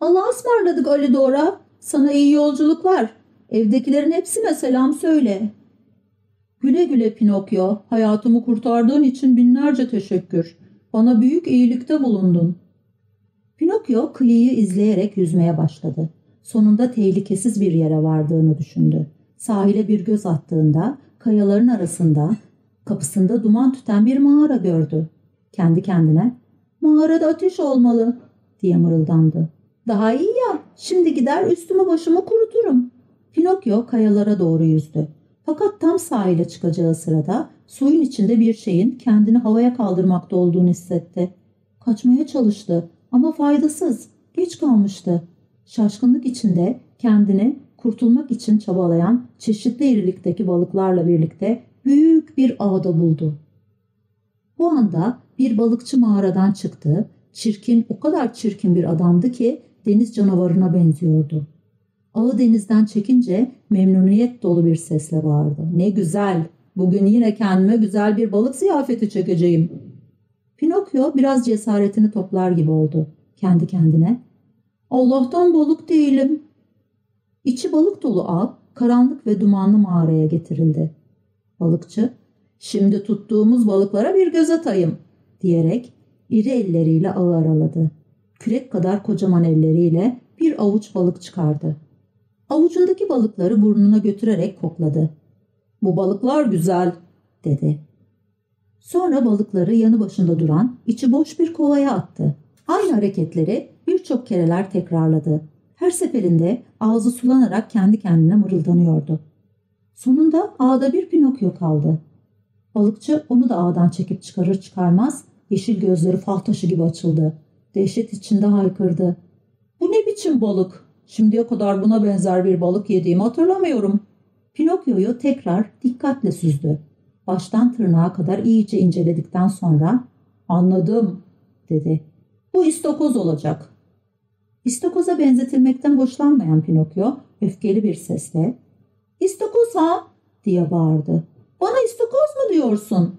Allah'a ısmarladık Ali Dora. Sana iyi yolculuklar. Evdekilerin hepsine selam söyle. Güle güle Pinokyo. Hayatımı kurtardığın için binlerce teşekkür. Bana büyük iyilikte bulundun. Pinokyo kıyıyı izleyerek yüzmeye başladı. Sonunda tehlikesiz bir yere vardığını düşündü. Sahile bir göz attığında kayaların arasında kapısında duman tüten bir mağara gördü. Kendi kendine mağarada ateş olmalı diye mırıldandı. Daha iyi ya şimdi gider üstümü başımı kuruturum. Pinokyo kayalara doğru yüzdü. Fakat tam sahile çıkacağı sırada suyun içinde bir şeyin kendini havaya kaldırmakta olduğunu hissetti. Kaçmaya çalıştı ama faydasız. Geç kalmıştı. Şaşkınlık içinde kendini kurtulmak için çabalayan çeşitli irilikteki balıklarla birlikte büyük bir ağda buldu. Bu anda bir balıkçı mağaradan çıktı. Çirkin, o kadar çirkin bir adamdı ki deniz canavarına benziyordu. Ağı denizden çekince memnuniyet dolu bir sesle bağırdı. Ne güzel, bugün yine kendime güzel bir balık ziyafeti çekeceğim. Pinokyo biraz cesaretini toplar gibi oldu. Kendi kendine. Allah'tan balık değilim. İçi balık dolu ağ karanlık ve dumanlı mağaraya getirildi. Balıkçı, şimdi tuttuğumuz balıklara bir göz atayım diyerek iri elleriyle ağı araladı. Kürek kadar kocaman elleriyle bir avuç balık çıkardı. Avucundaki balıkları burnuna götürerek kokladı. Bu balıklar güzel dedi. Sonra balıkları yanı başında duran içi boş bir kovaya attı. Aynı hareketleri birçok kereler tekrarladı. Her seferinde ağzı sulanarak kendi kendine mırıldanıyordu. Sonunda ağda bir Pinokyo kaldı. Balıkçı onu da ağdan çekip çıkarır çıkarmaz yeşil gözleri fal taşı gibi açıldı. Dehşet içinde haykırdı. Bu ne biçim balık? Şimdiye kadar buna benzer bir balık yediğimi hatırlamıyorum. Pinokyo'yu tekrar dikkatle süzdü. Baştan tırnağa kadar iyice inceledikten sonra anladım dedi. Bu istakoz olacak. İstakoza benzetilmekten hoşlanmayan Pinokyo öfkeli bir sesle İstakoz ha diye bağırdı. Bana istakoz mu diyorsun?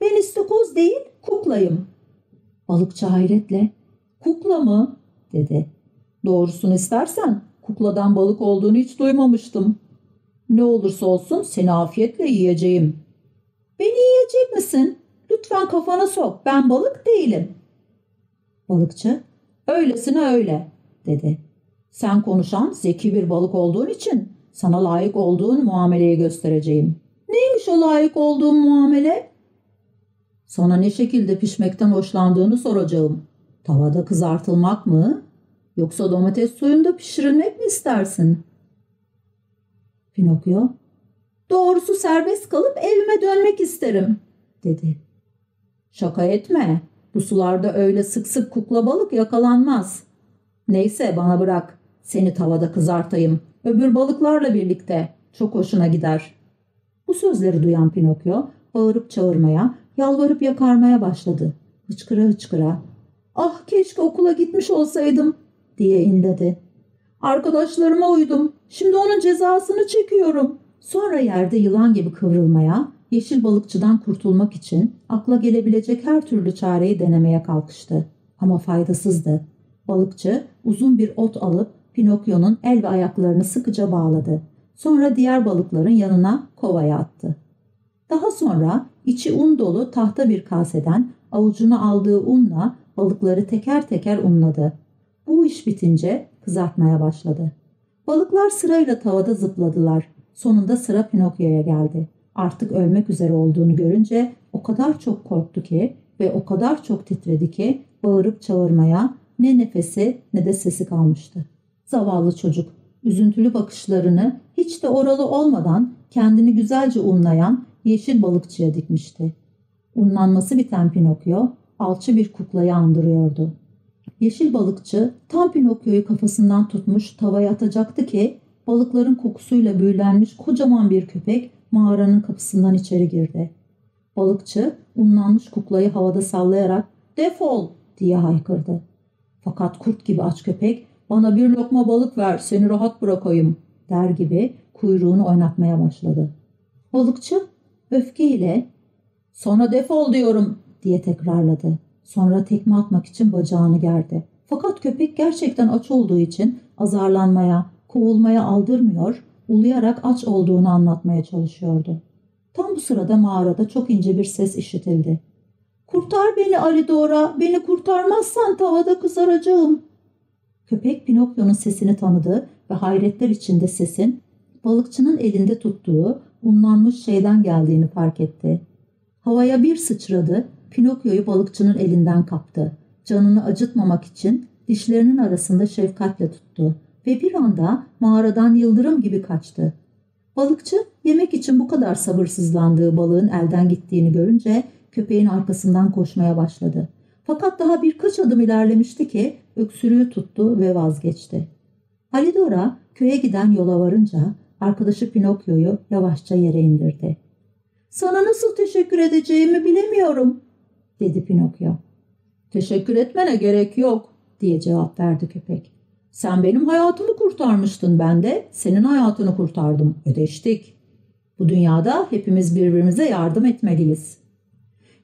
Ben istakoz değil kuklayım. Balıkçı hayretle kukla mı dedi. Doğrusunu istersen kukladan balık olduğunu hiç duymamıştım. Ne olursa olsun seni afiyetle yiyeceğim. Beni yiyecek misin? Lütfen kafana sok. Ben balık değilim. Balıkçı, öylesine öyle dedi. Sen konuşan zeki bir balık olduğun için sana layık olduğun muameleyi göstereceğim. Neymiş o layık olduğum muamele? Sana ne şekilde pişmekten hoşlandığını soracağım. Tavada kızartılmak mı? Yoksa domates suyunda pişirilmek mi istersin? Pinokyo, doğrusu serbest kalıp evime dönmek isterim, dedi. Şaka etme. Bu sularda öyle sık sık kukla balık yakalanmaz. Neyse bana bırak. Seni tavada kızartayım. Öbür balıklarla birlikte. Çok hoşuna gider. Bu sözleri duyan Pinokyo bağırıp çağırmaya, yalvarıp yakarmaya başladı. Hıçkıra hıçkıra. Ah keşke okula gitmiş olsaydım diye inledi. Arkadaşlarıma uydum. Şimdi onun cezasını çekiyorum. Sonra yerde yılan gibi kıvrılmaya, yeşil balıkçıdan kurtulmak için akla gelebilecek her türlü çareyi denemeye kalkıştı. Ama faydasızdı. Balıkçı uzun bir ot alıp Pinokyo'nun el ve ayaklarını sıkıca bağladı. Sonra diğer balıkların yanına kovaya attı. Daha sonra içi un dolu tahta bir kaseden avucuna aldığı unla balıkları teker teker unladı. Bu iş bitince kızartmaya başladı. Balıklar sırayla tavada zıpladılar. Sonunda sıra Pinokyo'ya geldi. Artık ölmek üzere olduğunu görünce o kadar çok korktu ki ve o kadar çok titredi ki bağırıp çağırmaya ne nefesi ne de sesi kalmıştı. Zavallı çocuk üzüntülü bakışlarını hiç de oralı olmadan kendini güzelce unlayan yeşil balıkçıya dikmişti. Unlanması biten Pinokyo alçı bir kuklayı andırıyordu. Yeşil balıkçı tam Pinokyo'yu kafasından tutmuş tavaya atacaktı ki balıkların kokusuyla büyülenmiş kocaman bir köpek mağaranın kapısından içeri girdi. Balıkçı unlanmış kuklayı havada sallayarak defol diye haykırdı. Fakat kurt gibi aç köpek bana bir lokma balık ver seni rahat bırakayım der gibi kuyruğunu oynatmaya başladı. Balıkçı öfkeyle sonra defol diyorum diye tekrarladı. Sonra tekme atmak için bacağını gerdi. Fakat köpek gerçekten aç olduğu için azarlanmaya, kovulmaya aldırmıyor, uluyarak aç olduğunu anlatmaya çalışıyordu. Tam bu sırada mağarada çok ince bir ses işitildi. Kurtar beni Ali Dora, beni kurtarmazsan tavada kızaracağım. Köpek Pinokyo'nun sesini tanıdı ve hayretler içinde sesin balıkçının elinde tuttuğu unlanmış şeyden geldiğini fark etti. Havaya bir sıçradı, Pinokyo'yu balıkçının elinden kaptı. Canını acıtmamak için dişlerinin arasında şefkatle tuttu ve bir anda mağaradan yıldırım gibi kaçtı. Balıkçı yemek için bu kadar sabırsızlandığı balığın elden gittiğini görünce köpeğin arkasından koşmaya başladı. Fakat daha birkaç adım ilerlemişti ki öksürüğü tuttu ve vazgeçti. Alidora köye giden yola varınca arkadaşı Pinokyo'yu yavaşça yere indirdi. Sana nasıl teşekkür edeceğimi bilemiyorum dedi Pinokyo. Teşekkür etmene gerek yok diye cevap verdi köpek. Sen benim hayatımı kurtarmıştın ben de senin hayatını kurtardım ödeştik. Bu dünyada hepimiz birbirimize yardım etmeliyiz.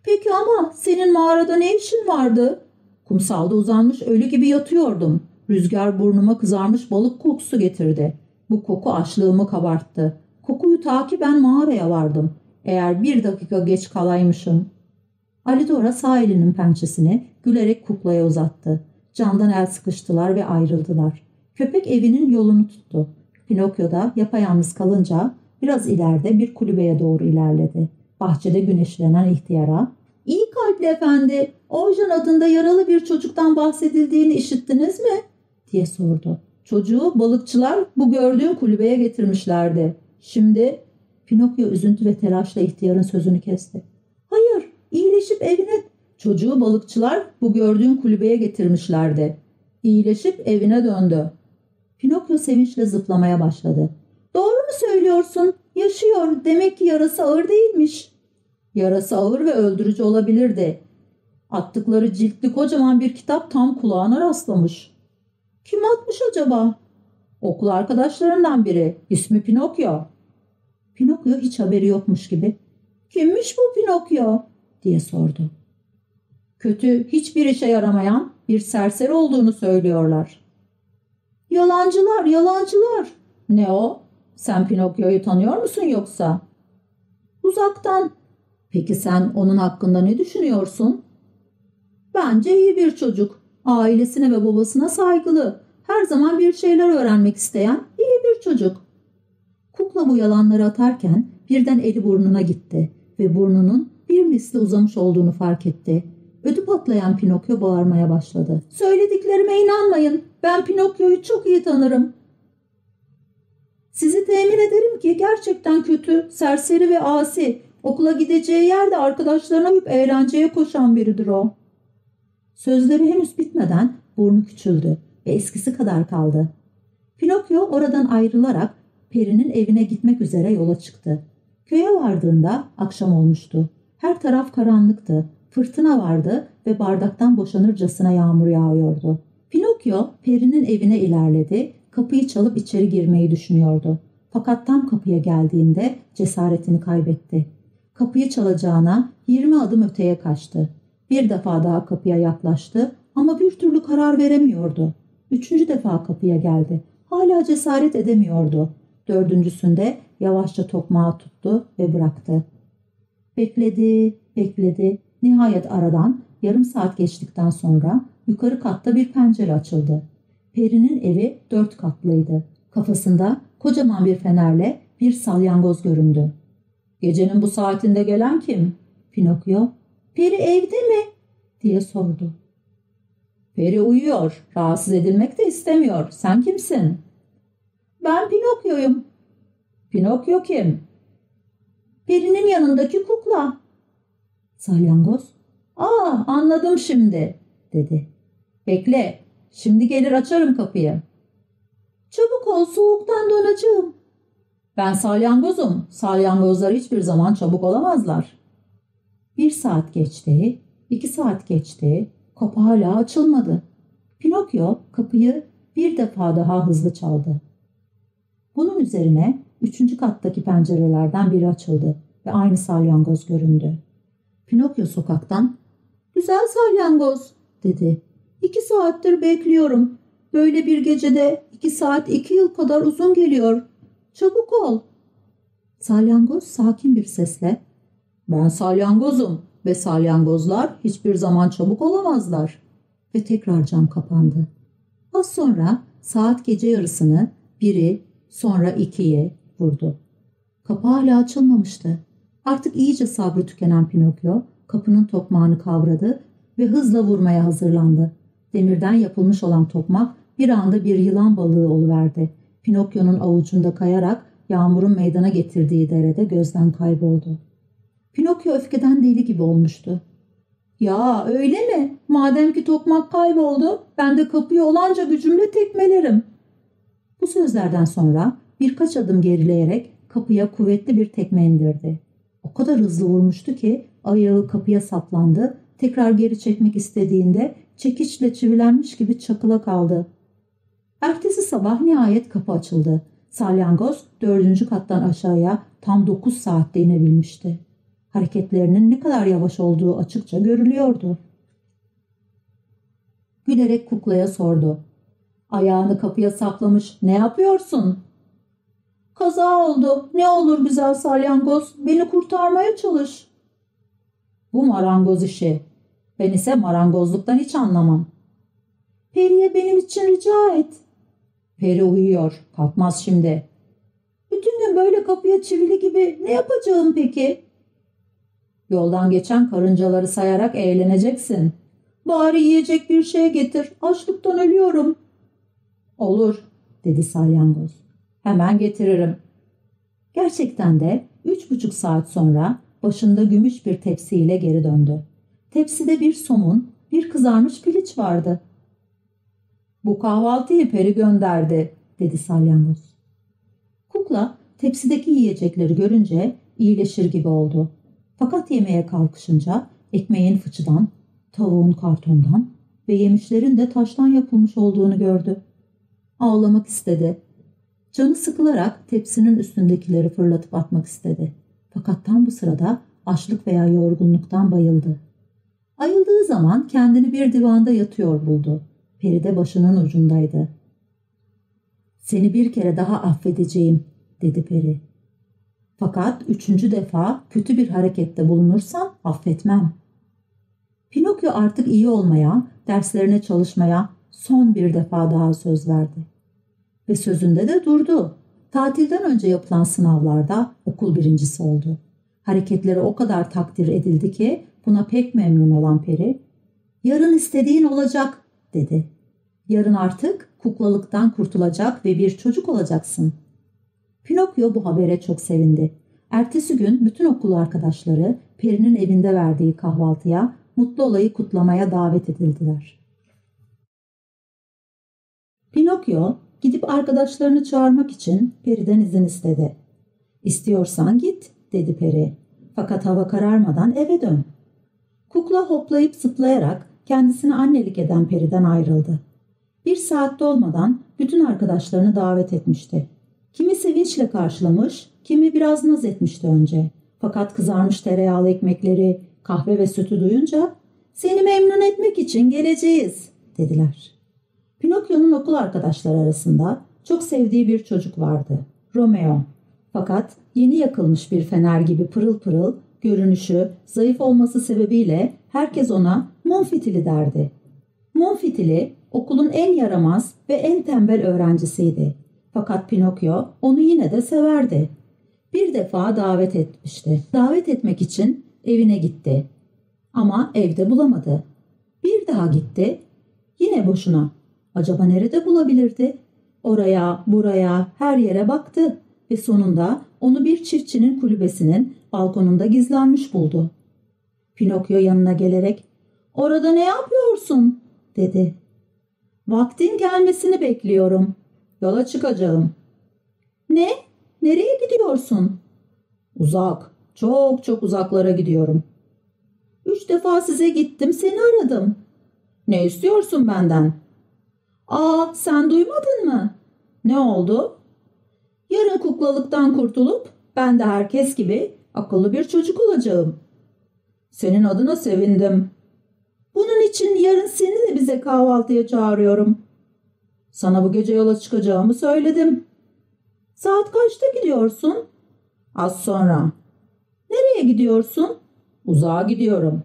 Peki ama senin mağarada ne işin vardı? Kumsalda uzanmış ölü gibi yatıyordum. Rüzgar burnuma kızarmış balık kokusu getirdi. Bu koku açlığımı kabarttı. Kokuyu takiben mağaraya vardım. Eğer bir dakika geç kalaymışım. Ali Dora sağ elinin pençesini gülerek kuklaya uzattı. Candan el sıkıştılar ve ayrıldılar. Köpek evinin yolunu tuttu. Pinokyo da yapayalnız kalınca biraz ileride bir kulübeye doğru ilerledi. Bahçede güneşlenen ihtiyara ''İyi kalpli efendi, Orjan adında yaralı bir çocuktan bahsedildiğini işittiniz mi?'' diye sordu. Çocuğu balıkçılar bu gördüğün kulübeye getirmişlerdi. Şimdi Pinokyo üzüntü ve telaşla ihtiyarın sözünü kesti. Hayır, iyileşip evine... Çocuğu balıkçılar bu gördüğün kulübeye getirmişlerdi. İyileşip evine döndü. Pinokyo sevinçle zıplamaya başladı. Doğru mu söylüyorsun? Yaşıyor. Demek ki yarası ağır değilmiş. Yarası ağır ve öldürücü olabilirdi. Attıkları ciltli kocaman bir kitap tam kulağına rastlamış. Kim atmış acaba? Okul arkadaşlarından biri. İsmi Pinokyo. Pinokyo hiç haberi yokmuş gibi. Kimmiş bu Pinokyo? diye sordu. Kötü, hiçbir işe yaramayan bir serseri olduğunu söylüyorlar. Yalancılar, yalancılar. Ne o? Sen Pinokyo'yu tanıyor musun yoksa? Uzaktan. Peki sen onun hakkında ne düşünüyorsun? Bence iyi bir çocuk. Ailesine ve babasına saygılı. Her zaman bir şeyler öğrenmek isteyen iyi bir çocuk. Kukla bu yalanları atarken birden eli burnuna gitti ve burnunun bir misli uzamış olduğunu fark etti. Ödü patlayan Pinokyo bağırmaya başladı. Söylediklerime inanmayın. Ben Pinokyo'yu çok iyi tanırım. Sizi temin ederim ki gerçekten kötü, serseri ve asi. Okula gideceği yerde arkadaşlarına uyup eğlenceye koşan biridir o. Sözleri henüz bitmeden burnu küçüldü ve eskisi kadar kaldı. Pinokyo oradan ayrılarak Peri'nin evine gitmek üzere yola çıktı. Köye vardığında akşam olmuştu. Her taraf karanlıktı. Fırtına vardı ve bardaktan boşanırcasına yağmur yağıyordu. Pinokyo Peri'nin evine ilerledi, kapıyı çalıp içeri girmeyi düşünüyordu. Fakat tam kapıya geldiğinde cesaretini kaybetti. Kapıyı çalacağına 20 adım öteye kaçtı. Bir defa daha kapıya yaklaştı ama bir türlü karar veremiyordu. Üçüncü defa kapıya geldi. Hala cesaret edemiyordu. Dördüncüsünde yavaşça tokmağı tuttu ve bıraktı. Bekledi, bekledi. Nihayet aradan yarım saat geçtikten sonra yukarı katta bir pencere açıldı. Peri'nin evi dört katlıydı. Kafasında kocaman bir fenerle bir salyangoz göründü. Gecenin bu saatinde gelen kim? Pinokyo. Peri evde mi? diye sordu. Peri uyuyor. Rahatsız edilmek de istemiyor. Sen kimsin? Ben Pinokyo'yum. Pinokyo kim? Peri'nin yanındaki kukla. Salyangoz. Aa anladım şimdi dedi. Bekle. Şimdi gelir açarım kapıyı. Çabuk ol soğuktan donacağım. Ben salyangozum. Salyangozlar hiçbir zaman çabuk olamazlar. Bir saat geçti, iki saat geçti. Kapı hala açılmadı. Pinokyo kapıyı bir defa daha hızlı çaldı. Bunun üzerine üçüncü kattaki pencerelerden biri açıldı ve aynı salyangoz göründü. Pinokyo sokaktan ''Güzel salyangoz'' dedi. ''İki saattir bekliyorum. Böyle bir gecede iki saat iki yıl kadar uzun geliyor. Çabuk ol.'' Salyangoz sakin bir sesle ''Ben salyangozum ve salyangozlar hiçbir zaman çabuk olamazlar.'' Ve tekrar cam kapandı. Az sonra saat gece yarısını biri sonra ikiye vurdu. Kapı hala açılmamıştı. Artık iyice sabrı tükenen Pinokyo kapının tokmağını kavradı ve hızla vurmaya hazırlandı. Demirden yapılmış olan tokmak bir anda bir yılan balığı oluverdi. Pinokyo'nun avucunda kayarak yağmurun meydana getirdiği derede gözden kayboldu. Pinokyo öfkeden deli gibi olmuştu. Ya öyle mi? Madem ki tokmak kayboldu ben de kapıyı olanca gücümle tekmelerim. Bu sözlerden sonra birkaç adım gerileyerek kapıya kuvvetli bir tekme indirdi. O kadar hızlı vurmuştu ki ayağı kapıya saplandı. Tekrar geri çekmek istediğinde çekiçle çivilenmiş gibi çakıla kaldı. Ertesi sabah nihayet kapı açıldı. Salyangoz dördüncü kattan aşağıya tam dokuz saatte inebilmişti. Hareketlerinin ne kadar yavaş olduğu açıkça görülüyordu. Gülerek kuklaya sordu. Ayağını kapıya saplamış ne yapıyorsun? Kaza oldu. Ne olur güzel salyangoz. Beni kurtarmaya çalış. Bu marangoz işi. Ben ise marangozluktan hiç anlamam. Peri'ye benim için rica et. Peri uyuyor. Kalkmaz şimdi. Bütün gün böyle kapıya çivili gibi ne yapacağım peki? Yoldan geçen karıncaları sayarak eğleneceksin. Bari yiyecek bir şey getir. Açlıktan ölüyorum. Olur, dedi salyangoz. Hemen getiririm. Gerçekten de üç buçuk saat sonra başında gümüş bir tepsiyle geri döndü. Tepside bir somun, bir kızarmış piliç vardı. Bu kahvaltıyı peri gönderdi, dedi salyangoz. Kukla tepsideki yiyecekleri görünce iyileşir gibi oldu. Fakat yemeğe kalkışınca ekmeğin fıçıdan, tavuğun kartondan ve yemişlerin de taştan yapılmış olduğunu gördü. Ağlamak istedi. Canı sıkılarak tepsinin üstündekileri fırlatıp atmak istedi. Fakat tam bu sırada açlık veya yorgunluktan bayıldı. Ayıldığı zaman kendini bir divanda yatıyor buldu. Peri de başının ucundaydı. Seni bir kere daha affedeceğim, dedi peri. Fakat üçüncü defa kötü bir harekette bulunursan affetmem. Pinokyo artık iyi olmaya, derslerine çalışmaya son bir defa daha söz verdi. Ve sözünde de durdu. Tatilden önce yapılan sınavlarda okul birincisi oldu. Hareketleri o kadar takdir edildi ki buna pek memnun olan peri, ''Yarın istediğin olacak.'' dedi. ''Yarın artık kuklalıktan kurtulacak ve bir çocuk olacaksın.'' Pinokyo bu habere çok sevindi. Ertesi gün bütün okul arkadaşları Peri'nin evinde verdiği kahvaltıya mutlu olayı kutlamaya davet edildiler. Pinokyo gidip arkadaşlarını çağırmak için Peri'den izin istedi. İstiyorsan git dedi Peri. Fakat hava kararmadan eve dön. Kukla hoplayıp zıplayarak kendisini annelik eden Peri'den ayrıldı. Bir saat dolmadan bütün arkadaşlarını davet etmişti. Kimi sevinçle karşılamış, kimi biraz naz etmişti önce. Fakat kızarmış tereyağlı ekmekleri, kahve ve sütü duyunca seni memnun etmek için geleceğiz dediler. Pinokyo'nun okul arkadaşları arasında çok sevdiği bir çocuk vardı. Romeo. Fakat yeni yakılmış bir fener gibi pırıl pırıl, görünüşü, zayıf olması sebebiyle herkes ona Monfitili derdi. Monfitili okulun en yaramaz ve en tembel öğrencisiydi. Fakat Pinokyo onu yine de severdi. Bir defa davet etmişti. Davet etmek için evine gitti. Ama evde bulamadı. Bir daha gitti. Yine boşuna. Acaba nerede bulabilirdi? Oraya, buraya, her yere baktı ve sonunda onu bir çiftçinin kulübesinin balkonunda gizlenmiş buldu. Pinokyo yanına gelerek ''Orada ne yapıyorsun?'' dedi. ''Vaktin gelmesini bekliyorum. Yola çıkacağım.'' ''Ne? Nereye gidiyorsun?'' ''Uzak, çok çok uzaklara gidiyorum.'' ''Üç defa size gittim, seni aradım.'' ''Ne istiyorsun benden?'' ''Aa, sen duymadın mı?'' ''Ne oldu?'' Yarın kuklalıktan kurtulup ben de herkes gibi akıllı bir çocuk olacağım. Senin adına sevindim. Bunun için yarın seni de bize kahvaltıya çağırıyorum. Sana bu gece yola çıkacağımı söyledim. Saat kaçta gidiyorsun? Az sonra. Nereye gidiyorsun? Uzağa gidiyorum.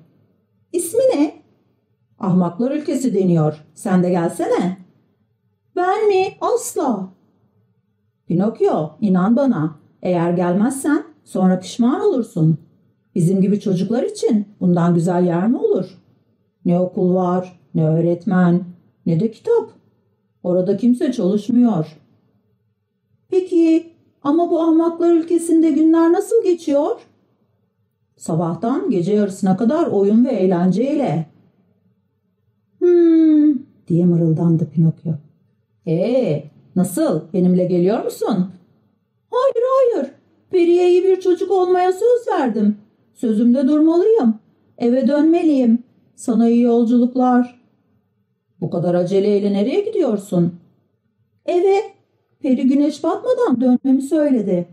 İsmi ne? Ahmaklar ülkesi deniyor. Sen de gelsene. Ben mi? Asla. Pinokyo, inan bana. Eğer gelmezsen sonra pişman olursun. Bizim gibi çocuklar için bundan güzel yer mi olur? Ne okul var, ne öğretmen, ne de kitap. Orada kimse çalışmıyor. Peki ama bu ahmaklar ülkesinde günler nasıl geçiyor? Sabahtan gece yarısına kadar oyun ve eğlenceyle. Hmm diye mırıldandı Pinokyo. Ee, nasıl? Benimle geliyor musun? Hayır hayır. Peri'ye iyi bir çocuk olmaya söz verdim. Sözümde durmalıyım. Eve dönmeliyim. Sana iyi yolculuklar. Bu kadar aceleyle nereye gidiyorsun? Eve. Peri güneş batmadan dönmemi söyledi.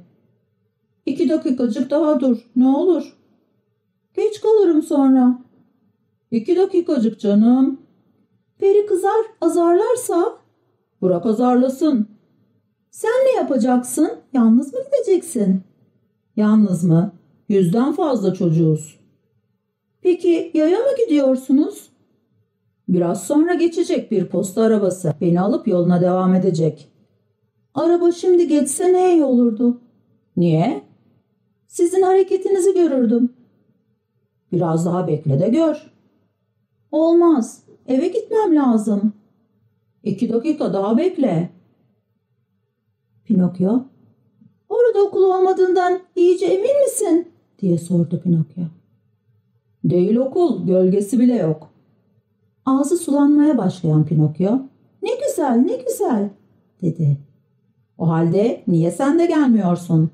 İki dakikacık daha dur. Ne olur. Geç kalırım sonra. İki dakikacık canım. Peri kızar, azarlarsa? Bırak azarlasın. Sen ne yapacaksın? Yalnız mı gideceksin? Yalnız mı? Yüzden fazla çocuğuz. Peki yaya mı gidiyorsunuz? Biraz sonra geçecek bir posta arabası. Beni alıp yoluna devam edecek. Araba şimdi geçse ne iyi olurdu? Niye? Sizin hareketinizi görürdüm. Biraz daha bekle de gör. Olmaz. Eve gitmem lazım. İki dakika daha bekle. Pinokyo, Burada okul olmadığından iyice emin misin? diye sordu Pinokyo. Değil okul, gölgesi bile yok. Ağzı sulanmaya başlayan Pinokyo, ne güzel, ne güzel, dedi. O halde niye sen de gelmiyorsun?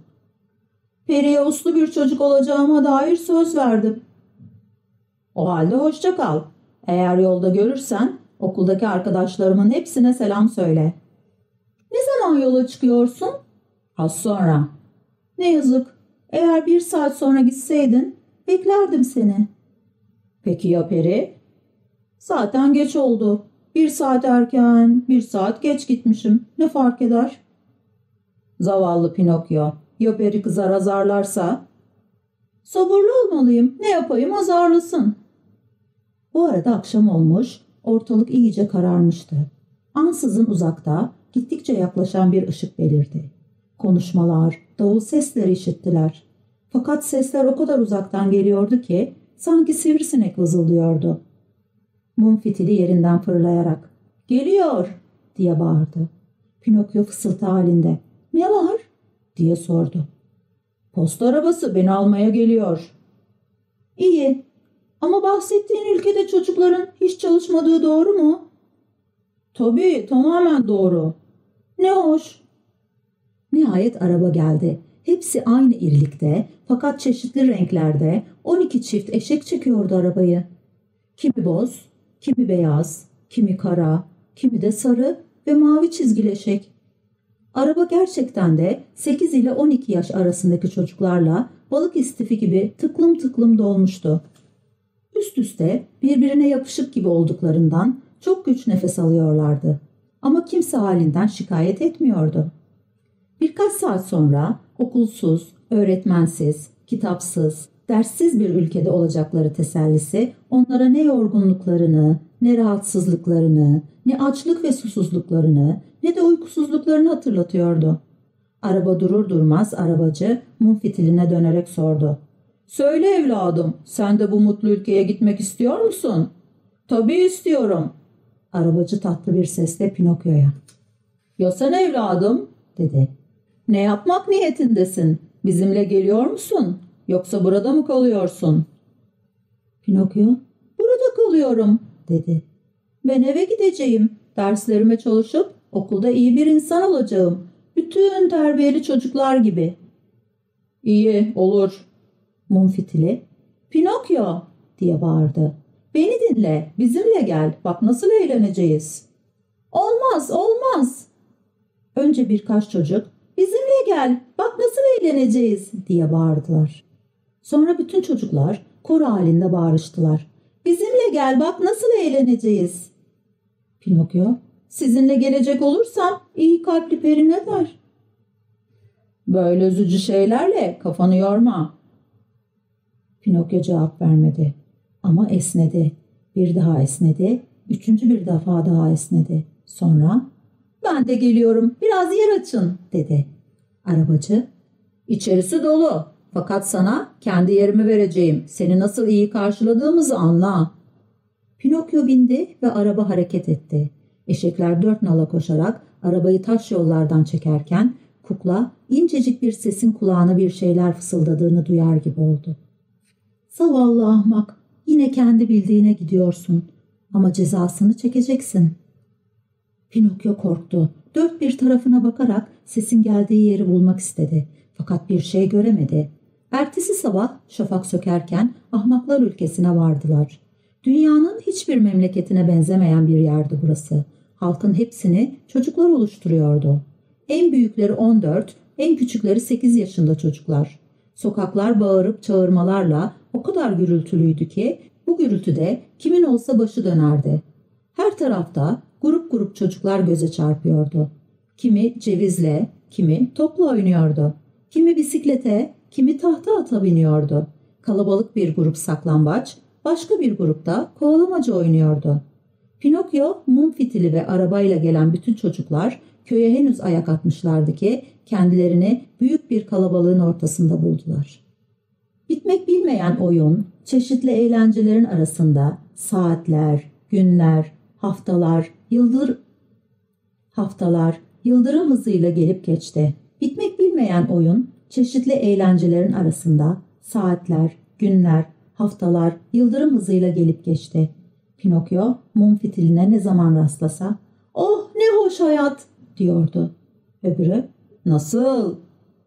Peri'ye uslu bir çocuk olacağıma dair söz verdim. O halde hoşça kal. Eğer yolda görürsen okuldaki arkadaşlarımın hepsine selam söyle. Ne zaman yola çıkıyorsun? Az sonra. Ne yazık. Eğer bir saat sonra gitseydin beklerdim seni. Peki ya Peri? Zaten geç oldu. Bir saat erken, bir saat geç gitmişim. Ne fark eder? Zavallı Pinokyo. Ya Peri kızar azarlarsa? Sabırlı olmalıyım. Ne yapayım azarlasın. Bu arada akşam olmuş, ortalık iyice kararmıştı. Ansızın uzakta, gittikçe yaklaşan bir ışık belirdi. Konuşmalar, davul sesleri işittiler. Fakat sesler o kadar uzaktan geliyordu ki sanki sivrisinek vızıldıyordu. Mum fitili yerinden fırlayarak ''Geliyor!'' diye bağırdı. Pinokyo fısıltı halinde ''Ne var?'' diye sordu. ''Posta arabası beni almaya geliyor.'' ''İyi ama bahsettiğin ülkede çocukların hiç çalışmadığı doğru mu?'' ''Tabii tamamen doğru.'' ''Ne hoş.'' Nihayet araba geldi. Hepsi aynı irilikte fakat çeşitli renklerde 12 çift eşek çekiyordu arabayı. Kimi boz, kimi beyaz, kimi kara, kimi de sarı ve mavi çizgili eşek. Araba gerçekten de 8 ile 12 yaş arasındaki çocuklarla balık istifi gibi tıklım tıklım dolmuştu. Üst üste birbirine yapışık gibi olduklarından çok güç nefes alıyorlardı. Ama kimse halinden şikayet etmiyordu. Birkaç saat sonra okulsuz, öğretmensiz, kitapsız, derssiz bir ülkede olacakları tesellisi onlara ne yorgunluklarını, ne rahatsızlıklarını, ne açlık ve susuzluklarını, ne de uykusuzluklarını hatırlatıyordu. Araba durur durmaz arabacı mum fitiline dönerek sordu. Söyle evladım, sen de bu mutlu ülkeye gitmek istiyor musun? Tabii istiyorum. Arabacı tatlı bir sesle Pinokyo'ya. Ya sen evladım, dedi. Ne yapmak niyetindesin? Bizimle geliyor musun? Yoksa burada mı kalıyorsun? Pinokyo, burada kalıyorum, dedi. Ben eve gideceğim. Derslerime çalışıp okulda iyi bir insan olacağım. Bütün terbiyeli çocuklar gibi. İyi, olur. Mum fitili, Pinokyo diye bağırdı. Beni dinle, bizimle gel. Bak nasıl eğleneceğiz. Olmaz, olmaz. Önce birkaç çocuk gel, bak nasıl eğleneceğiz diye bağırdılar. Sonra bütün çocuklar koro halinde bağırıştılar. Bizimle gel, bak nasıl eğleneceğiz. Pinokyo, sizinle gelecek olursam iyi kalpli peri ne der? Böyle üzücü şeylerle kafanı yorma. Pinokyo cevap vermedi. Ama esnedi. Bir daha esnedi. Üçüncü bir defa daha esnedi. Sonra ben de geliyorum biraz yer açın dedi. Arabacı içerisi dolu fakat sana kendi yerimi vereceğim. Seni nasıl iyi karşıladığımızı anla. Pinokyo bindi ve araba hareket etti. Eşekler dört nala koşarak arabayı taş yollardan çekerken kukla incecik bir sesin kulağına bir şeyler fısıldadığını duyar gibi oldu. Zavallı ahmak yine kendi bildiğine gidiyorsun ama cezasını çekeceksin. Pinokyo korktu. Dört bir tarafına bakarak sesin geldiği yeri bulmak istedi. Fakat bir şey göremedi. Ertesi sabah şafak sökerken ahmaklar ülkesine vardılar. Dünyanın hiçbir memleketine benzemeyen bir yerdi burası. Halkın hepsini çocuklar oluşturuyordu. En büyükleri 14, en küçükleri 8 yaşında çocuklar. Sokaklar bağırıp çağırmalarla o kadar gürültülüydü ki bu gürültüde kimin olsa başı dönerdi. Her tarafta grup grup çocuklar göze çarpıyordu. Kimi cevizle, kimi topla oynuyordu. Kimi bisiklete, kimi tahta ata biniyordu. Kalabalık bir grup saklambaç, başka bir grupta kovalamaca oynuyordu. Pinokyo, mum fitili ve arabayla gelen bütün çocuklar köye henüz ayak atmışlardı ki kendilerini büyük bir kalabalığın ortasında buldular. Bitmek bilmeyen oyun, çeşitli eğlencelerin arasında saatler, günler, haftalar, yıldır haftalar yıldırım hızıyla gelip geçti. Bitmek Bilinmeyen oyun, çeşitli eğlencelerin arasında saatler, günler, haftalar yıldırım hızıyla gelip geçti. Pinokyo mum fitiline ne zaman rastlasa ''Oh ne hoş hayat!'' diyordu. Öbürü ''Nasıl?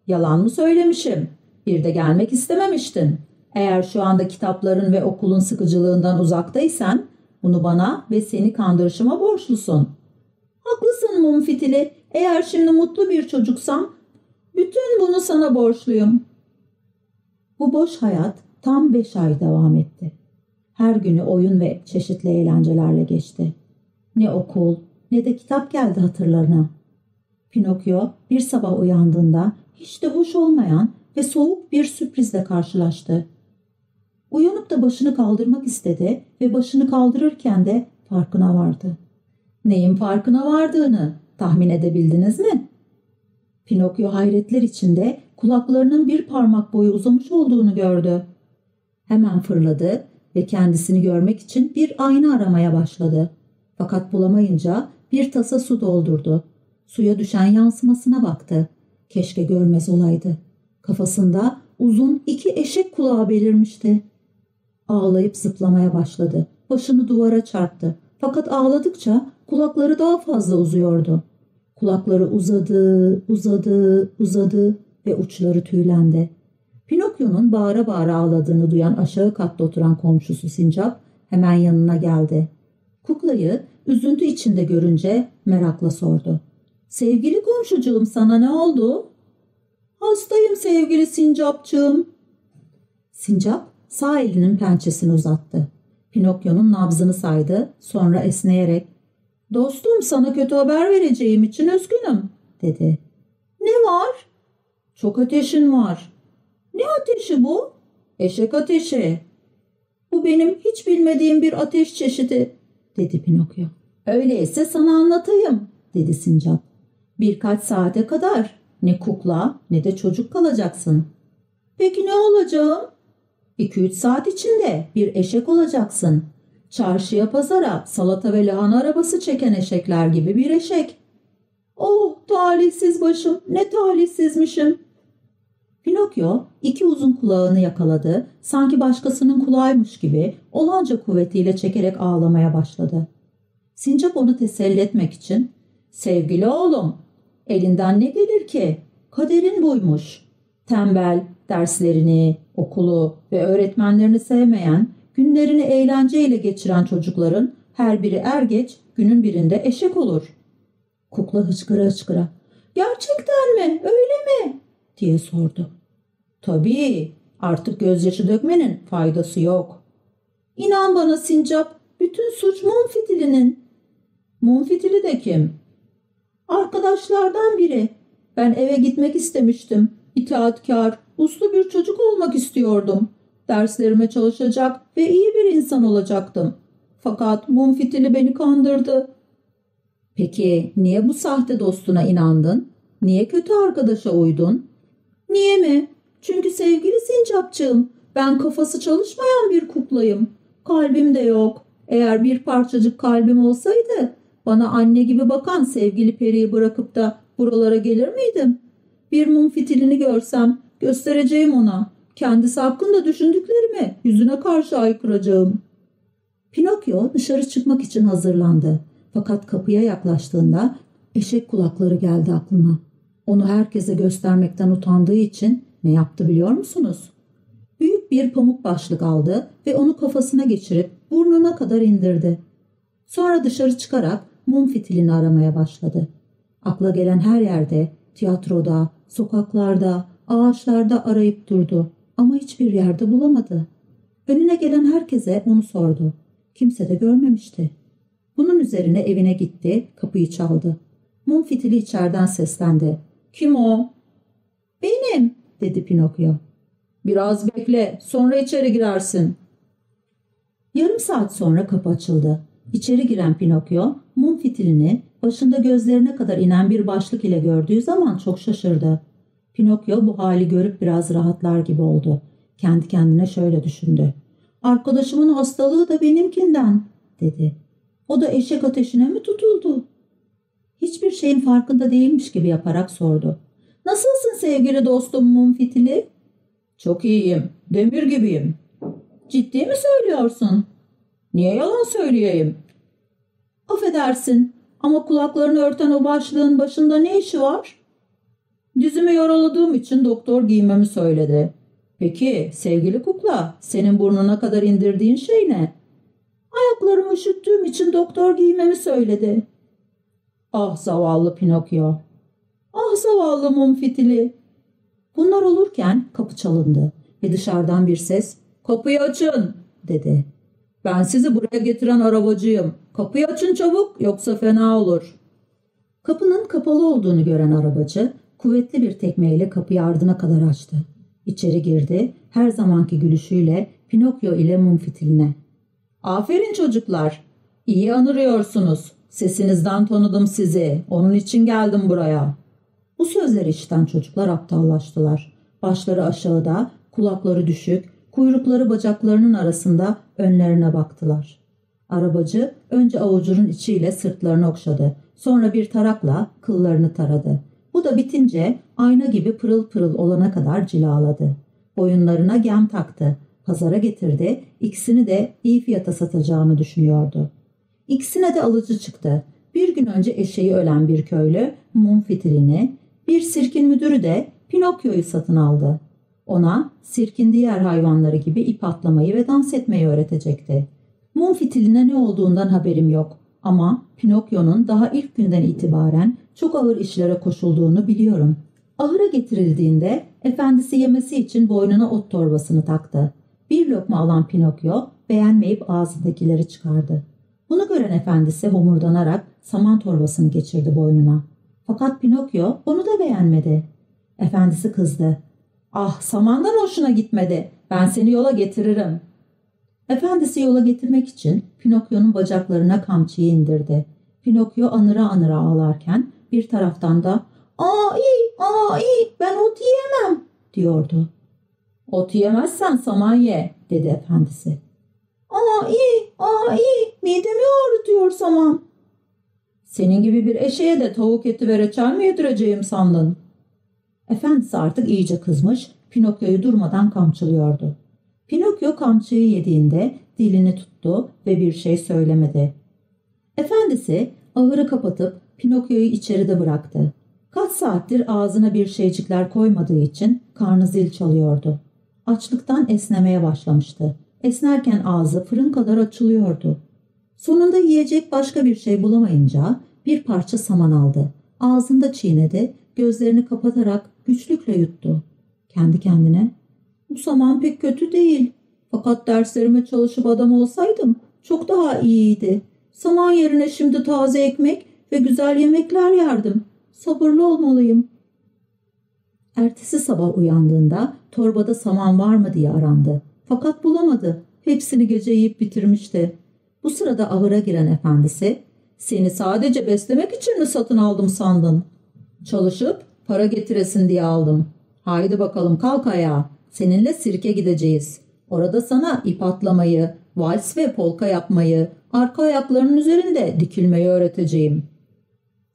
Yalan mı söylemişim? Bir de gelmek istememiştin. Eğer şu anda kitapların ve okulun sıkıcılığından uzaktaysan bunu bana ve seni kandırışıma borçlusun. Haklısın mum fitili. Eğer şimdi mutlu bir çocuksam bütün bunu sana borçluyum. Bu boş hayat tam beş ay devam etti. Her günü oyun ve çeşitli eğlencelerle geçti. Ne okul ne de kitap geldi hatırlarına. Pinokyo bir sabah uyandığında hiç de hoş olmayan ve soğuk bir sürprizle karşılaştı. Uyanıp da başını kaldırmak istedi ve başını kaldırırken de farkına vardı. Neyin farkına vardığını tahmin edebildiniz mi? Pinokyo hayretler içinde kulaklarının bir parmak boyu uzamış olduğunu gördü. Hemen fırladı ve kendisini görmek için bir ayna aramaya başladı. Fakat bulamayınca bir tasa su doldurdu. Suya düşen yansımasına baktı. Keşke görmez olaydı. Kafasında uzun iki eşek kulağı belirmişti. Ağlayıp zıplamaya başladı. Başını duvara çarptı. Fakat ağladıkça kulakları daha fazla uzuyordu. Kulakları uzadı, uzadı, uzadı ve uçları tüylendi. Pinokyo'nun bağıra bağıra ağladığını duyan aşağı katta oturan komşusu Sincap hemen yanına geldi. Kuklayı üzüntü içinde görünce merakla sordu. Sevgili komşucuğum sana ne oldu? Hastayım sevgili Sincapçığım. Sincap sağ elinin pençesini uzattı. Pinokyo'nun nabzını saydı sonra esneyerek ''Dostum sana kötü haber vereceğim için üzgünüm.'' dedi. ''Ne var?'' ''Çok ateşin var.'' ''Ne ateşi bu?'' ''Eşek ateşi.'' ''Bu benim hiç bilmediğim bir ateş çeşidi.'' dedi Pinokyo. ''Öyleyse sana anlatayım.'' dedi Sincap. ''Birkaç saate kadar ne kukla ne de çocuk kalacaksın.'' ''Peki ne olacağım?'' İki üç saat içinde bir eşek olacaksın. Çarşıya pazara salata ve lahana arabası çeken eşekler gibi bir eşek. Oh talihsiz başım ne talihsizmişim. Pinokyo iki uzun kulağını yakaladı. Sanki başkasının kulağıymış gibi olanca kuvvetiyle çekerek ağlamaya başladı. Sincap onu teselli etmek için sevgili oğlum elinden ne gelir ki? Kaderin buymuş. Tembel, derslerini, okulu ve öğretmenlerini sevmeyen, günlerini eğlenceyle geçiren çocukların her biri er geç günün birinde eşek olur. Kukla hıçkıra hıçkıra. Gerçekten mi? Öyle mi? diye sordu. Tabii artık gözyaşı dökmenin faydası yok. İnan bana Sincap, bütün suç mum fitilinin. Mum fitili de kim? Arkadaşlardan biri. Ben eve gitmek istemiştim. İtaatkar, uslu bir çocuk olmak istiyordum. Derslerime çalışacak ve iyi bir insan olacaktım. Fakat mum fitili beni kandırdı. Peki niye bu sahte dostuna inandın? Niye kötü arkadaşa uydun? Niye mi? Çünkü sevgili sincapçığım ben kafası çalışmayan bir kuklayım. Kalbim de yok. Eğer bir parçacık kalbim olsaydı bana anne gibi bakan sevgili periyi bırakıp da buralara gelir miydim? Bir mum fitilini görsem göstereceğim ona. Kendisi hakkında düşündüklerimi yüzüne karşı aykıracağım. Pinokyo dışarı çıkmak için hazırlandı. Fakat kapıya yaklaştığında eşek kulakları geldi aklına. Onu herkese göstermekten utandığı için ne yaptı biliyor musunuz? Büyük bir pamuk başlık aldı ve onu kafasına geçirip burnuna kadar indirdi. Sonra dışarı çıkarak mum fitilini aramaya başladı. Akla gelen her yerde, tiyatroda, sokaklarda, ağaçlarda arayıp durdu ama hiçbir yerde bulamadı. Önüne gelen herkese onu sordu. Kimse de görmemişti. Bunun üzerine evine gitti, kapıyı çaldı. Mum fitili içeriden seslendi. Kim o? Benim, dedi Pinokyo. Biraz bekle, sonra içeri girersin. Yarım saat sonra kapı açıldı. İçeri giren Pinokyo, mum fitilini başında gözlerine kadar inen bir başlık ile gördüğü zaman çok şaşırdı. Pinokyo bu hali görüp biraz rahatlar gibi oldu. Kendi kendine şöyle düşündü. Arkadaşımın hastalığı da benimkinden, dedi. O da eşek ateşine mi tutuldu? Hiçbir şeyin farkında değilmiş gibi yaparak sordu. Nasılsın sevgili dostum Mumfitili? Çok iyiyim. Demir gibiyim. Ciddi mi söylüyorsun? Niye yalan söyleyeyim? Affedersin ama kulaklarını örten o başlığın başında ne işi var? Dizimi yaraladığım için doktor giymemi söyledi. Peki sevgili kukla senin burnuna kadar indirdiğin şey ne? Ayaklarımı üşüttüğüm için doktor giymemi söyledi. Ah zavallı Pinokyo. Ah zavallı mum fitili. Bunlar olurken kapı çalındı ve dışarıdan bir ses kapıyı açın dedi. Ben sizi buraya getiren arabacıyım. Kapıyı açın çabuk yoksa fena olur. Kapının kapalı olduğunu gören arabacı kuvvetli bir tekmeyle kapıyı ardına kadar açtı. İçeri girdi her zamanki gülüşüyle Pinokyo ile mum fitiline. Aferin çocuklar. İyi anırıyorsunuz. Sesinizden tanıdım sizi. Onun için geldim buraya. Bu sözleri işiten çocuklar aptallaştılar. Başları aşağıda, kulakları düşük, kuyrukları bacaklarının arasında önlerine baktılar. Arabacı önce avucunun içiyle sırtlarını okşadı. Sonra bir tarakla kıllarını taradı. Bu da bitince ayna gibi pırıl pırıl olana kadar cilaladı. Boyunlarına gem taktı. Pazara getirdi. İkisini de iyi fiyata satacağını düşünüyordu. İkisine de alıcı çıktı. Bir gün önce eşeği ölen bir köylü mum fitilini, bir sirkin müdürü de Pinokyo'yu satın aldı. Ona sirkin diğer hayvanları gibi ip atlamayı ve dans etmeyi öğretecekti. Mum fitiline ne olduğundan haberim yok ama Pinokyo'nun daha ilk günden itibaren çok ağır işlere koşulduğunu biliyorum. Ahıra getirildiğinde efendisi yemesi için boynuna ot torbasını taktı. Bir lokma alan Pinokyo beğenmeyip ağzındakileri çıkardı. Bunu gören efendisi homurdanarak saman torbasını geçirdi boynuna. Fakat Pinokyo onu da beğenmedi. Efendisi kızdı. Ah samandan hoşuna gitmedi. Ben seni yola getiririm. Efendisi yola getirmek için Pinokyo'nun bacaklarına kamçıyı indirdi. Pinokyo anıra anıra ağlarken bir taraftan da ''Aa iyi, aa iyi ben ot yiyemem.'' diyordu. ''Ot yemezsen saman ye.'' dedi efendisi. ''Aa iyi, aa iyi midemi ağrıtıyor saman.'' ''Senin gibi bir eşeğe de tavuk eti ve reçel mi yedireceğim sandın?'' Efendisi artık iyice kızmış, Pinokyo'yu durmadan kamçılıyordu. Pinokyo kamçıyı yediğinde dilini tuttu ve bir şey söylemedi. Efendisi ahırı kapatıp Pinokyo'yu içeride bıraktı. Kaç saattir ağzına bir şeycikler koymadığı için karnı zil çalıyordu. Açlıktan esnemeye başlamıştı. Esnerken ağzı fırın kadar açılıyordu. Sonunda yiyecek başka bir şey bulamayınca bir parça saman aldı. Ağzında çiğnedi, gözlerini kapatarak güçlükle yuttu. Kendi kendine, bu saman pek kötü değil. Fakat derslerime çalışıp adam olsaydım çok daha iyiydi. Saman yerine şimdi taze ekmek ve güzel yemekler yerdim. Sabırlı olmalıyım. Ertesi sabah uyandığında torbada saman var mı diye arandı. Fakat bulamadı. Hepsini gece yiyip bitirmişti. Bu sırada ahıra giren efendisi, ''Seni sadece beslemek için mi satın aldım sandın? Çalışıp para getiresin diye aldım. Haydi bakalım kalk ayağa. Seninle sirke gideceğiz. Orada sana ip atlamayı, vals ve polka yapmayı, arka ayaklarının üzerinde dikilmeyi öğreteceğim.''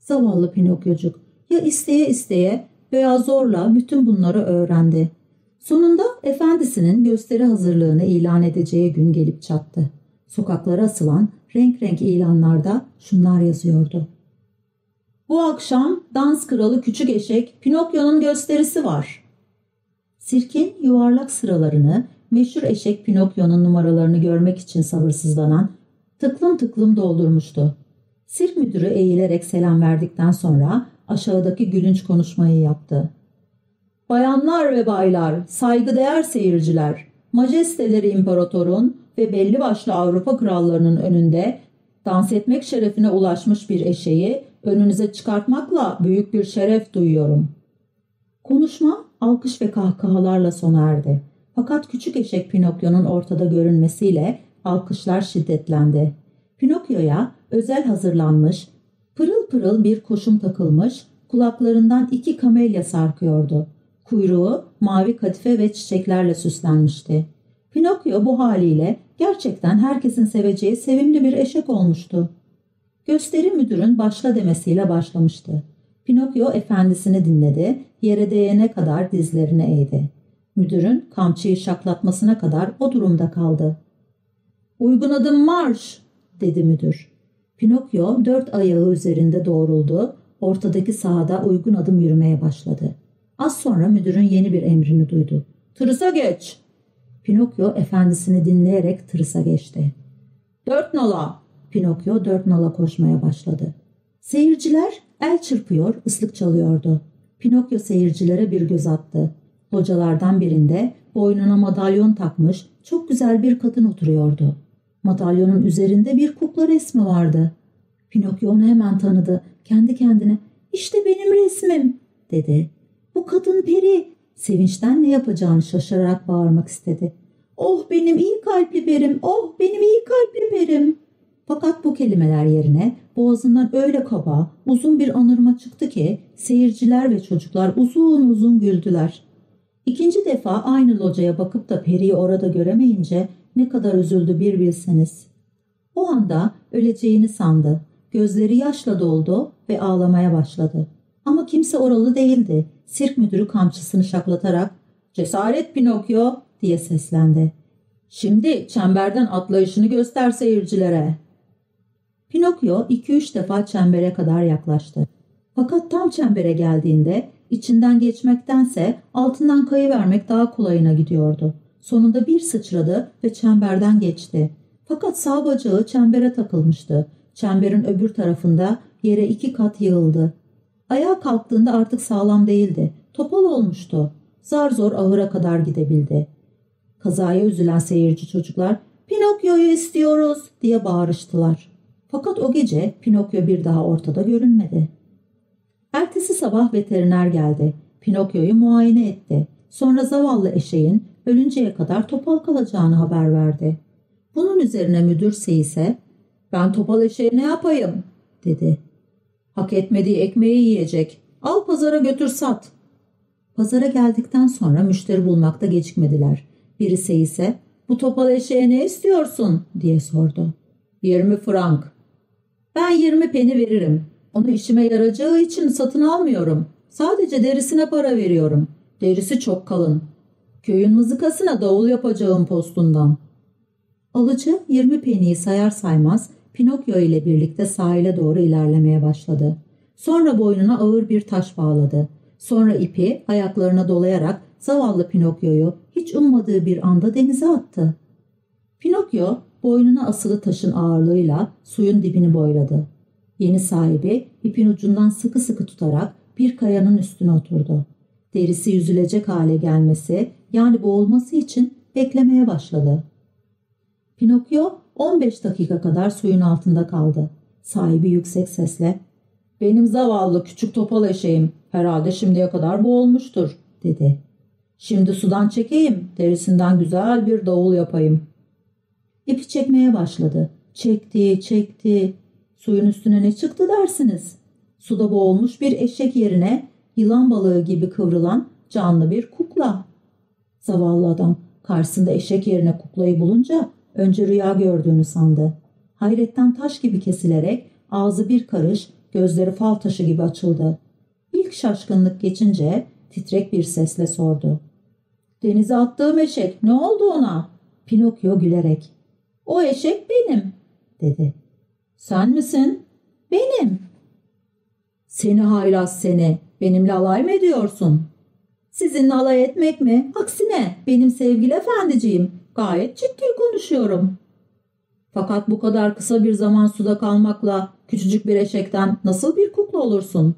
Zavallı Pinokyocuk ya isteye isteye veya zorla bütün bunları öğrendi. Sonunda efendisinin gösteri hazırlığını ilan edeceği gün gelip çattı. Sokaklara asılan renk renk ilanlarda şunlar yazıyordu. Bu akşam dans kralı küçük eşek Pinokyo'nun gösterisi var. Sirkin yuvarlak sıralarını meşhur eşek Pinokyo'nun numaralarını görmek için sabırsızlanan tıklım tıklım doldurmuştu. Sirk müdürü eğilerek selam verdikten sonra aşağıdaki gülünç konuşmayı yaptı. Bayanlar ve baylar, saygıdeğer seyirciler, majesteleri imparatorun ve belli başlı Avrupa krallarının önünde dans etmek şerefine ulaşmış bir eşeği önünüze çıkartmakla büyük bir şeref duyuyorum. Konuşma alkış ve kahkahalarla sona erdi. Fakat küçük eşek Pinokyo'nun ortada görünmesiyle alkışlar şiddetlendi. Pinokyo'ya özel hazırlanmış, pırıl pırıl bir koşum takılmış, kulaklarından iki kamelya sarkıyordu. Kuyruğu mavi kadife ve çiçeklerle süslenmişti. Pinokyo bu haliyle gerçekten herkesin seveceği sevimli bir eşek olmuştu. Gösteri müdürün başla demesiyle başlamıştı. Pinokyo efendisini dinledi yere değene kadar dizlerine eğdi. Müdürün kamçıyı şaklatmasına kadar o durumda kaldı. Uygun adım marş dedi müdür. Pinokyo dört ayağı üzerinde doğruldu, ortadaki sahada uygun adım yürümeye başladı. Az sonra müdürün yeni bir emrini duydu. Tırısa geç. Pinokyo efendisini dinleyerek tırısa geçti. Dört nala. Pinokyo dört nala koşmaya başladı. Seyirciler el çırpıyor, ıslık çalıyordu. Pinokyo seyircilere bir göz attı. Localardan birinde boynuna madalyon takmış çok güzel bir kadın oturuyordu. Madalyonun üzerinde bir kukla resmi vardı. Pinokyo onu hemen tanıdı. Kendi kendine işte benim resmim dedi. Bu kadın peri. Sevinçten ne yapacağını şaşırarak bağırmak istedi. Oh benim iyi kalpli perim, oh benim iyi kalpli perim. Fakat bu kelimeler yerine boğazından öyle kaba, uzun bir anırma çıktı ki seyirciler ve çocuklar uzun uzun güldüler. İkinci defa aynı locaya bakıp da periyi orada göremeyince ne kadar üzüldü bir bilseniz. O anda öleceğini sandı. Gözleri yaşla doldu ve ağlamaya başladı. Ama kimse oralı değildi. Sirk müdürü kamçısını şaklatarak ''Cesaret Pinokyo!'' diye seslendi. ''Şimdi çemberden atlayışını göster seyircilere.'' Pinokyo iki üç defa çembere kadar yaklaştı. Fakat tam çembere geldiğinde içinden geçmektense altından kayıvermek daha kolayına gidiyordu. Sonunda bir sıçradı ve çemberden geçti. Fakat sağ bacağı çembere takılmıştı. Çemberin öbür tarafında yere iki kat yığıldı. Ayağa kalktığında artık sağlam değildi. Topal olmuştu. Zar zor ahıra kadar gidebildi. Kazaya üzülen seyirci çocuklar Pinokyo'yu istiyoruz diye bağırıştılar. Fakat o gece Pinokyo bir daha ortada görünmedi. Ertesi sabah veteriner geldi. Pinokyo'yu muayene etti. Sonra zavallı eşeğin ölünceye kadar topal kalacağını haber verdi. Bunun üzerine müdür ise ben topal eşeğe ne yapayım dedi. Hak etmediği ekmeği yiyecek. Al pazara götür sat. Pazara geldikten sonra müşteri bulmakta gecikmediler. Birisi ise bu topal eşeğe ne istiyorsun diye sordu. Yirmi frank. Ben yirmi peni veririm. Onu işime yarayacağı için satın almıyorum. Sadece derisine para veriyorum. Derisi çok kalın. Köyün mızıkasına davul yapacağım postundan. Alıcı 20 peniyi sayar saymaz Pinokyo ile birlikte sahile doğru ilerlemeye başladı. Sonra boynuna ağır bir taş bağladı. Sonra ipi ayaklarına dolayarak zavallı Pinokyo'yu hiç ummadığı bir anda denize attı. Pinokyo boynuna asılı taşın ağırlığıyla suyun dibini boyladı. Yeni sahibi ipin ucundan sıkı sıkı tutarak bir kayanın üstüne oturdu. Derisi yüzülecek hale gelmesi yani boğulması için beklemeye başladı. Pinokyo 15 dakika kadar suyun altında kaldı. Sahibi yüksek sesle ''Benim zavallı küçük topal eşeğim herhalde şimdiye kadar boğulmuştur.'' dedi. ''Şimdi sudan çekeyim, derisinden güzel bir davul yapayım.'' İpi çekmeye başladı. Çekti, çekti. Suyun üstüne ne çıktı dersiniz? Suda boğulmuş bir eşek yerine yılan balığı gibi kıvrılan canlı bir kukla. Zavallı adam karşısında eşek yerine kuklayı bulunca önce rüya gördüğünü sandı. Hayretten taş gibi kesilerek ağzı bir karış, gözleri fal taşı gibi açıldı. İlk şaşkınlık geçince titrek bir sesle sordu. Denize attığım eşek ne oldu ona? Pinokyo gülerek. O eşek benim dedi. Sen misin? Benim. Seni haylaz seni. Benimle alay mı ediyorsun? Sizinle alay etmek mi? Aksine benim sevgili efendiciğim. Gayet ciddi konuşuyorum. Fakat bu kadar kısa bir zaman suda kalmakla küçücük bir eşekten nasıl bir kukla olursun?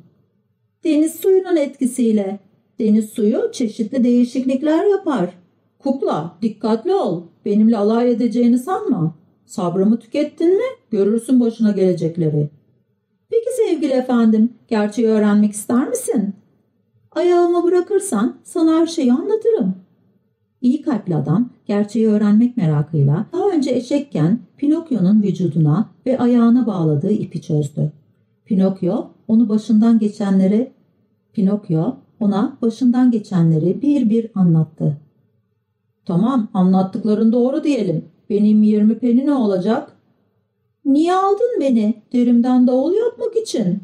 Deniz suyunun etkisiyle. Deniz suyu çeşitli değişiklikler yapar. Kukla dikkatli ol. Benimle alay edeceğini sanma. Sabrımı tükettin mi görürsün başına gelecekleri. Peki sevgili efendim gerçeği öğrenmek ister misin? Ayağımı bırakırsan sana her şeyi anlatırım. İyi kalpli adam gerçeği öğrenmek merakıyla daha önce eşekken Pinokyo'nun vücuduna ve ayağına bağladığı ipi çözdü. Pinokyo onu başından geçenleri Pinokyo ona başından geçenleri bir bir anlattı. Tamam anlattıkların doğru diyelim. Benim 20 peni ne olacak? Niye aldın beni? Derimden davul yapmak için.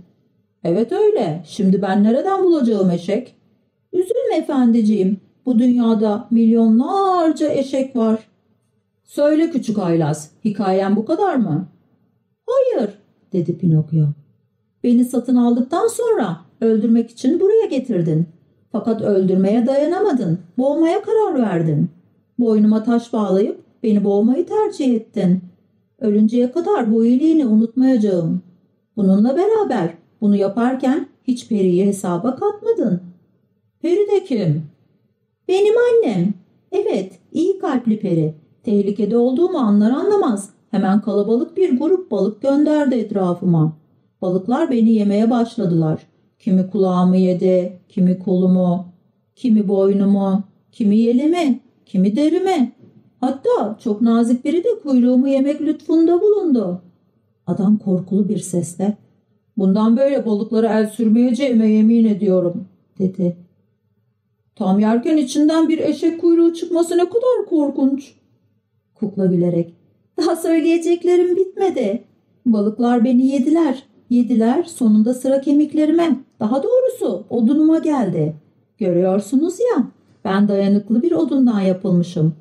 Evet öyle. Şimdi ben nereden bulacağım eşek? Üzülme efendiciğim. Bu dünyada milyonlarca eşek var. Söyle küçük haylaz, hikayen bu kadar mı? Hayır, dedi Pinokyo. Beni satın aldıktan sonra öldürmek için buraya getirdin. Fakat öldürmeye dayanamadın, boğmaya karar verdin. Boynuma taş bağlayıp beni boğmayı tercih ettin. Ölünceye kadar bu iyiliğini unutmayacağım. Bununla beraber bunu yaparken hiç Peri'yi hesaba katmadın. Peri de kim? Benim annem. Evet, iyi kalpli Peri. Tehlikede olduğumu anlar anlamaz. Hemen kalabalık bir grup balık gönderdi etrafıma. Balıklar beni yemeye başladılar. Kimi kulağımı yedi, kimi kolumu, kimi boynumu, kimi yelimi, kimi derimi. Hatta çok nazik biri de kuyruğumu yemek lütfunda bulundu. Adam korkulu bir sesle bundan böyle balıklara el sürmeyeceğime yemin ediyorum dedi. Tam yerken içinden bir eşek kuyruğu çıkması ne kadar korkunç. Kukla gülerek daha söyleyeceklerim bitmedi. Balıklar beni yediler. Yediler sonunda sıra kemiklerime. Daha doğrusu odunuma geldi. Görüyorsunuz ya ben dayanıklı bir odundan yapılmışım.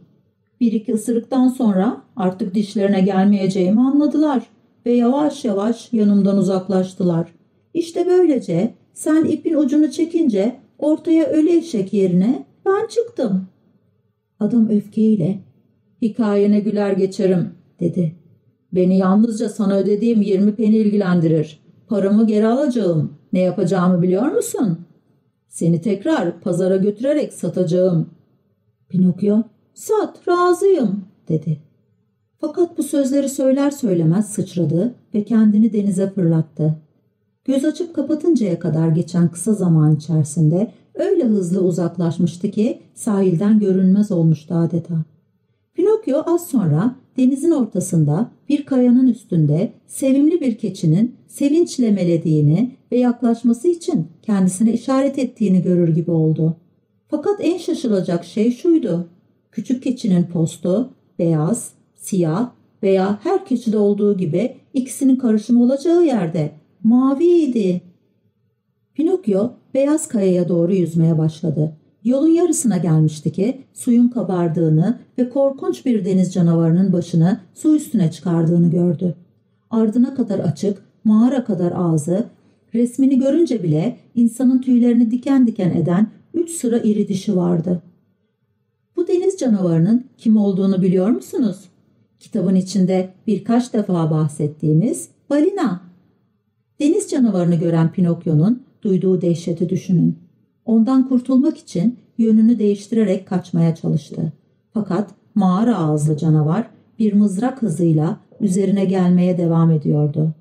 Bir iki ısırıktan sonra artık dişlerine gelmeyeceğimi anladılar ve yavaş yavaş yanımdan uzaklaştılar. İşte böylece sen ipin ucunu çekince ortaya ölü eşek yerine ben çıktım. Adam öfkeyle hikayene güler geçerim dedi. Beni yalnızca sana ödediğim 20 peni ilgilendirir. Paramı geri alacağım. Ne yapacağımı biliyor musun? Seni tekrar pazara götürerek satacağım. Pinokyo, sat razıyım dedi. Fakat bu sözleri söyler söylemez sıçradı ve kendini denize fırlattı. Göz açıp kapatıncaya kadar geçen kısa zaman içerisinde öyle hızlı uzaklaşmıştı ki sahilden görünmez olmuştu adeta. Pinokyo az sonra denizin ortasında bir kayanın üstünde sevimli bir keçinin sevinçle melediğini ve yaklaşması için kendisine işaret ettiğini görür gibi oldu. Fakat en şaşılacak şey şuydu. Küçük keçinin postu beyaz, siyah veya her keçide olduğu gibi ikisinin karışımı olacağı yerde maviydi. Pinokyo beyaz kayaya doğru yüzmeye başladı. Yolun yarısına gelmişti ki suyun kabardığını ve korkunç bir deniz canavarının başını su üstüne çıkardığını gördü. Ardına kadar açık, mağara kadar ağzı, resmini görünce bile insanın tüylerini diken diken eden üç sıra iri dişi vardı. Bu deniz canavarının kim olduğunu biliyor musunuz? Kitabın içinde birkaç defa bahsettiğimiz balina. Deniz canavarını gören Pinokyo'nun duyduğu dehşeti düşünün. Ondan kurtulmak için yönünü değiştirerek kaçmaya çalıştı. Fakat mağara ağızlı canavar bir mızrak hızıyla üzerine gelmeye devam ediyordu.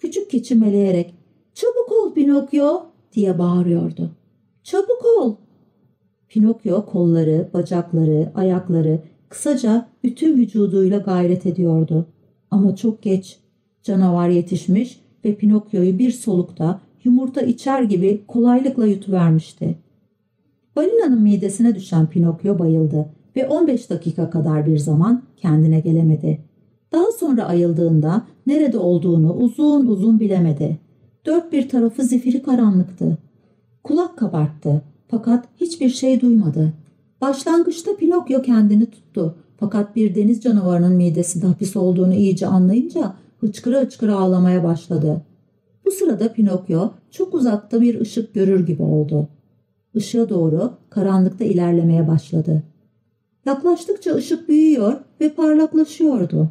Küçük keçi meleyerek ''Çabuk ol Pinokyo!'' diye bağırıyordu. ''Çabuk ol!'' Pinokyo kolları, bacakları, ayakları, kısaca bütün vücuduyla gayret ediyordu. Ama çok geç. Canavar yetişmiş ve Pinokyo'yu bir solukta yumurta içer gibi kolaylıkla yutuvermişti. Balinanın midesine düşen Pinokyo bayıldı ve 15 dakika kadar bir zaman kendine gelemedi. Daha sonra ayıldığında nerede olduğunu uzun uzun bilemedi. Dört bir tarafı zifiri karanlıktı. Kulak kabarttı fakat hiçbir şey duymadı. Başlangıçta Pinokyo kendini tuttu fakat bir deniz canavarının midesinde hapis olduğunu iyice anlayınca hıçkıra hıçkıra ağlamaya başladı. Bu sırada Pinokyo çok uzakta bir ışık görür gibi oldu. Işığa doğru karanlıkta ilerlemeye başladı. Yaklaştıkça ışık büyüyor ve parlaklaşıyordu.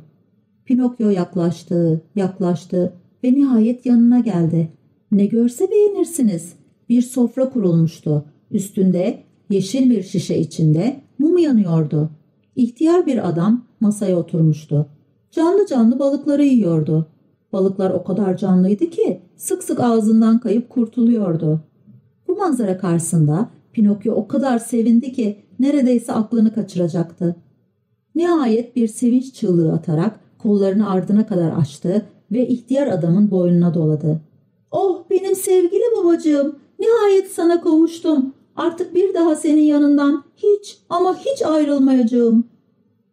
Pinokyo yaklaştı, yaklaştı ve nihayet yanına geldi. Ne görse beğenirsiniz. Bir sofra kurulmuştu. Üstünde yeşil bir şişe içinde mum yanıyordu. İhtiyar bir adam masaya oturmuştu. Canlı canlı balıkları yiyordu. Balıklar o kadar canlıydı ki sık sık ağzından kayıp kurtuluyordu. Bu manzara karşısında Pinokyo o kadar sevindi ki neredeyse aklını kaçıracaktı. Nihayet bir sevinç çığlığı atarak kollarını ardına kadar açtı ve ihtiyar adamın boynuna doladı. Oh benim sevgili babacığım nihayet sana kavuştum. Artık bir daha senin yanından hiç ama hiç ayrılmayacağım.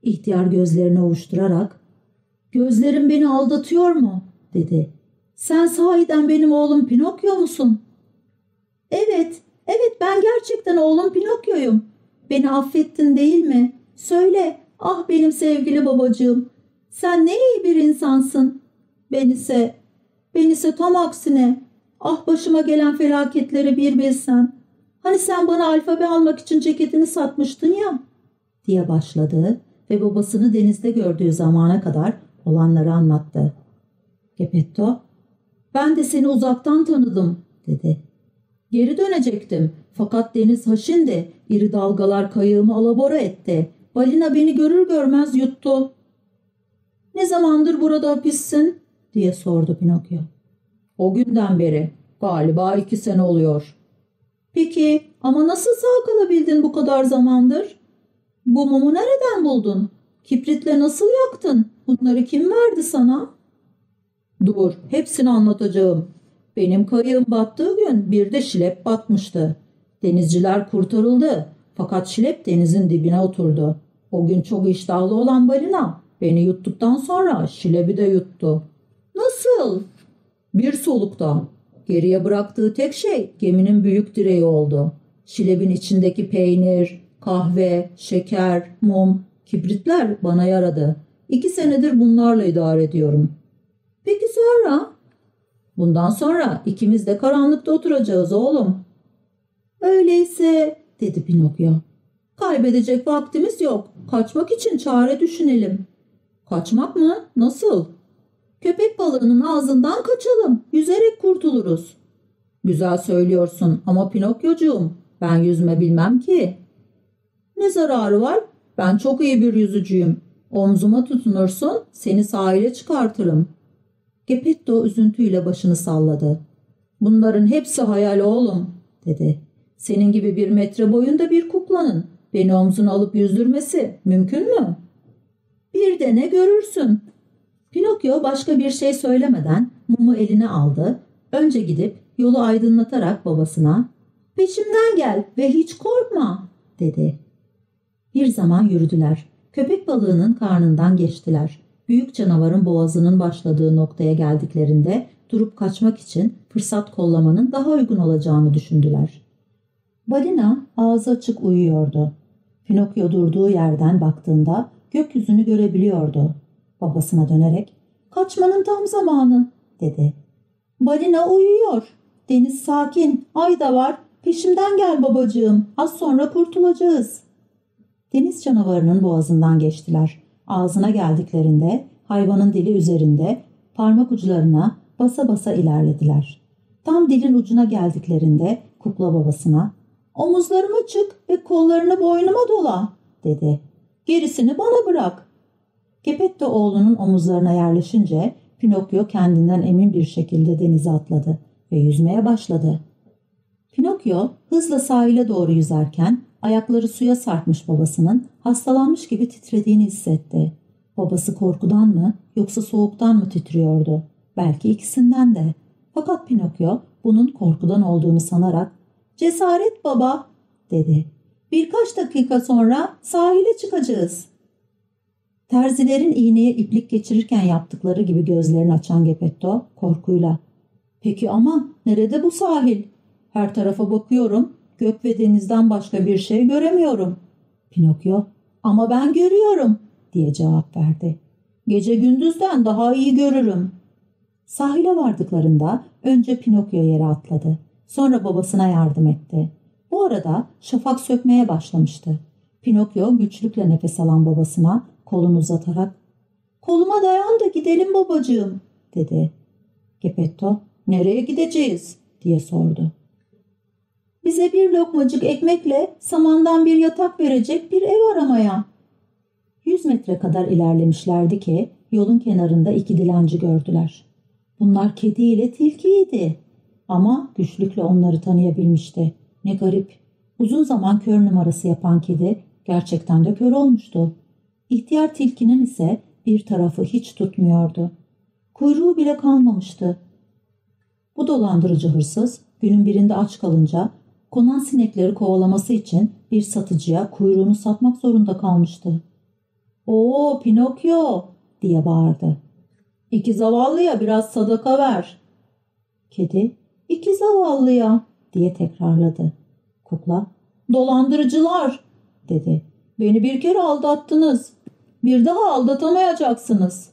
İhtiyar gözlerini ovuşturarak gözlerim beni aldatıyor mu? dedi. Sen sahiden benim oğlum Pinokyo musun? Evet Evet ben gerçekten oğlum Pinokyo'yum. Beni affettin değil mi? Söyle. Ah benim sevgili babacığım. Sen ne iyi bir insansın. Ben ise, ben ise tam aksine. Ah başıma gelen felaketleri bir bilsen. Hani sen bana alfabe almak için ceketini satmıştın ya. Diye başladı ve babasını denizde gördüğü zamana kadar olanları anlattı. Gepetto, ben de seni uzaktan tanıdım dedi. Geri dönecektim fakat deniz haşindi. İri dalgalar kayığımı alabora etti. Balina beni görür görmez yuttu. Ne zamandır burada hapissin? diye sordu Pinokyo. O günden beri. Galiba iki sene oluyor. Peki ama nasıl sağ kalabildin bu kadar zamandır? Bu mumu nereden buldun? Kipritle nasıl yaktın? Bunları kim verdi sana? Dur, hepsini anlatacağım. Benim kayığım battığı gün bir de şilep batmıştı. Denizciler kurtarıldı. Fakat şilep denizin dibine oturdu. O gün çok iştahlı olan balina beni yuttuktan sonra şilebi de yuttu. Nasıl? Bir solukta. Geriye bıraktığı tek şey geminin büyük direği oldu. Şilebin içindeki peynir, kahve, şeker, mum, kibritler bana yaradı. İki senedir bunlarla idare ediyorum. Peki sonra? Bundan sonra ikimiz de karanlıkta oturacağız oğlum. Öyleyse dedi Pinokyo. Kaybedecek vaktimiz yok. Kaçmak için çare düşünelim. Kaçmak mı? Nasıl? Köpek balığının ağzından kaçalım. Yüzerek kurtuluruz. Güzel söylüyorsun ama Pinokyocuğum ben yüzme bilmem ki. Ne zararı var? Ben çok iyi bir yüzücüyüm. Omzuma tutunursun seni sahile çıkartırım. Gepetto üzüntüyle başını salladı. Bunların hepsi hayal oğlum dedi. Senin gibi bir metre boyunda bir kuklanın beni omzuna alıp yüzdürmesi mümkün mü? Bir de ne görürsün. Pinokyo başka bir şey söylemeden mumu eline aldı. Önce gidip yolu aydınlatarak babasına ''Peşimden gel ve hiç korkma'' dedi. Bir zaman yürüdüler. Köpek balığının karnından geçtiler. Büyük canavarın boğazının başladığı noktaya geldiklerinde durup kaçmak için fırsat kollamanın daha uygun olacağını düşündüler. Balina ağzı açık uyuyordu. Pinokyo durduğu yerden baktığında gökyüzünü görebiliyordu. Babasına dönerek ''Kaçmanın tam zamanı'' dedi. ''Balina uyuyor. Deniz sakin. Ay da var. Peşimden gel babacığım. Az sonra kurtulacağız.'' Deniz canavarının boğazından geçtiler. Ağzına geldiklerinde hayvanın dili üzerinde parmak uçlarına basa basa ilerlediler. Tam dilin ucuna geldiklerinde kukla babasına ''Omuzlarıma çık ve kollarını boynuma dola'' dedi. ''Gerisini bana bırak.'' Gepetto oğlunun omuzlarına yerleşince Pinokyo kendinden emin bir şekilde denize atladı ve yüzmeye başladı. Pinokyo hızla sahile doğru yüzerken ayakları suya sarkmış babasının hastalanmış gibi titrediğini hissetti. Babası korkudan mı yoksa soğuktan mı titriyordu? Belki ikisinden de. Fakat Pinokyo bunun korkudan olduğunu sanarak ''Cesaret baba'' dedi. ''Birkaç dakika sonra sahile çıkacağız.'' Terzilerin iğneye iplik geçirirken yaptıkları gibi gözlerini açan Gepetto korkuyla ''Peki ama nerede bu sahil? Her tarafa bakıyorum, gök ve denizden başka bir şey göremiyorum.'' Pinokyo ''Ama ben görüyorum.'' diye cevap verdi. ''Gece gündüzden daha iyi görürüm.'' Sahile vardıklarında önce Pinokyo yere atladı. Sonra babasına yardım etti. Bu arada şafak sökmeye başlamıştı. Pinokyo güçlükle nefes alan babasına kolunu uzatarak ''Koluma dayan da gidelim babacığım'' dedi. Gepetto ''Nereye gideceğiz?'' diye sordu. ''Bize bir lokmacık ekmekle samandan bir yatak verecek bir ev aramaya.'' Yüz metre kadar ilerlemişlerdi ki yolun kenarında iki dilenci gördüler. Bunlar kedi ile tilkiydi. Ama güçlükle onları tanıyabilmişti. Ne garip. Uzun zaman kör numarası yapan kedi gerçekten de kör olmuştu. İhtiyar tilkinin ise bir tarafı hiç tutmuyordu. Kuyruğu bile kalmamıştı. Bu dolandırıcı hırsız günün birinde aç kalınca konan sinekleri kovalaması için bir satıcıya kuyruğunu satmak zorunda kalmıştı. ''Oo Pinokyo!'' diye bağırdı. ''İki zavallıya biraz sadaka ver.'' Kedi ''İki zavallıya'' diye tekrarladı. kukla. Dolandırıcılar dedi. Beni bir kere aldattınız. Bir daha aldatamayacaksınız.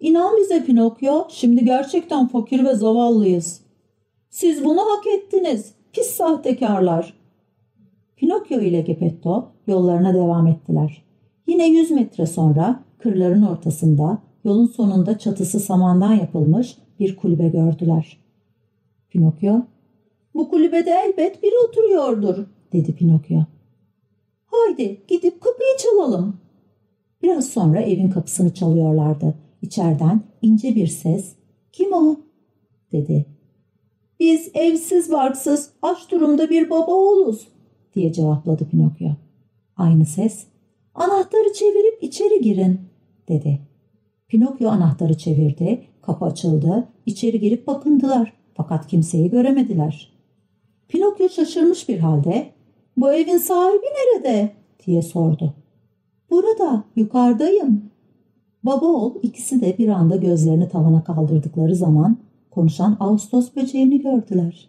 İnan bize Pinokyo, şimdi gerçekten fakir ve zavallıyız. Siz bunu hak ettiniz, pis sahtekarlar. Pinokyo ile Geppetto yollarına devam ettiler. Yine yüz metre sonra kırların ortasında yolun sonunda çatısı samandan yapılmış bir kulübe gördüler. Pinokyo, bu kulübede elbet biri oturuyordur dedi Pinokyo. Haydi gidip kapıyı çalalım. Biraz sonra evin kapısını çalıyorlardı. İçeriden ince bir ses kim o dedi. Biz evsiz barksız aç durumda bir baba oğluz diye cevapladı Pinokyo. Aynı ses anahtarı çevirip içeri girin dedi. Pinokyo anahtarı çevirdi, kapı açıldı, içeri girip bakındılar fakat kimseyi göremediler. Pinokyo şaşırmış bir halde bu evin sahibi nerede diye sordu. Burada, yukarıdayım. Baba oğul ikisi de bir anda gözlerini tavana kaldırdıkları zaman konuşan Ağustos böceğini gördüler.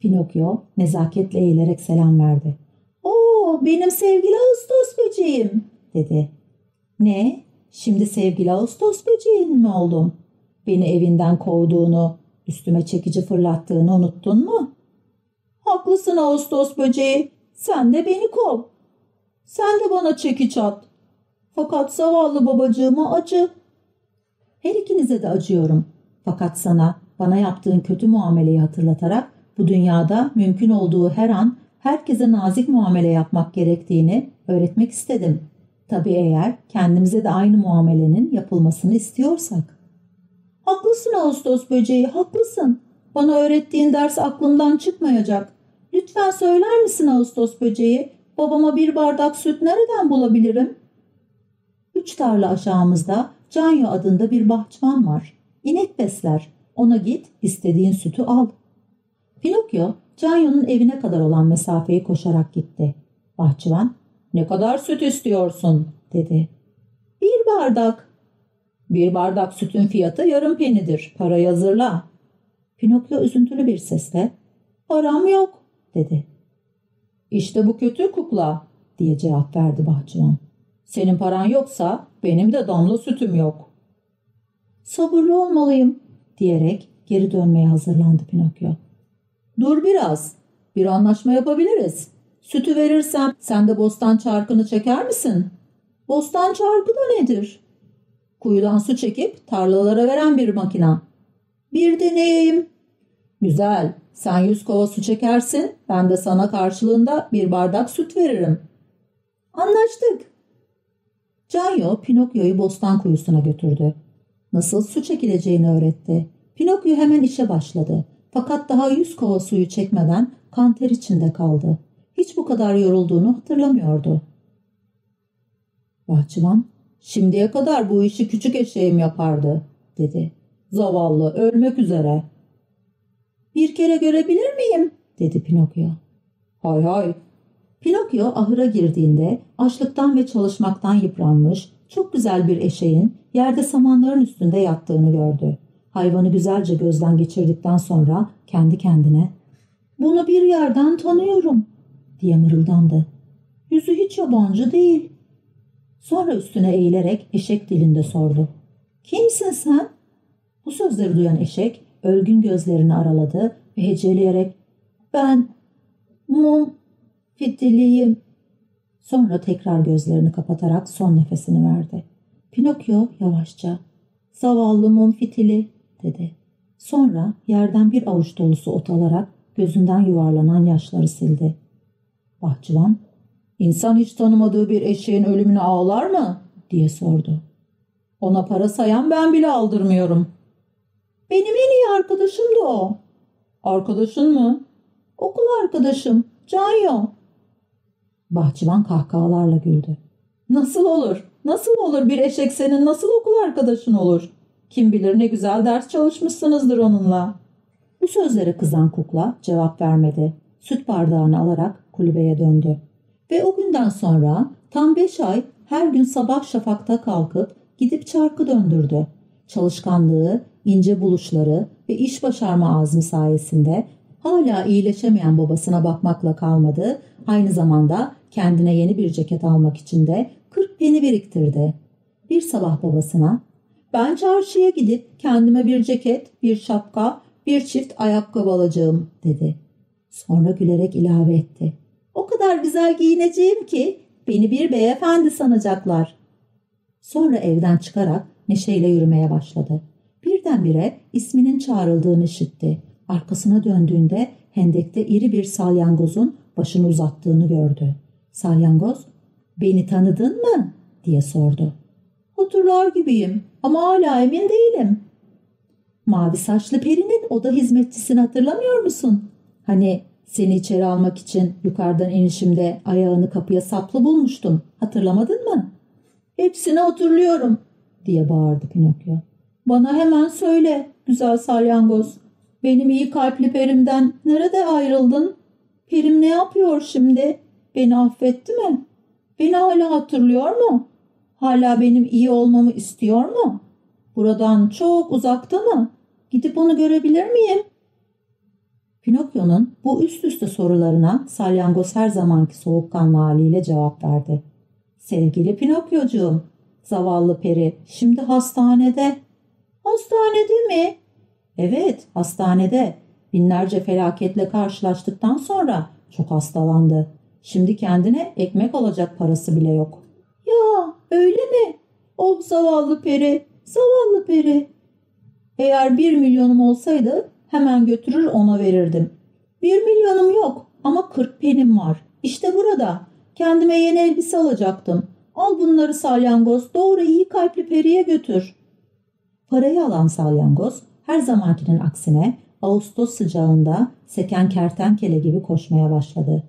Pinokyo nezaketle eğilerek selam verdi. ''Oo benim sevgili Ağustos böceğim'' dedi. ''Ne? Şimdi sevgili Ağustos böceğin mi oldum? Beni evinden kovduğunu, üstüme çekici fırlattığını unuttun mu?'' ''Haklısın Ağustos böceği. Sen de beni kov. Sen de bana çekiç at. Fakat zavallı babacığıma acı. Her ikinize de acıyorum. Fakat sana bana yaptığın kötü muameleyi hatırlatarak bu dünyada mümkün olduğu her an herkese nazik muamele yapmak gerektiğini öğretmek istedim. Tabii eğer kendimize de aynı muamelenin yapılmasını istiyorsak. Haklısın Ağustos böceği, haklısın. Bana öğrettiğin ders aklımdan çıkmayacak. Lütfen söyler misin Ağustos böceği? Babama bir bardak süt nereden bulabilirim? Üç tarla aşağımızda Canyo adında bir bahçıvan var. İnek besler. Ona git, istediğin sütü al. Pinokyo, Canyo'nun evine kadar olan mesafeyi koşarak gitti. Bahçıvan, ne kadar süt istiyorsun? dedi. Bir bardak. Bir bardak sütün fiyatı yarım penidir. Parayı hazırla. Pinokyo üzüntülü bir sesle, param yok, dedi. İşte bu kötü kukla, diye cevap verdi bahçıvan. Senin paran yoksa benim de damla sütüm yok. Sabırlı olmalıyım diyerek geri dönmeye hazırlandı Pinokyo. Dur biraz. Bir anlaşma yapabiliriz. Sütü verirsem sen de bostan çarkını çeker misin? Bostan çarkı da nedir? Kuyudan su çekip tarlalara veren bir makina. Bir deneyeyim. Güzel. Sen yüz kova su çekersin. Ben de sana karşılığında bir bardak süt veririm. Anlaştık. Canyo Pinokyo'yu bostan kuyusuna götürdü. Nasıl su çekileceğini öğretti. Pinokyo hemen işe başladı. Fakat daha yüz kova suyu çekmeden kanter içinde kaldı. Hiç bu kadar yorulduğunu hatırlamıyordu. Bahçıvan, şimdiye kadar bu işi küçük eşeğim yapardı, dedi. Zavallı, ölmek üzere. Bir kere görebilir miyim? dedi Pinokyo. Hay hay. Pinokyo ahıra girdiğinde açlıktan ve çalışmaktan yıpranmış, çok güzel bir eşeğin yerde samanların üstünde yattığını gördü. Hayvanı güzelce gözden geçirdikten sonra kendi kendine ''Bunu bir yerden tanıyorum.'' diye mırıldandı. Yüzü hiç yabancı değil. Sonra üstüne eğilerek eşek dilinde sordu. ''Kimsin sen?'' Bu sözleri duyan eşek ölgün gözlerini araladı ve heceleyerek ''Ben mum fitiliyim.'' Sonra tekrar gözlerini kapatarak son nefesini verdi. Pinokyo yavaşça ''Zavallı mum fitili'' dedi. Sonra yerden bir avuç dolusu ot alarak gözünden yuvarlanan yaşları sildi. Bahçıvan, insan hiç tanımadığı bir eşeğin ölümünü ağlar mı? diye sordu. Ona para sayan ben bile aldırmıyorum. Benim en iyi arkadaşım da o. Arkadaşın mı? Okul arkadaşım, Canyo. Bahçıvan kahkahalarla güldü. Nasıl olur? Nasıl olur bir eşek senin nasıl okul arkadaşın olur? Kim bilir ne güzel ders çalışmışsınızdır onunla. Bu sözlere kızan kukla cevap vermedi. Süt bardağını alarak kulübeye döndü. Ve o günden sonra tam beş ay her gün sabah şafakta kalkıp gidip çarkı döndürdü. Çalışkanlığı, ince buluşları ve iş başarma azmi sayesinde hala iyileşemeyen babasına bakmakla kalmadı. Aynı zamanda kendine yeni bir ceket almak için de 40 peni biriktirdi. Bir sabah babasına ben çarşıya gidip kendime bir ceket, bir şapka, bir çift ayakkabı alacağım dedi. Sonra gülerek ilave etti. O kadar güzel giyineceğim ki beni bir beyefendi sanacaklar. Sonra evden çıkarak neşeyle yürümeye başladı. Birdenbire isminin çağrıldığını işitti. Arkasına döndüğünde hendekte iri bir salyangozun başını uzattığını gördü. Salyangoz, beni tanıdın mı? diye sordu. Hatırlar gibiyim ama hala emin değilim. Mavi saçlı perinin oda hizmetçisini hatırlamıyor musun? Hani seni içeri almak için yukarıdan inişimde ayağını kapıya saplı bulmuştum. Hatırlamadın mı? Hepsini hatırlıyorum diye bağırdı Pinokyo. Bana hemen söyle güzel salyangoz. Benim iyi kalpli perimden nerede ayrıldın? Perim ne yapıyor şimdi? Beni affetti mi? Beni hala hatırlıyor mu? Hala benim iyi olmamı istiyor mu? Buradan çok uzakta mı? Gidip onu görebilir miyim? Pinokyo'nun bu üst üste sorularına salyangoz her zamanki soğukkanlı haliyle cevap verdi. Sevgili Pinokyocuğum, zavallı peri şimdi hastanede. Hastanede mi? Evet, hastanede. Binlerce felaketle karşılaştıktan sonra çok hastalandı. Şimdi kendine ekmek alacak parası bile yok. Ya öyle mi? Oh zavallı peri, zavallı peri. Eğer bir milyonum olsaydı hemen götürür ona verirdim. Bir milyonum yok ama kırk penim var. İşte burada. Kendime yeni elbise alacaktım. Al bunları salyangoz doğru iyi kalpli periye götür. Parayı alan salyangoz her zamankinin aksine Ağustos sıcağında seken kertenkele gibi koşmaya başladı.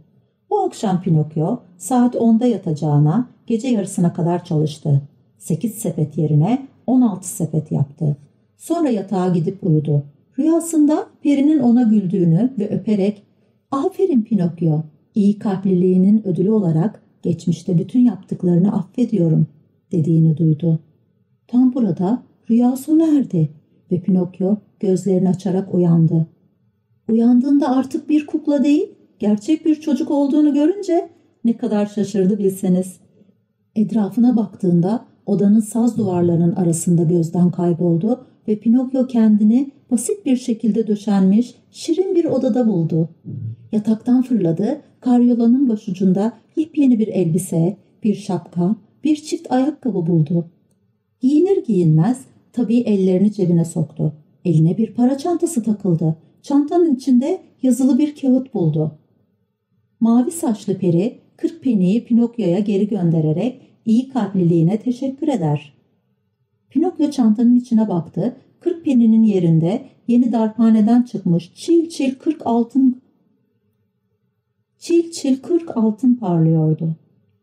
Bu akşam Pinokyo saat 10'da yatacağına gece yarısına kadar çalıştı. 8 sepet yerine 16 sepet yaptı. Sonra yatağa gidip uyudu. Rüyasında perinin ona güldüğünü ve öperek ''Aferin Pinokyo, iyi kalpliliğinin ödülü olarak geçmişte bütün yaptıklarını affediyorum.'' dediğini duydu. Tam burada rüya sona erdi ve Pinokyo gözlerini açarak uyandı. Uyandığında artık bir kukla değil, gerçek bir çocuk olduğunu görünce ne kadar şaşırdı bilseniz. Etrafına baktığında odanın saz duvarlarının arasında gözden kayboldu ve Pinokyo kendini basit bir şekilde döşenmiş şirin bir odada buldu. Yataktan fırladı, karyolanın başucunda yepyeni bir elbise, bir şapka, bir çift ayakkabı buldu. Giyinir giyinmez tabii ellerini cebine soktu. Eline bir para çantası takıldı. Çantanın içinde yazılı bir kağıt buldu. Mavi saçlı peri 40 peniyi Pinokyo'ya geri göndererek iyi kalpliliğine teşekkür eder. Pinokyo çantanın içine baktı. 40 peninin yerinde yeni darphaneden çıkmış çil çil 40 altın çil çil 40 altın parlıyordu.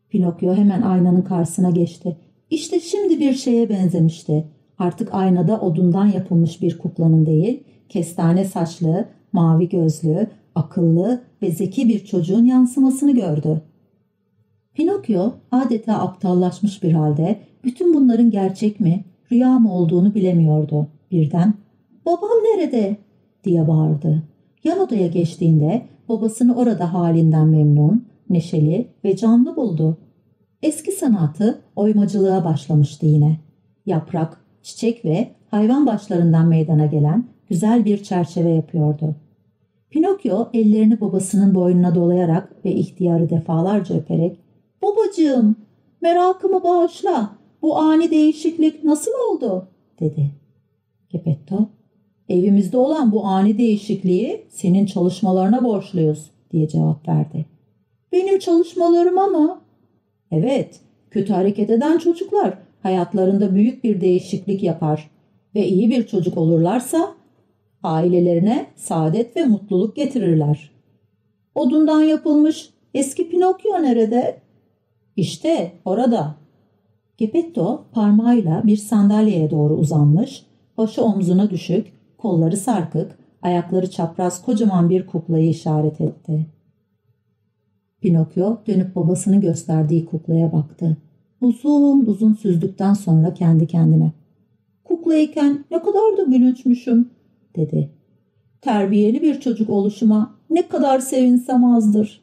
Pinokyo hemen aynanın karşısına geçti. İşte şimdi bir şeye benzemişti. Artık aynada odundan yapılmış bir kuklanın değil, kestane saçlı, mavi gözlü, akıllı ve zeki bir çocuğun yansımasını gördü. Pinokyo adeta aptallaşmış bir halde bütün bunların gerçek mi, rüya mı olduğunu bilemiyordu. Birden ''Babam nerede?'' diye bağırdı. Yan odaya geçtiğinde babasını orada halinden memnun, neşeli ve canlı buldu. Eski sanatı oymacılığa başlamıştı yine. Yaprak, çiçek ve hayvan başlarından meydana gelen güzel bir çerçeve yapıyordu. Pinokyo ellerini babasının boynuna dolayarak ve ihtiyarı defalarca öperek ''Babacığım, merakımı bağışla. Bu ani değişiklik nasıl oldu?'' dedi. Gepetto, ''Evimizde olan bu ani değişikliği senin çalışmalarına borçluyuz.'' diye cevap verdi. ''Benim çalışmalarım ama?'' ''Evet, kötü hareket eden çocuklar hayatlarında büyük bir değişiklik yapar ve iyi bir çocuk olurlarsa ailelerine saadet ve mutluluk getirirler. Odundan yapılmış eski Pinokyo nerede? İşte orada. Gepetto parmağıyla bir sandalyeye doğru uzanmış, başı omzuna düşük, kolları sarkık, ayakları çapraz kocaman bir kuklayı işaret etti. Pinokyo dönüp babasının gösterdiği kuklaya baktı. Uzun uzun süzdükten sonra kendi kendine. Kuklayken ne kadar da gülünçmüşüm dedi. Terbiyeli bir çocuk oluşuma ne kadar sevinsem azdır.